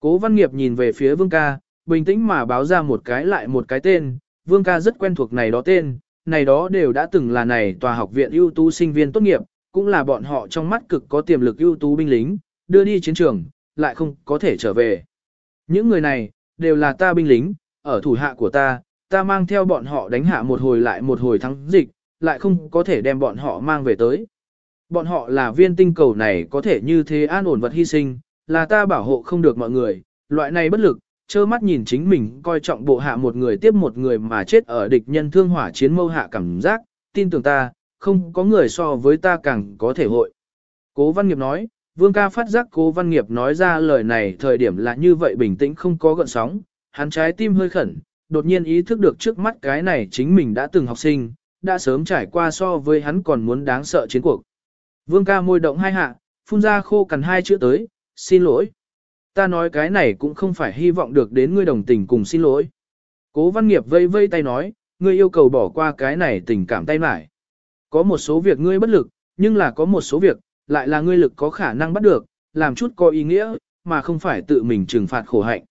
Cố văn nghiệp nhìn về phía vương ca, bình tĩnh mà báo ra một cái lại một cái tên, vương ca rất quen thuộc này đó tên, này đó đều đã từng là này tòa học viện ưu tú sinh viên tốt nghiệp, cũng là bọn họ trong mắt cực có tiềm lực ưu tú binh lính, đưa đi chiến trường, lại không có thể trở về. Những người này, đều là ta binh lính, ở thủ hạ của ta, ta mang theo bọn họ đánh hạ một hồi lại một hồi thắng dịch, lại không có thể đem bọn họ mang về tới. Bọn họ là viên tinh cầu này có thể như thế an ổn vật hy sinh, là ta bảo hộ không được mọi người, loại này bất lực, trơ mắt nhìn chính mình coi trọng bộ hạ một người tiếp một người mà chết ở địch nhân thương hỏa chiến mâu hạ cảm giác, tin tưởng ta, không có người so với ta càng có thể hội. Cố Văn Nghiệp nói, Vương ca phát giác Cố Văn Nghiệp nói ra lời này thời điểm là như vậy bình tĩnh không có gợn sóng, hắn trái tim hơi khẩn, đột nhiên ý thức được trước mắt cái này chính mình đã từng học sinh, đã sớm trải qua so với hắn còn muốn đáng sợ chiến cuộc. Vương ca môi động hai hạ, phun ra khô cằn hai chữ tới, xin lỗi. Ta nói cái này cũng không phải hy vọng được đến ngươi đồng tình cùng xin lỗi. Cố văn nghiệp vây vây tay nói, ngươi yêu cầu bỏ qua cái này tình cảm tay mải. Có một số việc ngươi bất lực, nhưng là có một số việc, lại là ngươi lực có khả năng bắt được, làm chút có ý nghĩa, mà không phải tự mình trừng phạt khổ hạnh.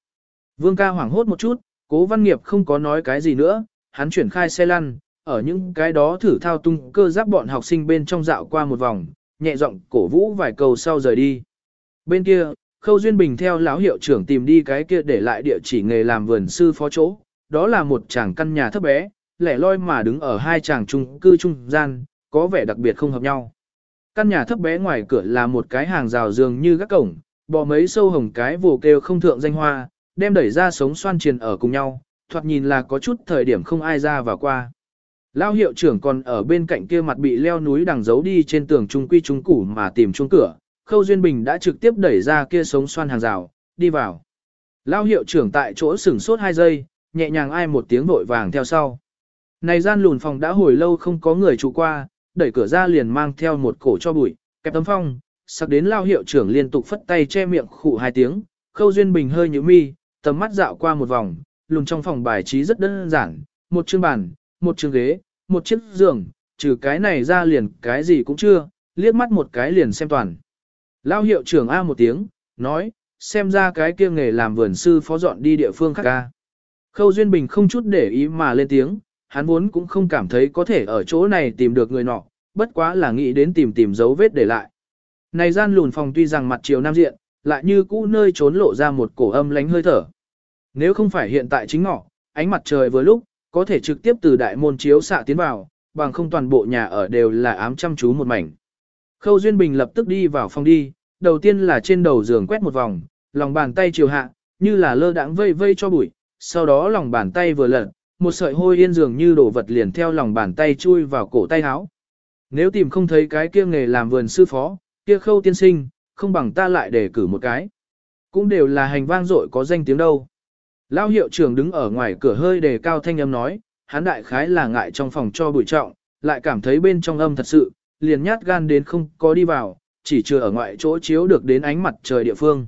Vương ca hoảng hốt một chút, cố văn nghiệp không có nói cái gì nữa, hắn chuyển khai xe lăn, ở những cái đó thử thao tung cơ giáp bọn học sinh bên trong dạo qua một vòng, nhẹ giọng cổ vũ vài câu sau rời đi. Bên kia, Khâu Duyên Bình theo lão hiệu trưởng tìm đi cái kia để lại địa chỉ nghề làm vườn sư phó chỗ, đó là một chàng căn nhà thấp bé, lẻ loi mà đứng ở hai chàng chung cư trung gian, có vẻ đặc biệt không hợp nhau. Căn nhà thấp bé ngoài cửa là một cái hàng rào dường như gác cổng, bò mấy sâu hồng cái vồ kêu không thượng danh hoa, đem đẩy ra sống xoan triền ở cùng nhau, thoạt nhìn là có chút thời điểm không ai ra và qua. Lao hiệu trưởng còn ở bên cạnh kia mặt bị leo núi đằng giấu đi trên tường trung quy trung củ mà tìm chung cửa, Khâu Duyên Bình đã trực tiếp đẩy ra kia sống xoan hàng rào, đi vào. Lao hiệu trưởng tại chỗ sửng sốt hai giây, nhẹ nhàng ai một tiếng vội vàng theo sau. Này gian lùn phòng đã hồi lâu không có người trụ qua, đẩy cửa ra liền mang theo một cổ cho bụi, kẹp tấm phong, sắc đến Lao hiệu trưởng liên tục phất tay che miệng khụ hai tiếng, Khâu Duyên Bình hơi nhíu mi, tầm mắt dạo qua một vòng, lùn trong phòng bài trí rất đơn giản, một chương bàn, một trường ghế, một chiếc giường, trừ cái này ra liền cái gì cũng chưa, liếc mắt một cái liền xem toàn. Lao hiệu trưởng A một tiếng, nói, xem ra cái kia nghề làm vườn sư phó dọn đi địa phương khác ca. Khâu Duyên Bình không chút để ý mà lên tiếng, hắn vốn cũng không cảm thấy có thể ở chỗ này tìm được người nọ, bất quá là nghĩ đến tìm tìm dấu vết để lại. Này gian lùn phòng tuy rằng mặt chiều nam diện, lại như cũ nơi trốn lộ ra một cổ âm lánh hơi thở. Nếu không phải hiện tại chính ngọ, ánh mặt trời vừa lúc, có thể trực tiếp từ đại môn chiếu xạ tiến vào, bằng không toàn bộ nhà ở đều là ám chăm chú một mảnh. Khâu Duyên Bình lập tức đi vào phòng đi, đầu tiên là trên đầu giường quét một vòng, lòng bàn tay chiều hạ, như là lơ đãng vây vây cho bụi, sau đó lòng bàn tay vừa lật, một sợi hôi yên dường như đổ vật liền theo lòng bàn tay chui vào cổ tay áo. Nếu tìm không thấy cái kia nghề làm vườn sư phó, kia khâu tiên sinh, không bằng ta lại để cử một cái. Cũng đều là hành vang dội có danh tiếng đâu. Lao hiệu trưởng đứng ở ngoài cửa hơi đề cao thanh âm nói, hắn đại khái là ngại trong phòng cho bụi trọng, lại cảm thấy bên trong âm thật sự, liền nhát gan đến không có đi vào, chỉ chưa ở ngoại chỗ chiếu được đến ánh mặt trời địa phương.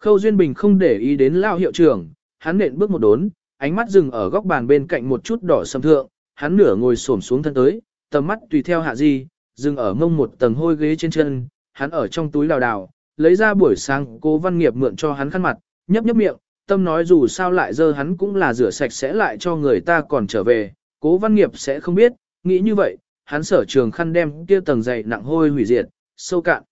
Khâu Duyên Bình không để ý đến Lao hiệu trưởng, hắn nện bước một đốn, ánh mắt dừng ở góc bàn bên cạnh một chút đỏ sầm thượng, hắn nửa ngồi xổm xuống thân tới, tầm mắt tùy theo hạ di, dừng ở mông một tầng hôi ghế trên chân, hắn ở trong túi đào đào, lấy ra buổi sáng cố văn nghiệp mượn cho hắn khăn mặt, nhấp nhấp miệng, tâm nói dù sao lại dơ hắn cũng là rửa sạch sẽ lại cho người ta còn trở về, cố văn nghiệp sẽ không biết, nghĩ như vậy, hắn sở trường khăn đem kia tầng dày nặng hôi hủy diệt, sâu cạn.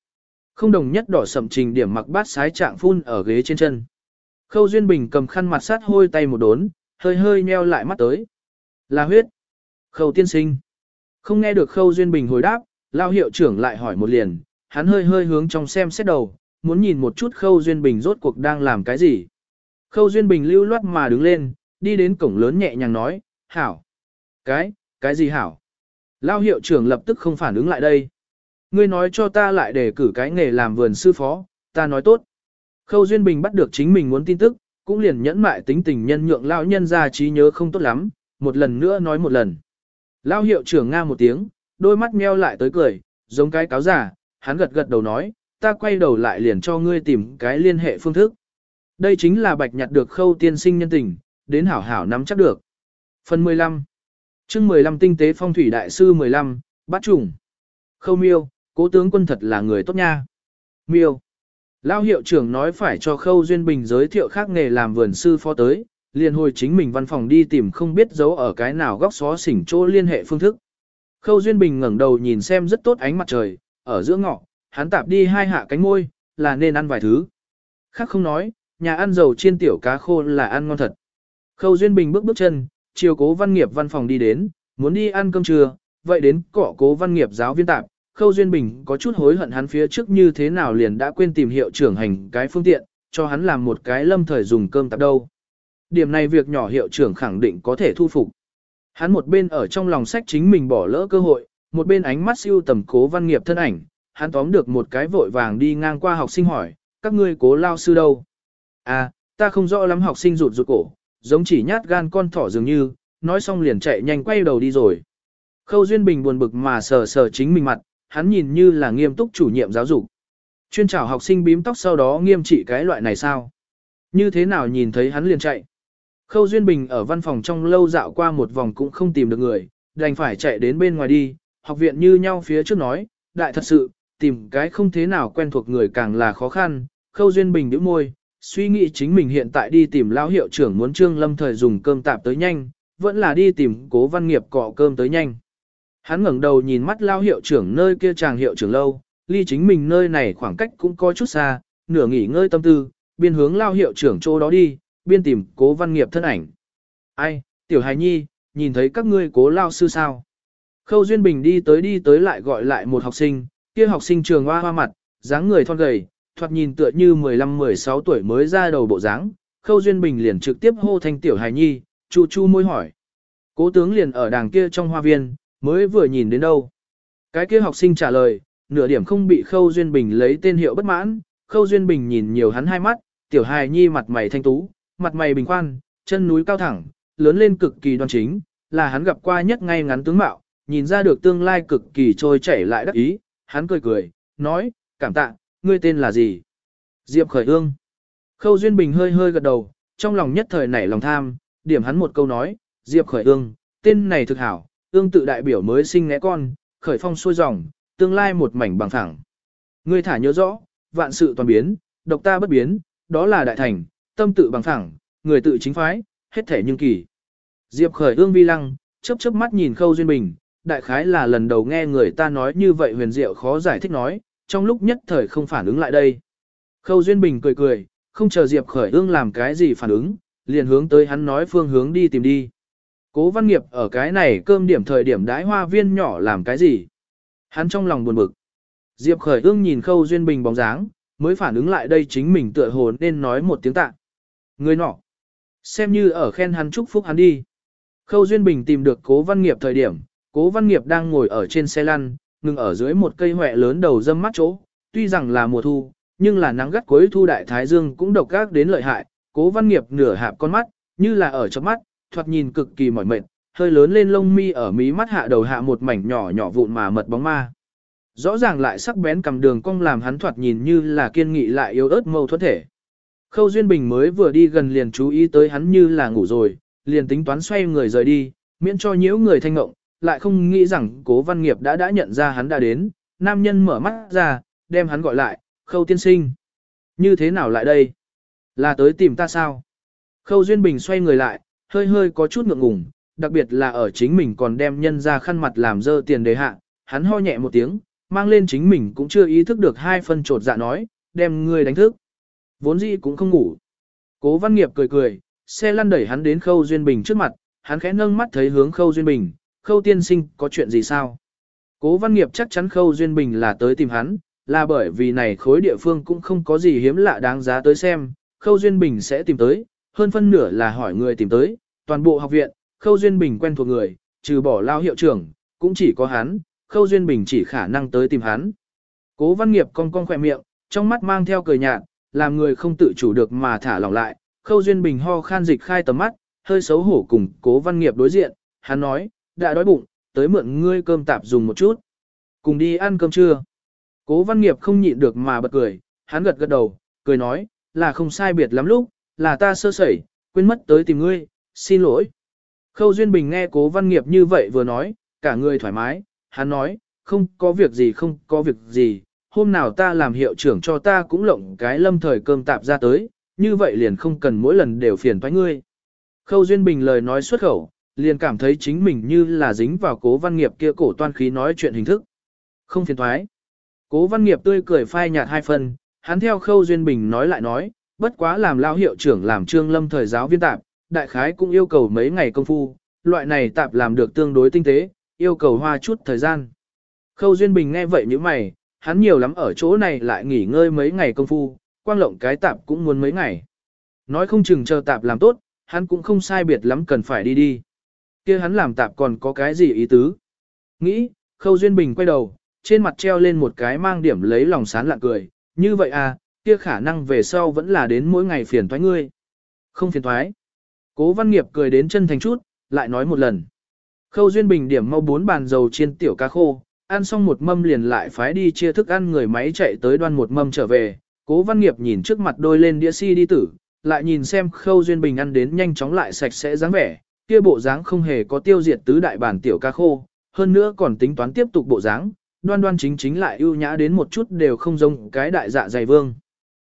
Không đồng nhất đỏ sậm trình điểm mặc bát sái trạng phun ở ghế trên chân. Khâu Duyên Bình cầm khăn mặt sát hôi tay một đốn, hơi hơi nheo lại mắt tới. Là huyết. Khâu tiên sinh. Không nghe được Khâu Duyên Bình hồi đáp, lao hiệu trưởng lại hỏi một liền, hắn hơi hơi hướng trong xem xét đầu, muốn nhìn một chút Khâu Duyên Bình rốt cuộc đang làm cái gì. Khâu Duyên Bình lưu loát mà đứng lên, đi đến cổng lớn nhẹ nhàng nói, hảo. Cái, cái gì hảo? Lao hiệu trưởng lập tức không phản ứng lại đây. Ngươi nói cho ta lại để cử cái nghề làm vườn sư phó, ta nói tốt. Khâu Duyên Bình bắt được chính mình muốn tin tức, cũng liền nhẫn mại tính tình nhân nhượng lão nhân ra trí nhớ không tốt lắm, một lần nữa nói một lần. Lao hiệu trưởng nga một tiếng, đôi mắt meo lại tới cười, giống cái cáo giả, hắn gật gật đầu nói, ta quay đầu lại liền cho ngươi tìm cái liên hệ phương thức. Đây chính là bạch nhặt được khâu tiên sinh nhân tình, đến hảo hảo nắm chắc được. Phần 15 chương 15 tinh tế phong thủy đại sư 15, bát trùng. Khâu miêu, cố tướng quân thật là người tốt nha. Miêu. Lao hiệu trưởng nói phải cho Khâu Duyên Bình giới thiệu khác nghề làm vườn sư phó tới, liền hồi chính mình văn phòng đi tìm không biết giấu ở cái nào góc xó xỉnh chỗ liên hệ phương thức. Khâu Duyên Bình ngẩng đầu nhìn xem rất tốt ánh mặt trời, ở giữa ngọ, hắn tạp đi hai hạ cánh môi, là nên ăn vài thứ. Khác không nói, nhà ăn dầu chiên tiểu cá khô là ăn ngon thật. Khâu Duyên Bình bước bước chân, chiều cố văn nghiệp văn phòng đi đến, muốn đi ăn cơm trưa, vậy đến cỏ cố văn nghiệp giáo viên tạp. Khâu Duyên Bình có chút hối hận hắn phía trước như thế nào liền đã quên tìm hiệu trưởng hành cái phương tiện, cho hắn làm một cái lâm thời dùng cơm tạp đâu. Điểm này việc nhỏ hiệu trưởng khẳng định có thể thu phục. Hắn một bên ở trong lòng sách chính mình bỏ lỡ cơ hội, một bên ánh mắt siêu tầm cố văn nghiệp thân ảnh, hắn tóm được một cái vội vàng đi ngang qua học sinh hỏi, các ngươi cố lao sư đâu? À, ta không rõ lắm học sinh rụt rụt cổ, giống chỉ nhát gan con thỏ dường như, nói xong liền chạy nhanh quay đầu đi rồi. Khâu Duyên Bình buồn bực mà sờ sờ chính mình mặt, hắn nhìn như là nghiêm túc chủ nhiệm giáo dục. Chuyên trảo học sinh bím tóc sau đó nghiêm trị cái loại này sao? Như thế nào nhìn thấy hắn liền chạy? Khâu Duyên Bình ở văn phòng trong lâu dạo qua một vòng cũng không tìm được người, đành phải chạy đến bên ngoài đi, học viện như nhau phía trước nói, đại thật sự, tìm cái không thế nào quen thuộc người càng là khó khăn, Khâu Duyên Bình nhíu môi, suy nghĩ chính mình hiện tại đi tìm lão hiệu trưởng muốn Trương Lâm thời dùng cơm tạp tới nhanh, vẫn là đi tìm cố văn nghiệp cọ cơm tới nhanh. Hắn ngẩng đầu nhìn mắt lão hiệu trưởng nơi kia chàng hiệu trưởng lâu, ly chính mình nơi này khoảng cách cũng có chút xa, nửa nghỉ ngơi tâm tư, biên hướng lão hiệu trưởng chỗ đó đi, biên tìm cố văn nghiệp thân ảnh. Ai, tiểu hài nhi, nhìn thấy các ngươi cố lao sư sao? Khâu Duyên Bình đi tới đi tới lại gọi lại một học sinh, kia học sinh trường hoa hoa mặt, dáng người thon gầy, thoạt nhìn tựa như 15-16 tuổi mới ra đầu bộ dáng. Khâu Duyên Bình liền trực tiếp hô thanh tiểu hài nhi, chu chu môi hỏi. Cố tướng liền ở đàng kia trong hoa viên, mới vừa nhìn đến đâu. Cái kia học sinh trả lời, nửa điểm không bị Khâu Duyên Bình lấy tên hiệu bất mãn, Khâu Duyên Bình nhìn nhiều hắn hai mắt, tiểu hài nhi mặt mày thanh tú, mặt mày bình khoan, chân núi cao thẳng, lớn lên cực kỳ đoan chính, là hắn gặp qua nhất ngay ngắn tướng mạo, nhìn ra được tương lai cực kỳ trôi chảy lại đắc ý, hắn cười cười, nói, cảm tạ, ngươi tên là gì? Diệp Khởi Ương. Khâu Duyên Bình hơi hơi gật đầu, trong lòng nhất thời nảy lòng tham, điểm hắn một câu nói, Diệp Khởi Ương, tên này thực hảo, ương tự đại biểu mới sinh ngẽ con, khởi phong xuôi dòng, tương lai một mảnh bằng phẳng. Ngươi thả nhớ rõ, vạn sự toàn biến, độc ta bất biến, đó là đại thành, tâm tự bằng phẳng, người tự chính phái, hết thể nhưng kỳ. Diệp khởi ương vi lăng, chớp chớp mắt nhìn khâu duyên bình, đại khái là lần đầu nghe người ta nói như vậy huyền diệu khó giải thích nói, trong lúc nhất thời không phản ứng lại đây. Khâu duyên bình cười cười, không chờ Diệp khởi ương làm cái gì phản ứng, liền hướng tới hắn nói phương hướng đi tìm đi. Cố văn nghiệp ở cái này cơm điểm thời điểm đái hoa viên nhỏ làm cái gì? Hắn trong lòng buồn bực. Diệp khởi ương nhìn khâu duyên bình bóng dáng, mới phản ứng lại đây chính mình tựa hồ nên nói một tiếng tạ. Người nọ, xem như ở khen hắn chúc phúc hắn đi. Khâu Duyên Bình tìm được cố văn nghiệp thời điểm, cố văn nghiệp đang ngồi ở trên xe lăn, ngừng ở dưới một cây huệ lớn đầu dâm mắt chỗ, tuy rằng là mùa thu, nhưng là nắng gắt cuối thu đại thái dương cũng độc gác đến lợi hại, cố văn nghiệp nửa hạp con mắt, như là ở trong mắt, thoạt nhìn cực kỳ mỏi mệt, hơi lớn lên lông mi ở mí mắt hạ đầu hạ một mảnh nhỏ nhỏ vụn mà mật bóng ma. Rõ ràng lại sắc bén cầm đường cong làm hắn thoạt nhìn như là kiên nghị lại yếu ớt mâu thuẫn thể. Khâu Duyên Bình mới vừa đi gần liền chú ý tới hắn như là ngủ rồi, liền tính toán xoay người rời đi, miễn cho nhiễu người thanh ngộng, lại không nghĩ rằng cố văn nghiệp đã đã nhận ra hắn đã đến, nam nhân mở mắt ra, đem hắn gọi lại, khâu tiên sinh. Như thế nào lại đây? Là tới tìm ta sao? Khâu Duyên Bình xoay người lại, hơi hơi có chút ngượng ngùng, đặc biệt là ở chính mình còn đem nhân ra khăn mặt làm dơ tiền đề hạ, hắn ho nhẹ một tiếng, mang lên chính mình cũng chưa ý thức được hai phân trột dạ nói, đem người đánh thức. Vốn dĩ cũng không ngủ. Cố văn nghiệp cười cười, xe lăn đẩy hắn đến khâu Duyên Bình trước mặt, hắn khẽ nâng mắt thấy hướng khâu Duyên Bình, khâu tiên sinh có chuyện gì sao? Cố văn nghiệp chắc chắn khâu Duyên Bình là tới tìm hắn, là bởi vì này khối địa phương cũng không có gì hiếm lạ đáng giá tới xem, khâu Duyên Bình sẽ tìm tới, hơn phân nửa là hỏi người tìm tới, toàn bộ học viện, khâu Duyên Bình quen thuộc người, trừ bỏ lao hiệu trưởng, cũng chỉ có hắn, khâu Duyên Bình chỉ khả năng tới tìm hắn. Cố văn nghiệp cong cong khỏe miệng, trong mắt mang theo cười nhạt, làm người không tự chủ được mà thả lỏng lại, khâu Duyên Bình ho khan dịch khai tầm mắt, hơi xấu hổ cùng cố văn nghiệp đối diện, hắn nói, đã đói bụng, tới mượn ngươi cơm tạp dùng một chút. Cùng đi ăn cơm trưa. Cố văn nghiệp không nhịn được mà bật cười, hắn gật gật đầu, cười nói, là không sai biệt lắm lúc, là ta sơ sẩy, quên mất tới tìm ngươi, xin lỗi. Khâu Duyên Bình nghe cố văn nghiệp như vậy vừa nói, cả người thoải mái, hắn nói, không có việc gì không có việc gì, hôm nào ta làm hiệu trưởng cho ta cũng lộng cái lâm thời cơm tạp ra tới, như vậy liền không cần mỗi lần đều phiền thoái ngươi. Khâu Duyên Bình lời nói xuất khẩu, liền cảm thấy chính mình như là dính vào cố văn nghiệp kia cổ toan khí nói chuyện hình thức. Không phiền thoái. Cố văn nghiệp tươi cười phai nhạt hai phần, hắn theo Khâu Duyên Bình nói lại nói, bất quá làm lao hiệu trưởng làm trương lâm thời giáo viên tạp, đại khái cũng yêu cầu mấy ngày công phu, loại này tạp làm được tương đối tinh tế, yêu cầu hoa chút thời gian. Khâu Duyên Bình nghe vậy như mày, hắn nhiều lắm ở chỗ này lại nghỉ ngơi mấy ngày công phu, quang lộng cái tạp cũng muốn mấy ngày. Nói không chừng chờ tạp làm tốt, hắn cũng không sai biệt lắm cần phải đi đi kia hắn làm tạp còn có cái gì ý tứ? Nghĩ, Khâu Duyên Bình quay đầu, trên mặt treo lên một cái mang điểm lấy lòng sán lạ cười, như vậy à, kia khả năng về sau vẫn là đến mỗi ngày phiền toái ngươi. Không phiền toái, Cố văn nghiệp cười đến chân thành chút, lại nói một lần. Khâu Duyên Bình điểm mau bốn bàn dầu chiên tiểu cá khô, ăn xong một mâm liền lại phái đi chia thức ăn người máy chạy tới đoan một mâm trở về. Cố văn nghiệp nhìn trước mặt đôi lên đĩa si đi tử, lại nhìn xem Khâu Duyên Bình ăn đến nhanh chóng lại sạch sẽ dáng vẻ, kia bộ dáng không hề có tiêu diệt tứ đại bản tiểu ca khô, hơn nữa còn tính toán tiếp tục bộ dáng, đoan đoan chính chính lại ưu nhã đến một chút đều không giống cái đại dạ dày vương.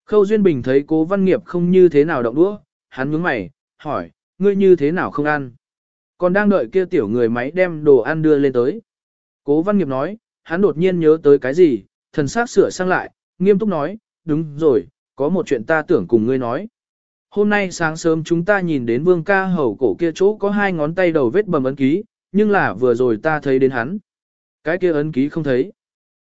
Khâu Duyên Bình thấy cố văn nghiệp không như thế nào động đũa, hắn nhướng mày, hỏi, ngươi như thế nào không ăn? Còn đang đợi kia tiểu người máy đem đồ ăn đưa lên tới. Cố văn nghiệp nói, hắn đột nhiên nhớ tới cái gì, thần sắc sửa sang lại, nghiêm túc nói, đúng rồi, có một chuyện ta tưởng cùng ngươi nói. Hôm nay sáng sớm chúng ta nhìn đến vương ca hầu cổ kia chỗ có hai ngón tay đầu vết bầm ấn ký, nhưng là vừa rồi ta thấy đến hắn. Cái kia ấn ký không thấy.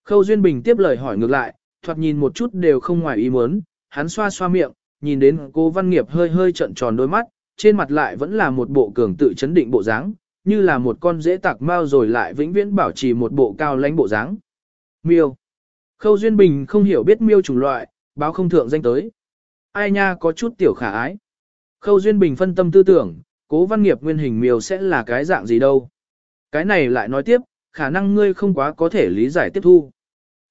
Khâu Duyên Bình tiếp lời hỏi ngược lại, thoạt nhìn một chút đều không ngoài ý muốn, hắn xoa xoa miệng, nhìn đến cô Văn Nghiệp hơi hơi trận tròn đôi mắt, trên mặt lại vẫn là một bộ cường tự chấn định bộ dáng, như là một con dễ tạc mau rồi lại vĩnh viễn bảo trì một bộ cao lãnh bộ dáng. Miêu. Khâu Duyên Bình không hiểu biết miêu chủng loại, báo không thượng danh tới. Ai nha có chút tiểu khả ái. Khâu Duyên Bình phân tâm tư tưởng, cố văn nghiệp nguyên hình miêu sẽ là cái dạng gì đâu. Cái này lại nói tiếp, khả năng ngươi không quá có thể lý giải tiếp thu.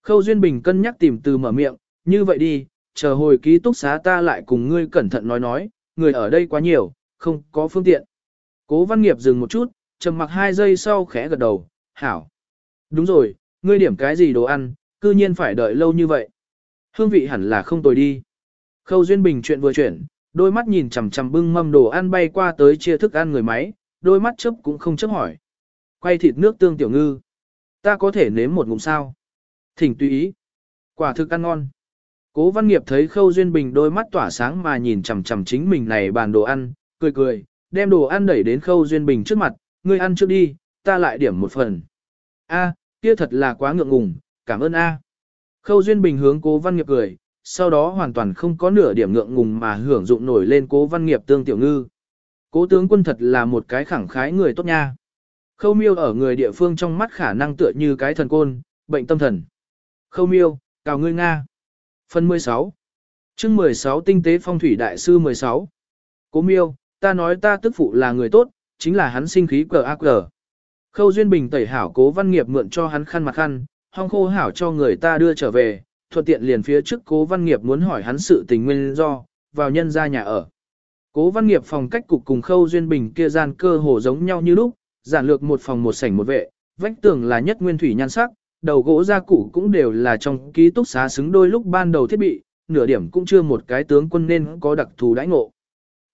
Khâu Duyên Bình cân nhắc tìm từ mở miệng, như vậy đi, chờ hồi ký túc xá ta lại cùng ngươi cẩn thận nói nói, người ở đây quá nhiều, không có phương tiện. Cố văn nghiệp dừng một chút, trầm mặc hai giây sau khẽ gật đầu, hảo. Đúng rồi, ngươi điểm cái gì đồ ăn, cư nhiên phải đợi lâu như vậy. Hương vị hẳn là không tồi đi. Khâu Duyên Bình chuyện vừa chuyển, đôi mắt nhìn chằm chằm bưng mâm đồ ăn bay qua tới chia thức ăn người máy, đôi mắt chấp cũng không chấp hỏi. Quay thịt nước tương tiểu ngư. Ta có thể nếm một ngụm sao? Thỉnh tùy ý. Quả thực ăn ngon. Cố văn nghiệp thấy Khâu Duyên Bình đôi mắt tỏa sáng mà nhìn chằm chằm chính mình này bàn đồ ăn, cười cười, đem đồ ăn đẩy đến Khâu Duyên Bình trước mặt, ngươi ăn trước đi, ta lại điểm một phần. A, kia thật là quá ngượng ngùng, cảm ơn A. Khâu Duyên Bình hướng cố văn nghiệp cười, sau đó hoàn toàn không có nửa điểm ngượng ngùng mà hưởng dụng nổi lên cố văn nghiệp tương tiểu ngư. Cố tướng quân thật là một cái khẳng khái người tốt nha. Khâu miêu ở người địa phương trong mắt khả năng tựa như cái thần côn, bệnh tâm thần. Khâu miêu, cào ngươi Nga. Phần 16 chương 16 tinh tế phong thủy đại sư 16. Cố miêu, ta nói ta tức phụ là người tốt, chính là hắn sinh khí cờ ác cờ. Khâu Duyên Bình tẩy hảo cố văn nghiệp mượn cho hắn khăn mặt khăn, hong khô hảo cho người ta đưa trở về, thuận tiện liền phía trước cố văn nghiệp muốn hỏi hắn sự tình nguyên do, vào nhân ra nhà ở. Cố văn nghiệp phòng cách cục cùng Khâu Duyên Bình kia gian cơ hồ giống nhau như lúc, giản lược một phòng một sảnh một vệ, vách tường là nhất nguyên thủy nhan sắc, đầu gỗ gia cụ cũng đều là trong ký túc xá xứng đôi lúc ban đầu thiết bị, nửa điểm cũng chưa một cái tướng quân nên có đặc thù đãi ngộ.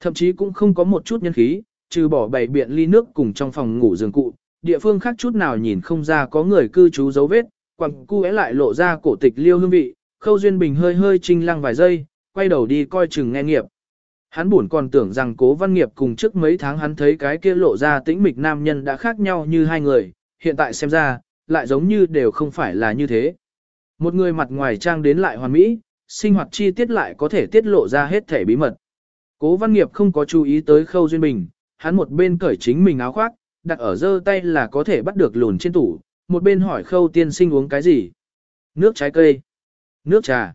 Thậm chí cũng không có một chút nhân khí, trừ bỏ bảy biện ly nước cùng trong phòng ngủ giường cụ, địa phương khác chút nào nhìn không ra có người cư trú dấu vết, quặng cu lại lộ ra cổ tịch liêu hương vị, khâu duyên bình hơi hơi trinh lăng vài giây, quay đầu đi coi chừng nghe nghiệp. Hắn buồn còn tưởng rằng cố văn nghiệp cùng trước mấy tháng hắn thấy cái kia lộ ra tĩnh mịch nam nhân đã khác nhau như hai người, hiện tại xem ra, lại giống như đều không phải là như thế. Một người mặt ngoài trang đến lại hoàn mỹ, sinh hoạt chi tiết lại có thể tiết lộ ra hết thể bí mật. Cố văn nghiệp không có chú ý tới khâu duyên bình, hắn một bên cởi chính mình áo khoác, đặt ở giơ tay là có thể bắt được lùn trên tủ, một bên hỏi khâu tiên sinh uống cái gì. Nước trái cây. Nước trà.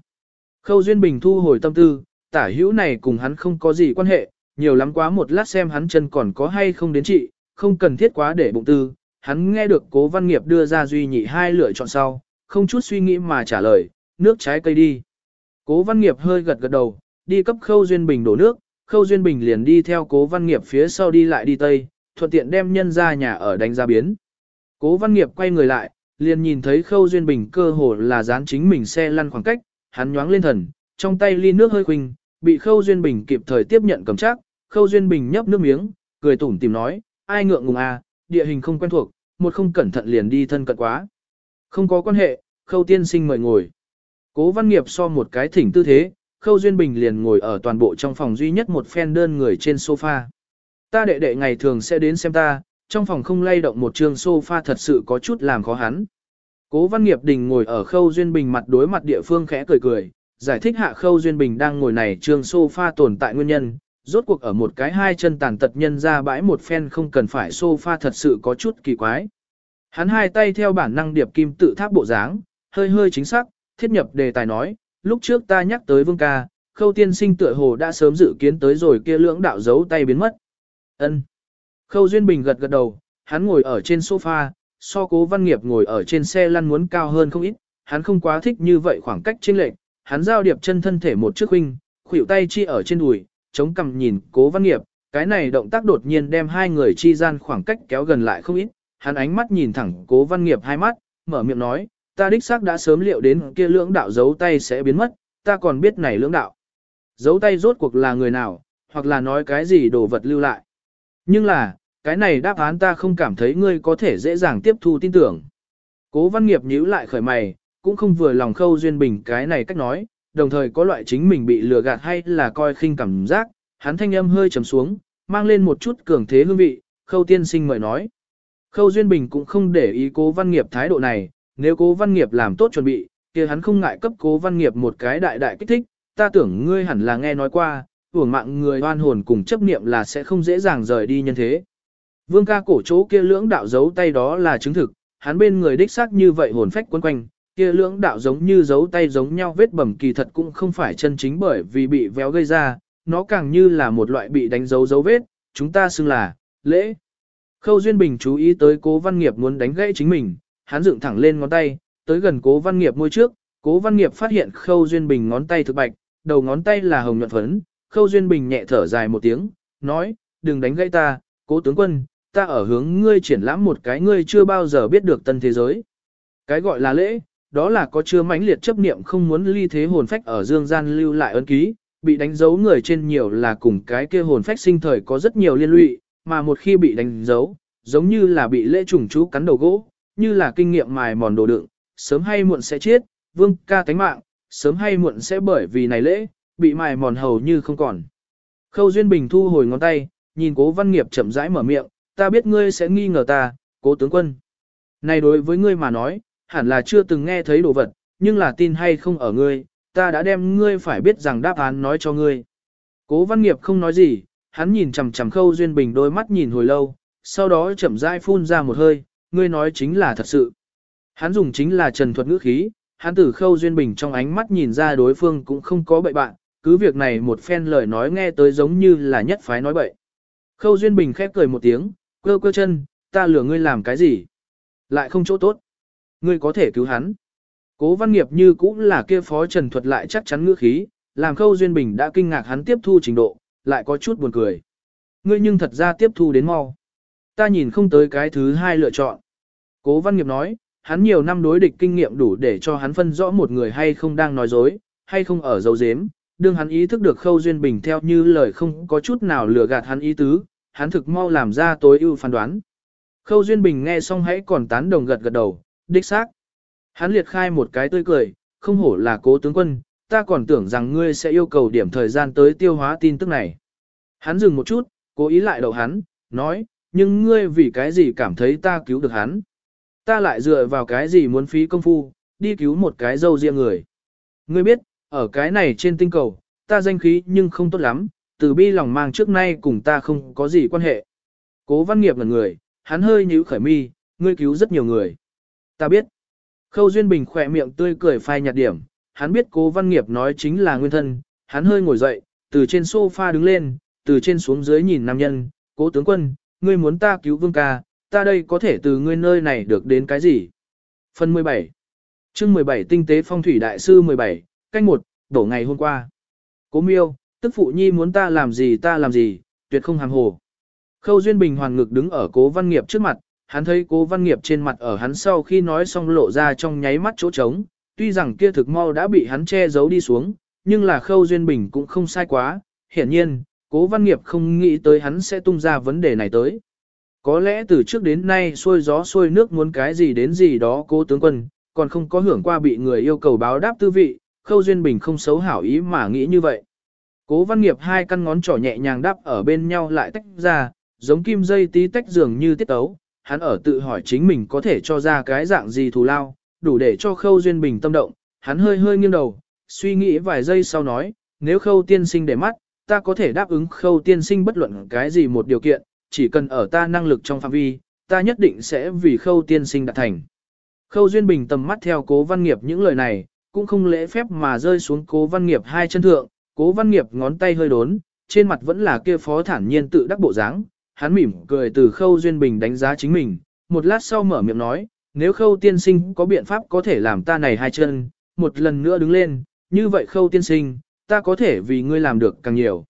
Khâu duyên bình thu hồi tâm tư, tả hữu này cùng hắn không có gì quan hệ, nhiều lắm quá một lát xem hắn chân còn có hay không đến trị, không cần thiết quá để bụng tư. Hắn nghe được cố văn nghiệp đưa ra duy nhị hai lựa chọn sau, không chút suy nghĩ mà trả lời, nước trái cây đi. Cố văn nghiệp hơi gật gật đầu, đi cấp khâu duyên bình đổ nước, khâu duyên bình liền đi theo cố văn nghiệp phía sau đi lại đi tây, thuận tiện đem nhân ra nhà ở đánh ra biến. Cố văn nghiệp quay người lại, liền nhìn thấy khâu duyên bình cơ hồ là dán chính mình xe lăn khoảng cách, hắn nhoáng lên thần, trong tay ly nước hơi khuynh, bị khâu duyên bình kịp thời tiếp nhận cầm chắc, khâu duyên bình nhấp nước miếng, cười tủm tìm nói, ai ngượng ngùng à, địa hình không quen thuộc, một không cẩn thận liền đi thân cận quá. Không có quan hệ, khâu tiên sinh mời ngồi. Cố văn nghiệp so một cái thỉnh tư thế, khâu duyên bình liền ngồi ở toàn bộ trong phòng duy nhất một phen đơn người trên sofa. Ta đệ đệ ngày thường sẽ đến xem ta, trong phòng không lay động một trường sofa thật sự có chút làm khó hắn. Cố văn nghiệp đình ngồi ở khâu duyên bình mặt đối mặt địa phương khẽ cười cười, giải thích hạ khâu duyên bình đang ngồi này trường sofa tồn tại nguyên nhân, rốt cuộc ở một cái hai chân tàn tật nhân ra bãi một phen không cần phải sofa thật sự có chút kỳ quái. Hắn hai tay theo bản năng điệp kim tự tháp bộ dáng, hơi hơi chính xác, thiết nhập đề tài nói, lúc trước ta nhắc tới vương ca, khâu tiên sinh tựa hồ đã sớm dự kiến tới rồi kia lưỡng đạo giấu tay biến mất. ân Khâu Duyên Bình gật gật đầu, hắn ngồi ở trên sofa, so cố văn nghiệp ngồi ở trên xe lăn muốn cao hơn không ít, hắn không quá thích như vậy khoảng cách trên lệch, hắn giao điệp chân thân thể một chiếc huynh, khuỷu tay chi ở trên đùi, chống cằm nhìn cố văn nghiệp, cái này động tác đột nhiên đem hai người chi gian khoảng cách kéo gần lại không ít, hắn ánh mắt nhìn thẳng cố văn nghiệp hai mắt, mở miệng nói, ta đích xác đã sớm liệu đến kia lưỡng đạo giấu tay sẽ biến mất, ta còn biết này lưỡng đạo. Giấu tay rốt cuộc là người nào, hoặc là nói cái gì đồ vật lưu lại. Nhưng là, cái này đáp án ta không cảm thấy ngươi có thể dễ dàng tiếp thu tin tưởng. Cố văn nghiệp nhíu lại khởi mày, cũng không vừa lòng khâu duyên bình cái này cách nói, đồng thời có loại chính mình bị lừa gạt hay là coi khinh cảm giác, hắn thanh âm hơi trầm xuống, mang lên một chút cường thế hương vị, khâu tiên sinh mời nói. Khâu duyên bình cũng không để ý cố văn nghiệp thái độ này, nếu cố văn nghiệp làm tốt chuẩn bị, kia hắn không ngại cấp cố văn nghiệp một cái đại đại kích thích, ta tưởng ngươi hẳn là nghe nói qua, hưởng mạng người oan hồn cùng chấp niệm là sẽ không dễ dàng rời đi nhân thế. Vương ca cổ chỗ kia lưỡng đạo giấu tay đó là chứng thực, hắn bên người đích xác như vậy hồn phách quấn quanh, kia lưỡng đạo giống như giấu tay giống nhau vết bầm kỳ thật cũng không phải chân chính bởi vì bị véo gây ra, nó càng như là một loại bị đánh dấu dấu vết, chúng ta xưng là, lễ. Khâu Duyên Bình chú ý tới cố văn nghiệp muốn đánh gãy chính mình, hắn dựng thẳng lên ngón tay, tới gần cố văn nghiệp môi trước, cố văn nghiệp phát hiện khâu Duyên Bình ngón tay thực bạch, đầu ngón tay là hồng nhuận phấn, khâu Duyên Bình nhẹ thở dài một tiếng, nói, đừng đánh gãy ta, cố tướng quân, ta ở hướng ngươi triển lãm một cái ngươi chưa bao giờ biết được tân thế giới. Cái gọi là lễ, đó là có chưa mãnh liệt chấp niệm không muốn ly thế hồn phách ở dương gian lưu lại ân ký, bị đánh dấu người trên nhiều là cùng cái kia hồn phách sinh thời có rất nhiều liên lụy, mà một khi bị đánh dấu, giống như là bị lễ trùng chú cắn đầu gỗ, như là kinh nghiệm mài mòn đồ đựng, sớm hay muộn sẽ chết, vương ca tánh mạng, sớm hay muộn sẽ bởi vì này lễ, bị mài mòn hầu như không còn. Khâu Duyên Bình thu hồi ngón tay, nhìn cố văn nghiệp chậm rãi mở miệng, ta biết ngươi sẽ nghi ngờ ta, cố tướng quân. Này đối với ngươi mà nói, hẳn là chưa từng nghe thấy đồ vật, nhưng là tin hay không ở ngươi, ta đã đem ngươi phải biết rằng đáp án nói cho ngươi. Cố văn nghiệp không nói gì, hắn nhìn chằm chằm khâu duyên bình đôi mắt nhìn hồi lâu, sau đó chậm rãi phun ra một hơi, ngươi nói chính là thật sự. Hắn dùng chính là trần thuật ngữ khí, hắn từ khâu duyên bình trong ánh mắt nhìn ra đối phương cũng không có bậy bạn, cứ việc này một phen lời nói nghe tới giống như là nhất phái nói bậy. Khâu Duyên Bình khép cười một tiếng, cơ cơ chân, ta lừa ngươi làm cái gì? Lại không chỗ tốt. Ngươi có thể cứu hắn. Cố văn nghiệp như cũng là kia phó trần thuật lại chắc chắn ngữ khí, làm Khâu Duyên Bình đã kinh ngạc hắn tiếp thu trình độ, lại có chút buồn cười. Ngươi nhưng thật ra tiếp thu đến mau. Ta nhìn không tới cái thứ hai lựa chọn. Cố văn nghiệp nói, hắn nhiều năm đối địch kinh nghiệm đủ để cho hắn phân rõ một người hay không đang nói dối, hay không ở dấu dếm. Đương hắn ý thức được Khâu Duyên Bình theo như lời không có chút nào lừa gạt hắn ý tứ, hắn thực mau làm ra tối ưu phán đoán. Khâu Duyên Bình nghe xong hãy còn tán đồng gật gật đầu, đích xác. Hắn liệt khai một cái tươi cười, không hổ là cố tướng quân, ta còn tưởng rằng ngươi sẽ yêu cầu điểm thời gian tới tiêu hóa tin tức này. Hắn dừng một chút, cố ý lại đậu hắn, nói, nhưng ngươi vì cái gì cảm thấy ta cứu được hắn. Ta lại dựa vào cái gì muốn phí công phu, đi cứu một cái dâu riêng người. Ngươi biết, ở cái này trên tinh cầu, ta danh khí nhưng không tốt lắm, từ bi lòng mang trước nay cùng ta không có gì quan hệ. Cố văn nghiệp là người, hắn hơi nhíu khởi mi, ngươi cứu rất nhiều người. Ta biết. Khâu Duyên Bình khỏe miệng tươi cười phai nhạt điểm, hắn biết cố văn nghiệp nói chính là nguyên thân, hắn hơi ngồi dậy, từ trên sofa đứng lên, từ trên xuống dưới nhìn nam nhân, cố tướng quân, ngươi muốn ta cứu vương ca, ta đây có thể từ ngươi nơi này được đến cái gì? Phần 17 chương 17 Tinh tế phong thủy đại sư 17, canh một đổ ngày hôm qua. Cố miêu, tức phụ nhi muốn ta làm gì ta làm gì, tuyệt không hàng hồ. Khâu Duyên Bình hoàn ngực đứng ở cố văn nghiệp trước mặt, hắn thấy cố văn nghiệp trên mặt ở hắn sau khi nói xong lộ ra trong nháy mắt chỗ trống, tuy rằng kia thực mau đã bị hắn che giấu đi xuống, nhưng là Khâu Duyên Bình cũng không sai quá, hiển nhiên, cố văn nghiệp không nghĩ tới hắn sẽ tung ra vấn đề này tới. Có lẽ từ trước đến nay xuôi gió xuôi nước muốn cái gì đến gì đó cố tướng quân, còn không có hưởng qua bị người yêu cầu báo đáp tư vị, Khâu Duyên Bình không xấu hảo ý mà nghĩ như vậy. Cố văn nghiệp hai căn ngón trỏ nhẹ nhàng đáp ở bên nhau lại tách ra, giống kim dây tí tách dường như tiết tấu, hắn ở tự hỏi chính mình có thể cho ra cái dạng gì thù lao, đủ để cho Khâu Duyên Bình tâm động, hắn hơi hơi nghiêng đầu, suy nghĩ vài giây sau nói, nếu Khâu tiên sinh để mắt, ta có thể đáp ứng Khâu tiên sinh bất luận cái gì một điều kiện, chỉ cần ở ta năng lực trong phạm vi, ta nhất định sẽ vì Khâu tiên sinh đạt thành. Khâu Duyên Bình tầm mắt theo cố văn nghiệp những lời này, cũng không lễ phép mà rơi xuống cố văn nghiệp hai chân thượng, cố văn nghiệp ngón tay hơi đốn, trên mặt vẫn là kia phó thản nhiên tự đắc bộ dáng, hắn mỉm cười từ khâu duyên bình đánh giá chính mình, một lát sau mở miệng nói, nếu khâu tiên sinh có biện pháp có thể làm ta này hai chân, một lần nữa đứng lên, như vậy khâu tiên sinh, ta có thể vì ngươi làm được càng nhiều.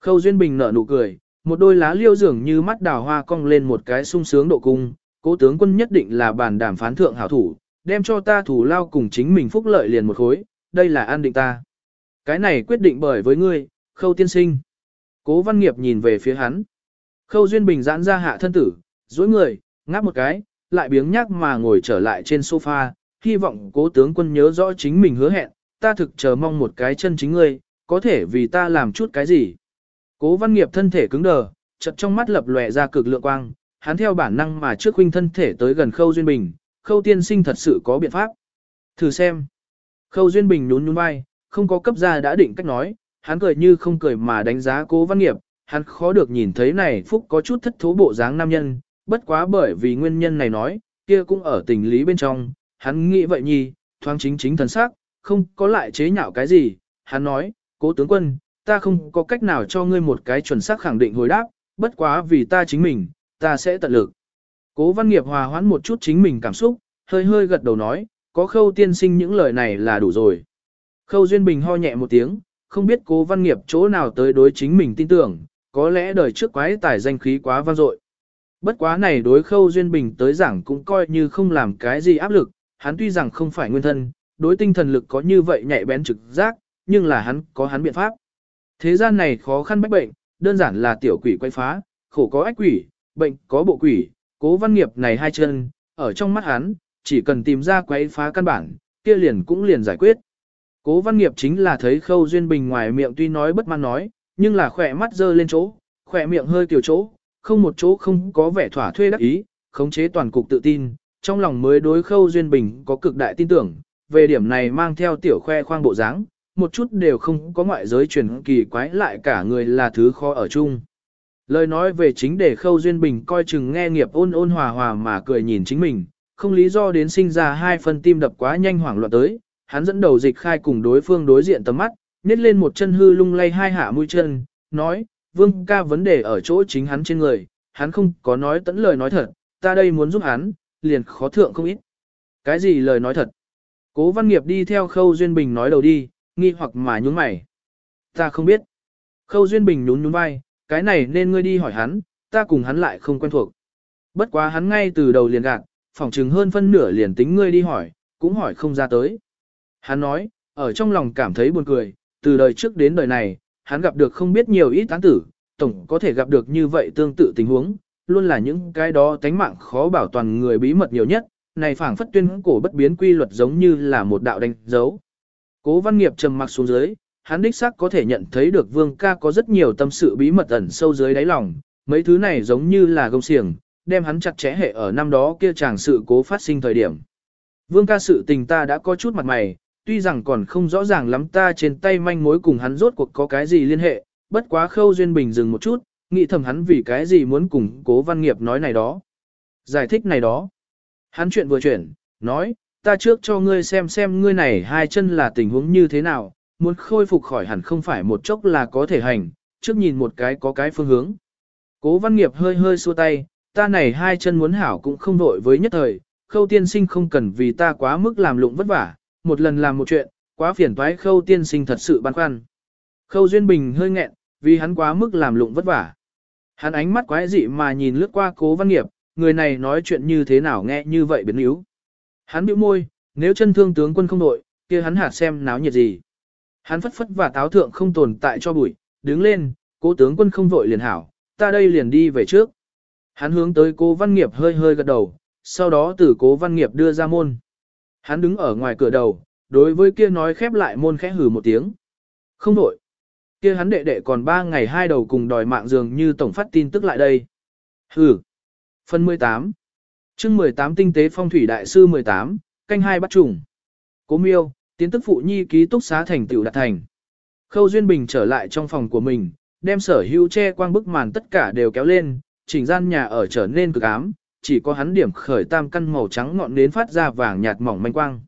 Khâu duyên bình nở nụ cười, một đôi lá liêu dường như mắt đào hoa cong lên một cái sung sướng độ cung, cố tướng quân nhất định là bản đàm phán thượng hảo thủ, đem cho ta thủ lao cùng chính mình phúc lợi liền một khối, đây là an định ta. Cái này quyết định bởi với ngươi, khâu tiên sinh. Cố văn nghiệp nhìn về phía hắn. Khâu Duyên Bình giãn ra hạ thân tử, dối người, ngáp một cái, lại biếng nhác mà ngồi trở lại trên sofa, hy vọng cố tướng quân nhớ rõ chính mình hứa hẹn, ta thực chờ mong một cái chân chính ngươi, có thể vì ta làm chút cái gì. Cố văn nghiệp thân thể cứng đờ, chật trong mắt lập lòe ra cực lượng quang, hắn theo bản năng mà trước huynh thân thể tới gần Khâu Duyên Bình, Khâu tiên sinh thật sự có biện pháp. Thử xem. Khâu Duyên Bình nhún nhún vai, không có cấp ra đã định cách nói, hắn cười như không cười mà đánh giá cố văn nghiệp, hắn khó được nhìn thấy này Phúc có chút thất thố bộ dáng nam nhân, bất quá bởi vì nguyên nhân này nói, kia cũng ở tình lý bên trong, hắn nghĩ vậy nhi, thoáng chính chính thần sắc, không có lại chế nhạo cái gì, hắn nói, cố tướng quân, ta không có cách nào cho ngươi một cái chuẩn xác khẳng định hồi đáp, bất quá vì ta chính mình, ta sẽ tận lực. Cố văn nghiệp hòa hoãn một chút chính mình cảm xúc, hơi hơi gật đầu nói, có khâu tiên sinh những lời này là đủ rồi. Khâu Duyên Bình ho nhẹ một tiếng, không biết cố văn nghiệp chỗ nào tới đối chính mình tin tưởng, có lẽ đời trước quái tài danh khí quá vang dội. Bất quá này đối khâu duyên bình tới giảng cũng coi như không làm cái gì áp lực, hắn tuy rằng không phải nguyên thân, đối tinh thần lực có như vậy nhạy bén trực giác, nhưng là hắn có hắn biện pháp. Thế gian này khó khăn bách bệnh, đơn giản là tiểu quỷ quay phá, khổ có ách quỷ, bệnh có bộ quỷ, cố văn nghiệp này hai chân, ở trong mắt hắn, chỉ cần tìm ra quấy phá căn bản, kia liền cũng liền giải quyết. Cố văn nghiệp chính là thấy khâu duyên bình ngoài miệng tuy nói bất mãn nói, nhưng là khỏe mắt dơ lên chỗ, khỏe miệng hơi tiểu chỗ, không một chỗ không có vẻ thỏa thuê đắc ý, khống chế toàn cục tự tin, trong lòng mới đối khâu duyên bình có cực đại tin tưởng, về điểm này mang theo tiểu khoe khoang bộ dáng, một chút đều không có ngoại giới truyền kỳ quái lại cả người là thứ khó ở chung. Lời nói về chính để khâu duyên bình coi chừng nghe nghiệp ôn ôn hòa hòa mà cười nhìn chính mình, không lý do đến sinh ra hai phần tim đập quá nhanh hoảng loạn tới, hắn dẫn đầu dịch khai cùng đối phương đối diện tầm mắt, nhét lên một chân hư lung lay hai hạ mũi chân, nói, vương ca vấn đề ở chỗ chính hắn trên người, hắn không có nói tẫn lời nói thật, ta đây muốn giúp hắn, liền khó thượng không ít. Cái gì lời nói thật? Cố văn nghiệp đi theo khâu duyên bình nói đầu đi, nghi hoặc mà nhún mày. Ta không biết. Khâu duyên bình nhún nhún vai, cái này nên ngươi đi hỏi hắn, ta cùng hắn lại không quen thuộc. Bất quá hắn ngay từ đầu liền gạt, phỏng chừng hơn phân nửa liền tính ngươi đi hỏi, cũng hỏi không ra tới. Hắn nói, ở trong lòng cảm thấy buồn cười, từ đời trước đến đời này, hắn gặp được không biết nhiều ít tán tử, tổng có thể gặp được như vậy tương tự tình huống, luôn là những cái đó tánh mạng khó bảo toàn người bí mật nhiều nhất, này phảng phất tuyên cổ bất biến quy luật giống như là một đạo đánh dấu. Cố văn nghiệp trầm mặc xuống dưới, hắn đích xác có thể nhận thấy được vương ca có rất nhiều tâm sự bí mật ẩn sâu dưới đáy lòng, mấy thứ này giống như là gông xiềng, đem hắn chặt chẽ hệ ở năm đó kia chàng sự cố phát sinh thời điểm. Vương ca sự tình ta đã có chút mặt mày, tuy rằng còn không rõ ràng lắm ta trên tay manh mối cùng hắn rốt cuộc có cái gì liên hệ, bất quá khâu duyên bình dừng một chút, nghĩ thầm hắn vì cái gì muốn cùng cố văn nghiệp nói này đó. Giải thích này đó. Hắn chuyện vừa chuyển, nói, ta trước cho ngươi xem xem ngươi này hai chân là tình huống như thế nào, muốn khôi phục khỏi hẳn không phải một chốc là có thể hành, trước nhìn một cái có cái phương hướng. Cố văn nghiệp hơi hơi xua tay, ta này hai chân muốn hảo cũng không vội với nhất thời, khâu tiên sinh không cần vì ta quá mức làm lụng vất vả, một lần làm một chuyện, quá phiền toái khâu tiên sinh thật sự băn khoăn. Khâu Duyên Bình hơi nghẹn, vì hắn quá mức làm lụng vất vả. Hắn ánh mắt quái dị mà nhìn lướt qua cố văn nghiệp, người này nói chuyện như thế nào nghe như vậy biến yếu. Hắn bĩu môi, nếu chân thương tướng quân không đội, kia hắn hạt xem náo nhiệt gì. Hắn phất phất và táo thượng không tồn tại cho bụi, đứng lên, cố tướng quân không vội liền hảo, ta đây liền đi về trước. Hắn hướng tới cố văn nghiệp hơi hơi gật đầu, sau đó từ cố văn nghiệp đưa ra môn. Hắn đứng ở ngoài cửa đầu, đối với kia nói khép lại môn khẽ hừ một tiếng. Không đổi. Kia hắn đệ đệ còn ba ngày hai đầu cùng đòi mạng dường như tổng phát tin tức lại đây. hừ Phần 18. chương 18 tinh tế phong thủy đại sư 18, canh hai bắt trùng. Cố miêu, tiến tức phụ nhi ký túc xá thành tựu đạt thành. Khâu Duyên Bình trở lại trong phòng của mình, đem sở hữu che quang bức màn tất cả đều kéo lên, chỉnh gian nhà ở trở nên cực ám, chỉ có hắn điểm khởi tam căn màu trắng ngọn nến phát ra vàng nhạt mỏng manh quang.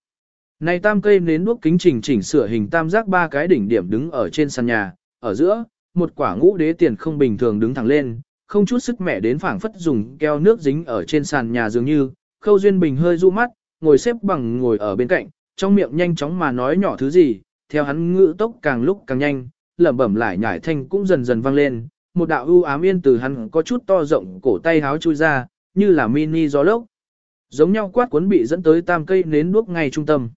Này tam cây nến đuốc kính chỉnh chỉnh sửa hình tam giác ba cái đỉnh điểm đứng ở trên sàn nhà, ở giữa, một quả ngũ đế tiền không bình thường đứng thẳng lên, không chút sức mẻ đến phảng phất dùng keo nước dính ở trên sàn nhà dường như, Khâu Duyên Bình hơi du mắt, ngồi xếp bằng ngồi ở bên cạnh, trong miệng nhanh chóng mà nói nhỏ thứ gì, theo hắn ngữ tốc càng lúc càng nhanh, lẩm bẩm lại nhải thanh cũng dần dần vang lên, một đạo ưu ám yên từ hắn có chút to rộng cổ tay háo chui ra, như là mini gió lốc. Giống nhau quát cuốn bị dẫn tới tam cây nến đuốc ngay trung tâm.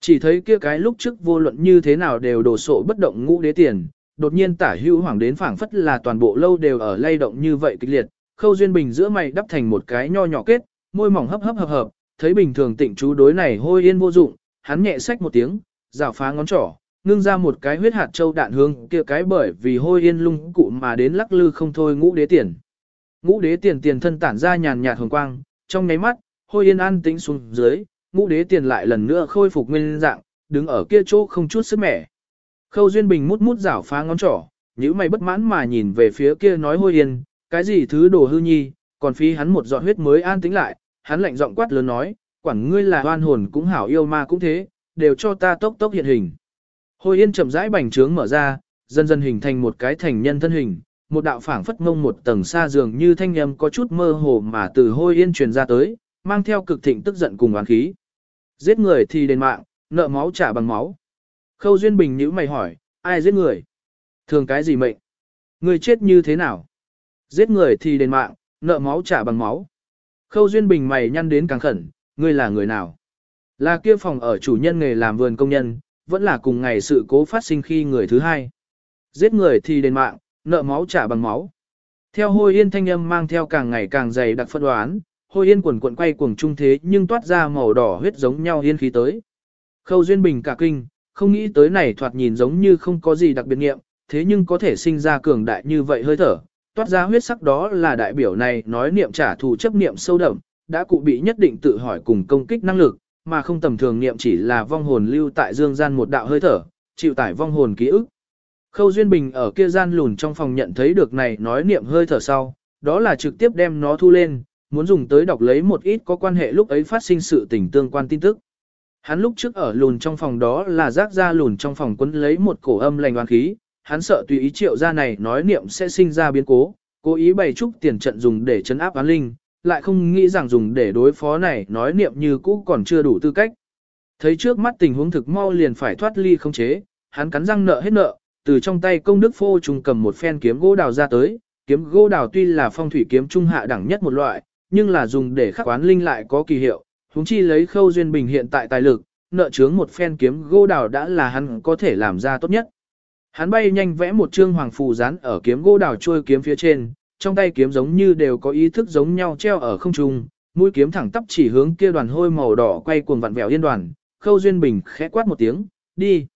Chỉ thấy kia cái lúc trước vô luận như thế nào đều đổ sộ bất động ngũ đế tiền, đột nhiên tả hữu hoàng đến phảng phất là toàn bộ lâu đều ở lay động như vậy kịch liệt, khâu duyên bình giữa mày đắp thành một cái nho nhỏ kết, môi mỏng hấp hấp hợp hợp, thấy bình thường tịnh chú đối này hôi yên vô dụng, hắn nhẹ sách một tiếng, rào phá ngón trỏ, ngưng ra một cái huyết hạt châu đạn hương kia cái bởi vì hôi yên lung cụ mà đến lắc lư không thôi ngũ đế tiền. Ngũ đế tiền tiền thân tản ra nhàn nhạt hồng quang, trong nháy mắt, hôi yên an tĩnh xuống dưới, ngũ đế tiền lại lần nữa khôi phục nguyên dạng, đứng ở kia chỗ không chút sức mẻ. Khâu Duyên Bình mút mút rảo phá ngón trỏ, nhíu mày bất mãn mà nhìn về phía kia nói hôi yên, cái gì thứ đồ hư nhi, còn phí hắn một giọt huyết mới an tĩnh lại, hắn lạnh giọng quát lớn nói, quản ngươi là oan hồn cũng hảo yêu ma cũng thế, đều cho ta tốc tốc hiện hình. Hôi yên chậm rãi bành trướng mở ra, dần dần hình thành một cái thành nhân thân hình, một đạo phảng phất ngông một tầng xa dường như thanh âm có chút mơ hồ mà từ hôi yên truyền ra tới, mang theo cực thịnh tức giận cùng oán khí. Giết người thì đền mạng, nợ máu trả bằng máu. Khâu Duyên Bình nhíu mày hỏi, ai giết người? Thường cái gì mệnh? Người chết như thế nào? Giết người thì đền mạng, nợ máu trả bằng máu. Khâu Duyên Bình mày nhăn đến càng khẩn, ngươi là người nào? Là kia phòng ở chủ nhân nghề làm vườn công nhân, vẫn là cùng ngày sự cố phát sinh khi người thứ hai. Giết người thì đền mạng, nợ máu trả bằng máu. Theo hôi yên thanh âm mang theo càng ngày càng dày đặc phân đoán, hôi yên quần quận quay cuồng trung thế nhưng toát ra màu đỏ huyết giống nhau yên khí tới. Khâu Duyên Bình cả kinh, không nghĩ tới này thoạt nhìn giống như không có gì đặc biệt nghiệm, thế nhưng có thể sinh ra cường đại như vậy hơi thở. Toát ra huyết sắc đó là đại biểu này nói niệm trả thù chấp niệm sâu đậm, đã cụ bị nhất định tự hỏi cùng công kích năng lực, mà không tầm thường niệm chỉ là vong hồn lưu tại dương gian một đạo hơi thở, chịu tải vong hồn ký ức. Khâu Duyên Bình ở kia gian lùn trong phòng nhận thấy được này nói niệm hơi thở sau, đó là trực tiếp đem nó thu lên, muốn dùng tới đọc lấy một ít có quan hệ lúc ấy phát sinh sự tình tương quan tin tức. Hắn lúc trước ở lùn trong phòng đó là rác ra lùn trong phòng quấn lấy một cổ âm lành oan khí, hắn sợ tùy ý triệu ra này nói niệm sẽ sinh ra biến cố, cố ý bày trúc tiền trận dùng để chấn áp án linh, lại không nghĩ rằng dùng để đối phó này nói niệm như cũ còn chưa đủ tư cách. Thấy trước mắt tình huống thực mau liền phải thoát ly không chế, hắn cắn răng nợ hết nợ, từ trong tay công đức phô trùng cầm một phen kiếm gỗ đào ra tới, kiếm gỗ đào tuy là phong thủy kiếm trung hạ đẳng nhất một loại, nhưng là dùng để khắc quán linh lại có kỳ hiệu, huống chi lấy khâu duyên bình hiện tại tài lực, nợ chướng một phen kiếm gỗ đào đã là hắn có thể làm ra tốt nhất. Hắn bay nhanh vẽ một chương hoàng phù dán ở kiếm gỗ đào trôi kiếm phía trên, trong tay kiếm giống như đều có ý thức giống nhau treo ở không trung, mũi kiếm thẳng tắp chỉ hướng kia đoàn hôi màu đỏ quay cuồng vặn vẹo yên đoàn, Khâu Duyên Bình khẽ quát một tiếng, đi.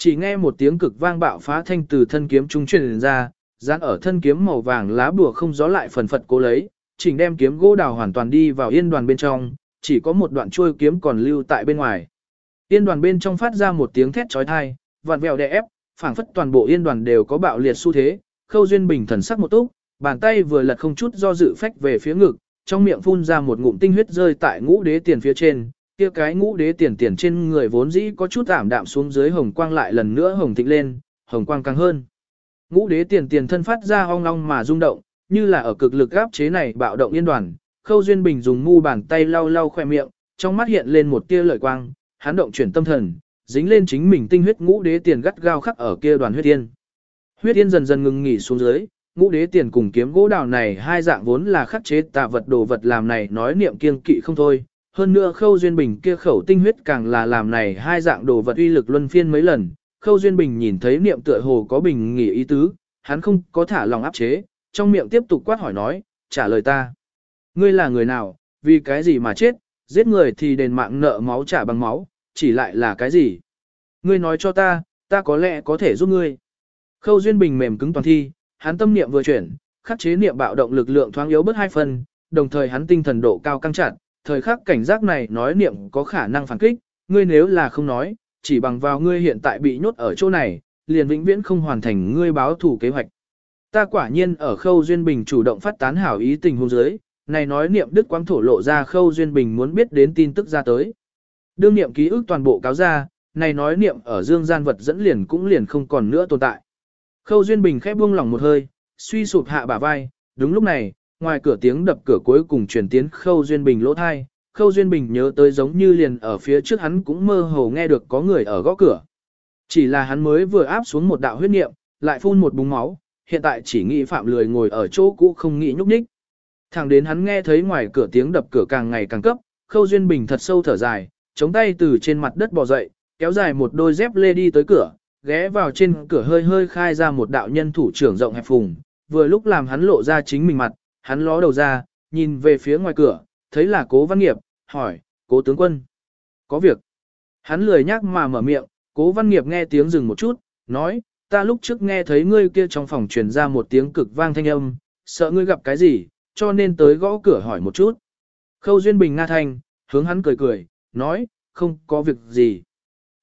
Chỉ nghe một tiếng cực vang bạo phá thanh từ thân kiếm trung truyền ra, dán ở thân kiếm màu vàng lá bùa không gió lại phần phật cố lấy, chỉnh đem kiếm gỗ đào hoàn toàn đi vào yên đoàn bên trong, chỉ có một đoạn chuôi kiếm còn lưu tại bên ngoài. Yên đoàn bên trong phát ra một tiếng thét chói tai, vặn vẹo đè ép, phảng phất toàn bộ yên đoàn đều có bạo liệt xu thế, Khâu Duyên Bình thần sắc một túc, bàn tay vừa lật không chút do dự phách về phía ngực, trong miệng phun ra một ngụm tinh huyết rơi tại ngũ đế tiền phía trên, kia cái ngũ đế tiền tiền trên người vốn dĩ có chút ảm đạm xuống dưới hồng quang lại lần nữa hồng thịnh lên, hồng quang càng hơn. Ngũ đế tiền tiền thân phát ra ong ong mà rung động, như là ở cực lực áp chế này bạo động yên đoàn, Khâu Duyên Bình dùng mu bàn tay lau lau khoe miệng, trong mắt hiện lên một tia lợi quang, hắn động chuyển tâm thần, dính lên chính mình tinh huyết ngũ đế tiền gắt gao khắc ở kia đoàn huyết tiên. Huyết tiên dần dần ngừng nghỉ xuống dưới, ngũ đế tiền cùng kiếm gỗ đào này hai dạng vốn là khắc chế tà vật đồ vật làm này nói niệm kiên kỵ không thôi. Hơn nữa khâu duyên bình kia khẩu tinh huyết càng là làm này hai dạng đồ vật uy lực luân phiên mấy lần. Khâu duyên bình nhìn thấy niệm tựa hồ có bình nghỉ ý tứ, hắn không có thả lòng áp chế, trong miệng tiếp tục quát hỏi nói, trả lời ta. Ngươi là người nào, vì cái gì mà chết, giết người thì đền mạng nợ máu trả bằng máu, chỉ lại là cái gì? Ngươi nói cho ta, ta có lẽ có thể giúp ngươi. Khâu duyên bình mềm cứng toàn thi, hắn tâm niệm vừa chuyển, khắc chế niệm bạo động lực lượng thoáng yếu bớt hai phần, đồng thời hắn tinh thần độ cao căng chặt, thời khắc cảnh giác này nói niệm có khả năng phản kích, ngươi nếu là không nói, chỉ bằng vào ngươi hiện tại bị nhốt ở chỗ này, liền vĩnh viễn không hoàn thành ngươi báo thủ kế hoạch. Ta quả nhiên ở khâu duyên bình chủ động phát tán hảo ý tình hôn giới, này nói niệm đức quang thổ lộ ra khâu duyên bình muốn biết đến tin tức ra tới. Đương niệm ký ức toàn bộ cáo ra, này nói niệm ở dương gian vật dẫn liền cũng liền không còn nữa tồn tại. Khâu Duyên Bình khép buông lỏng một hơi, suy sụp hạ bả vai, đúng lúc này, ngoài cửa tiếng đập cửa cuối cùng truyền tiến Khâu Duyên Bình lỗ thai, Khâu Duyên Bình nhớ tới giống như liền ở phía trước hắn cũng mơ hồ nghe được có người ở gõ cửa. Chỉ là hắn mới vừa áp xuống một đạo huyết niệm, lại phun một búng máu, hiện tại chỉ nghĩ phạm lười ngồi ở chỗ cũ không nghĩ nhúc nhích. Thẳng đến hắn nghe thấy ngoài cửa tiếng đập cửa càng ngày càng cấp, Khâu Duyên Bình thật sâu thở dài, chống tay từ trên mặt đất bò dậy, kéo dài một đôi dép lê đi tới cửa, ghé vào trên cửa hơi hơi khai ra một đạo nhân thủ trưởng rộng hẹp phùng, vừa lúc làm hắn lộ ra chính mình mặt, hắn ló đầu ra, nhìn về phía ngoài cửa, thấy là cố văn nghiệp, hỏi, cố tướng quân, có việc. Hắn lười nhắc mà mở miệng, cố văn nghiệp nghe tiếng dừng một chút, nói, ta lúc trước nghe thấy ngươi kia trong phòng truyền ra một tiếng cực vang thanh âm, sợ ngươi gặp cái gì, cho nên tới gõ cửa hỏi một chút. Khâu Duyên Bình Nga Thanh, hướng hắn cười cười, nói, không có việc gì.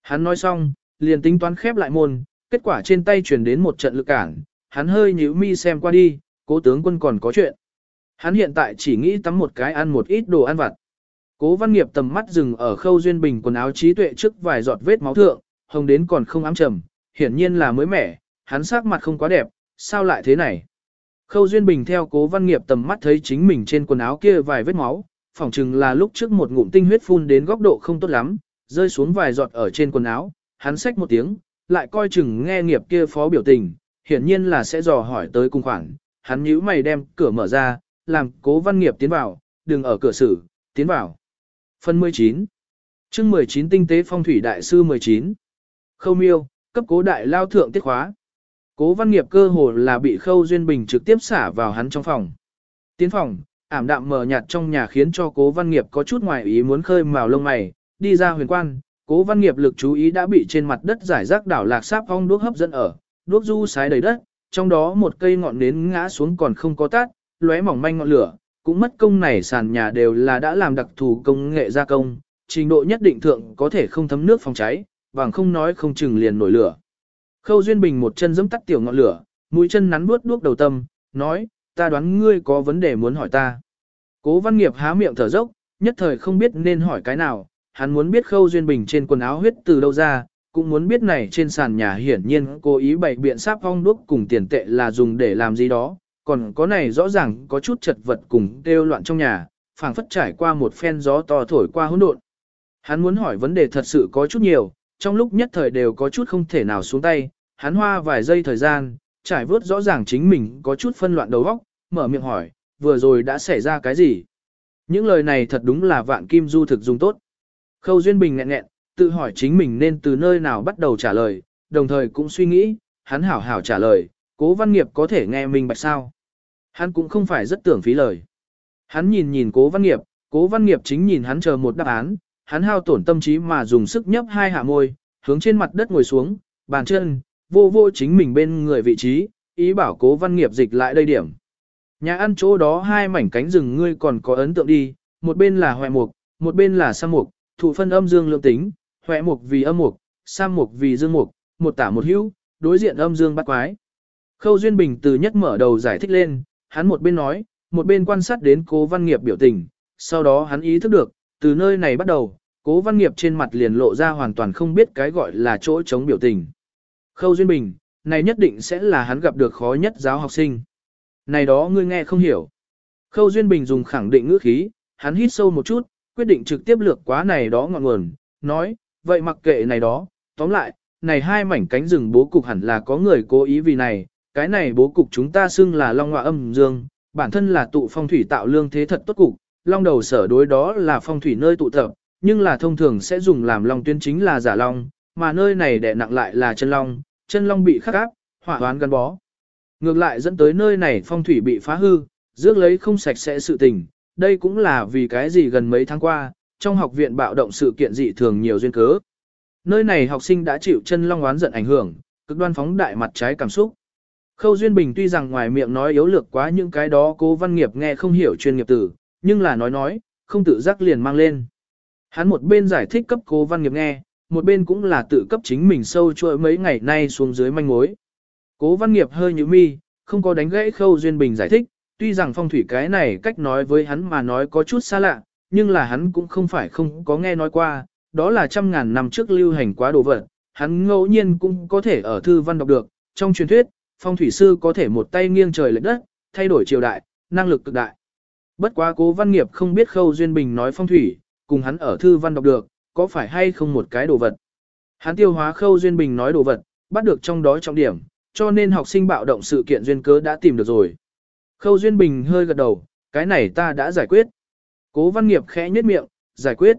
Hắn nói xong, liền tính toán khép lại môn, kết quả trên tay truyền đến một trận lực cản, hắn hơi nhíu mi xem qua đi, cố tướng quân còn có chuyện. Hắn hiện tại chỉ nghĩ tắm một cái ăn một ít đồ ăn vặt. Cố văn nghiệp tầm mắt dừng ở khâu duyên bình quần áo trí tuệ trước vài giọt vết máu thượng, hồng đến còn không ám trầm, hiển nhiên là mới mẻ, hắn sắc mặt không quá đẹp, sao lại thế này? Khâu duyên bình theo cố văn nghiệp tầm mắt thấy chính mình trên quần áo kia vài vết máu, phỏng chừng là lúc trước một ngụm tinh huyết phun đến góc độ không tốt lắm, rơi xuống vài giọt ở trên quần áo, hắn xách một tiếng, lại coi chừng nghe nghiệp kia phó biểu tình, hiển nhiên là sẽ dò hỏi tới cung khoản, hắn nhíu mày đem cửa mở ra, làm cố văn nghiệp tiến vào, đừng ở cửa xử, tiến vào. Phần 19 chương 19 tinh tế phong thủy đại sư 19 Khâu miêu, cấp cố đại lao thượng tiết khóa. Cố văn nghiệp cơ hồ là bị khâu duyên bình trực tiếp xả vào hắn trong phòng. Tiến phòng, ảm đạm mờ nhạt trong nhà khiến cho cố văn nghiệp có chút ngoài ý muốn khơi màu lông mày, đi ra huyền quan, cố văn nghiệp lực chú ý đã bị trên mặt đất giải rác đảo lạc sáp ong đuốc hấp dẫn ở, đuốc du sái đầy đất, trong đó một cây ngọn nến ngã xuống còn không có tát, lóe mỏng manh ngọn lửa, cũng mất công này sàn nhà đều là đã làm đặc thù công nghệ gia công, trình độ nhất định thượng có thể không thấm nước phòng cháy, bằng không nói không chừng liền nổi lửa. Khâu Duyên Bình một chân giẫm tắt tiểu ngọn lửa, mũi chân nắn bước đuốc đầu tâm, nói, ta đoán ngươi có vấn đề muốn hỏi ta. Cố văn nghiệp há miệng thở dốc, nhất thời không biết nên hỏi cái nào, hắn muốn biết Khâu Duyên Bình trên quần áo huyết từ đâu ra, cũng muốn biết này trên sàn nhà hiển nhiên cố ý bày biện sáp phong đuốc cùng tiền tệ là dùng để làm gì đó, còn có này rõ ràng có chút chật vật cùng kêu loạn trong nhà, phảng phất trải qua một phen gió to thổi qua hỗn độn. Hắn muốn hỏi vấn đề thật sự có chút nhiều, trong lúc nhất thời đều có chút không thể nào xuống tay, hắn hoa vài giây thời gian, trải vớt rõ ràng chính mình có chút phân loạn đầu óc, mở miệng hỏi, vừa rồi đã xảy ra cái gì? Những lời này thật đúng là vạn kim du thực dùng tốt. Khâu Duyên Bình nghẹn nghẹn, tự hỏi chính mình nên từ nơi nào bắt đầu trả lời, đồng thời cũng suy nghĩ, hắn hảo hảo trả lời, cố văn nghiệp có thể nghe mình bạch sao. Hắn cũng không phải rất tưởng phí lời. Hắn nhìn nhìn cố văn nghiệp, cố văn nghiệp chính nhìn hắn chờ một đáp án, hắn hao tổn tâm trí mà dùng sức nhấp hai hạ môi, hướng trên mặt đất ngồi xuống, bàn chân, vô vô chính mình bên người vị trí, ý bảo cố văn nghiệp dịch lại đây điểm. Nhà ăn chỗ đó hai mảnh cánh rừng ngươi còn có ấn tượng đi, một bên là hoại mục, một bên là sa mục, thụ phân âm dương lượng tính, hoại mục vì âm mục, sa mục vì dương mục, một tả một hữu, đối diện âm dương bắt quái. Khâu Duyên Bình từ nhất mở đầu giải thích lên, hắn một bên nói, một bên quan sát đến cố văn nghiệp biểu tình, sau đó hắn ý thức được, từ nơi này bắt đầu, cố văn nghiệp trên mặt liền lộ ra hoàn toàn không biết cái gọi là chỗ chống biểu tình. Khâu Duyên Bình, này nhất định sẽ là hắn gặp được khó nhất giáo học sinh. Này đó ngươi nghe không hiểu. Khâu Duyên Bình dùng khẳng định ngữ khí, hắn hít sâu một chút, quyết định trực tiếp lược quá này đó ngọn nguồn, nói, vậy mặc kệ này đó, tóm lại, này hai mảnh cánh rừng bố cục hẳn là có người cố ý vì này, cái này bố cục chúng ta xưng là long ngọa âm dương, bản thân là tụ phong thủy tạo lương thế thật tốt cục, long đầu sở đối đó là phong thủy nơi tụ tập, nhưng là thông thường sẽ dùng làm long tuyên chính là giả long, mà nơi này đè nặng lại là chân long, chân long bị khắc áp, hỏa hoán gắn bó. Ngược lại dẫn tới nơi này phong thủy bị phá hư, rước lấy không sạch sẽ sự tình, đây cũng là vì cái gì gần mấy tháng qua, trong học viện bạo động sự kiện dị thường nhiều duyên cớ. Nơi này học sinh đã chịu chân long oán giận ảnh hưởng, cực đoan phóng đại mặt trái cảm xúc. Khâu Duyên Bình tuy rằng ngoài miệng nói yếu lược quá những cái đó cố văn nghiệp nghe không hiểu chuyên nghiệp từ, nhưng là nói nói, không tự giác liền mang lên. Hắn một bên giải thích cấp cố văn nghiệp nghe, một bên cũng là tự cấp chính mình sâu chuỗi mấy ngày nay xuống dưới manh mối. Cố văn nghiệp hơi như mi, không có đánh gãy Khâu Duyên Bình giải thích, tuy rằng phong thủy cái này cách nói với hắn mà nói có chút xa lạ, nhưng là hắn cũng không phải không có nghe nói qua, đó là trăm ngàn năm trước lưu hành quá đồ vật, hắn ngẫu nhiên cũng có thể ở thư văn đọc được, trong truyền thuyết, phong thủy sư có thể một tay nghiêng trời lệch đất, thay đổi triều đại, năng lực cực đại. Bất quá cố văn nghiệp không biết khâu duyên bình nói phong thủy, cùng hắn ở thư văn đọc được, có phải hay không một cái đồ vật. Hắn tiêu hóa khâu duyên bình nói đồ vật, bắt được trong đó trọng điểm, cho nên học sinh bạo động sự kiện duyên cớ đã tìm được rồi. Khâu duyên bình hơi gật đầu, cái này ta đã giải quyết. Cố văn nghiệp khẽ nhếch miệng, giải quyết.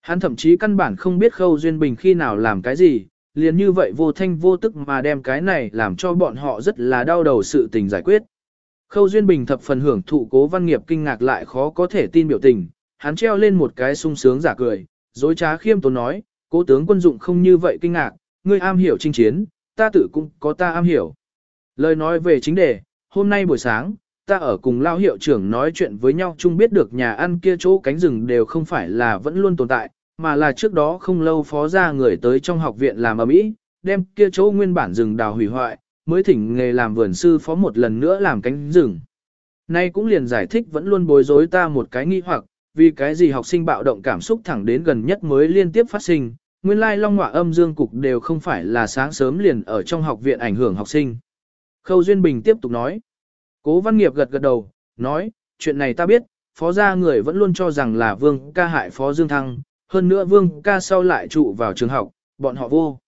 Hắn thậm chí căn bản không biết khâu duyên bình khi nào làm cái gì, liền như vậy vô thanh vô tức mà đem cái này làm cho bọn họ rất là đau đầu sự tình giải quyết. Khâu Duyên Bình thập phần hưởng thụ cố văn nghiệp kinh ngạc lại khó có thể tin biểu tình, hắn treo lên một cái sung sướng giả cười, dối trá khiêm tốn nói, cố tướng quân dụng không như vậy kinh ngạc, ngươi am hiểu chinh chiến, ta tự cũng có ta am hiểu. Lời nói về chính đề, hôm nay buổi sáng, ta ở cùng lao hiệu trưởng nói chuyện với nhau chung biết được nhà ăn kia chỗ cánh rừng đều không phải là vẫn luôn tồn tại, mà là trước đó không lâu phó ra người tới trong học viện làm ở mỹ, đem kia chỗ nguyên bản rừng đào hủy hoại, mới thỉnh nghề làm vườn sư phó một lần nữa làm cánh rừng. Nay cũng liền giải thích vẫn luôn bối rối ta một cái nghi hoặc, vì cái gì học sinh bạo động cảm xúc thẳng đến gần nhất mới liên tiếp phát sinh, nguyên lai long ngọa âm dương cục đều không phải là sáng sớm liền ở trong học viện ảnh hưởng học sinh. Khâu Duyên Bình tiếp tục nói. Cố Văn Nghiệp gật gật đầu, nói, chuyện này ta biết, phó gia người vẫn luôn cho rằng là vương ca hại phó Dương Thăng, hơn nữa vương ca sau lại trụ vào trường học, bọn họ vô.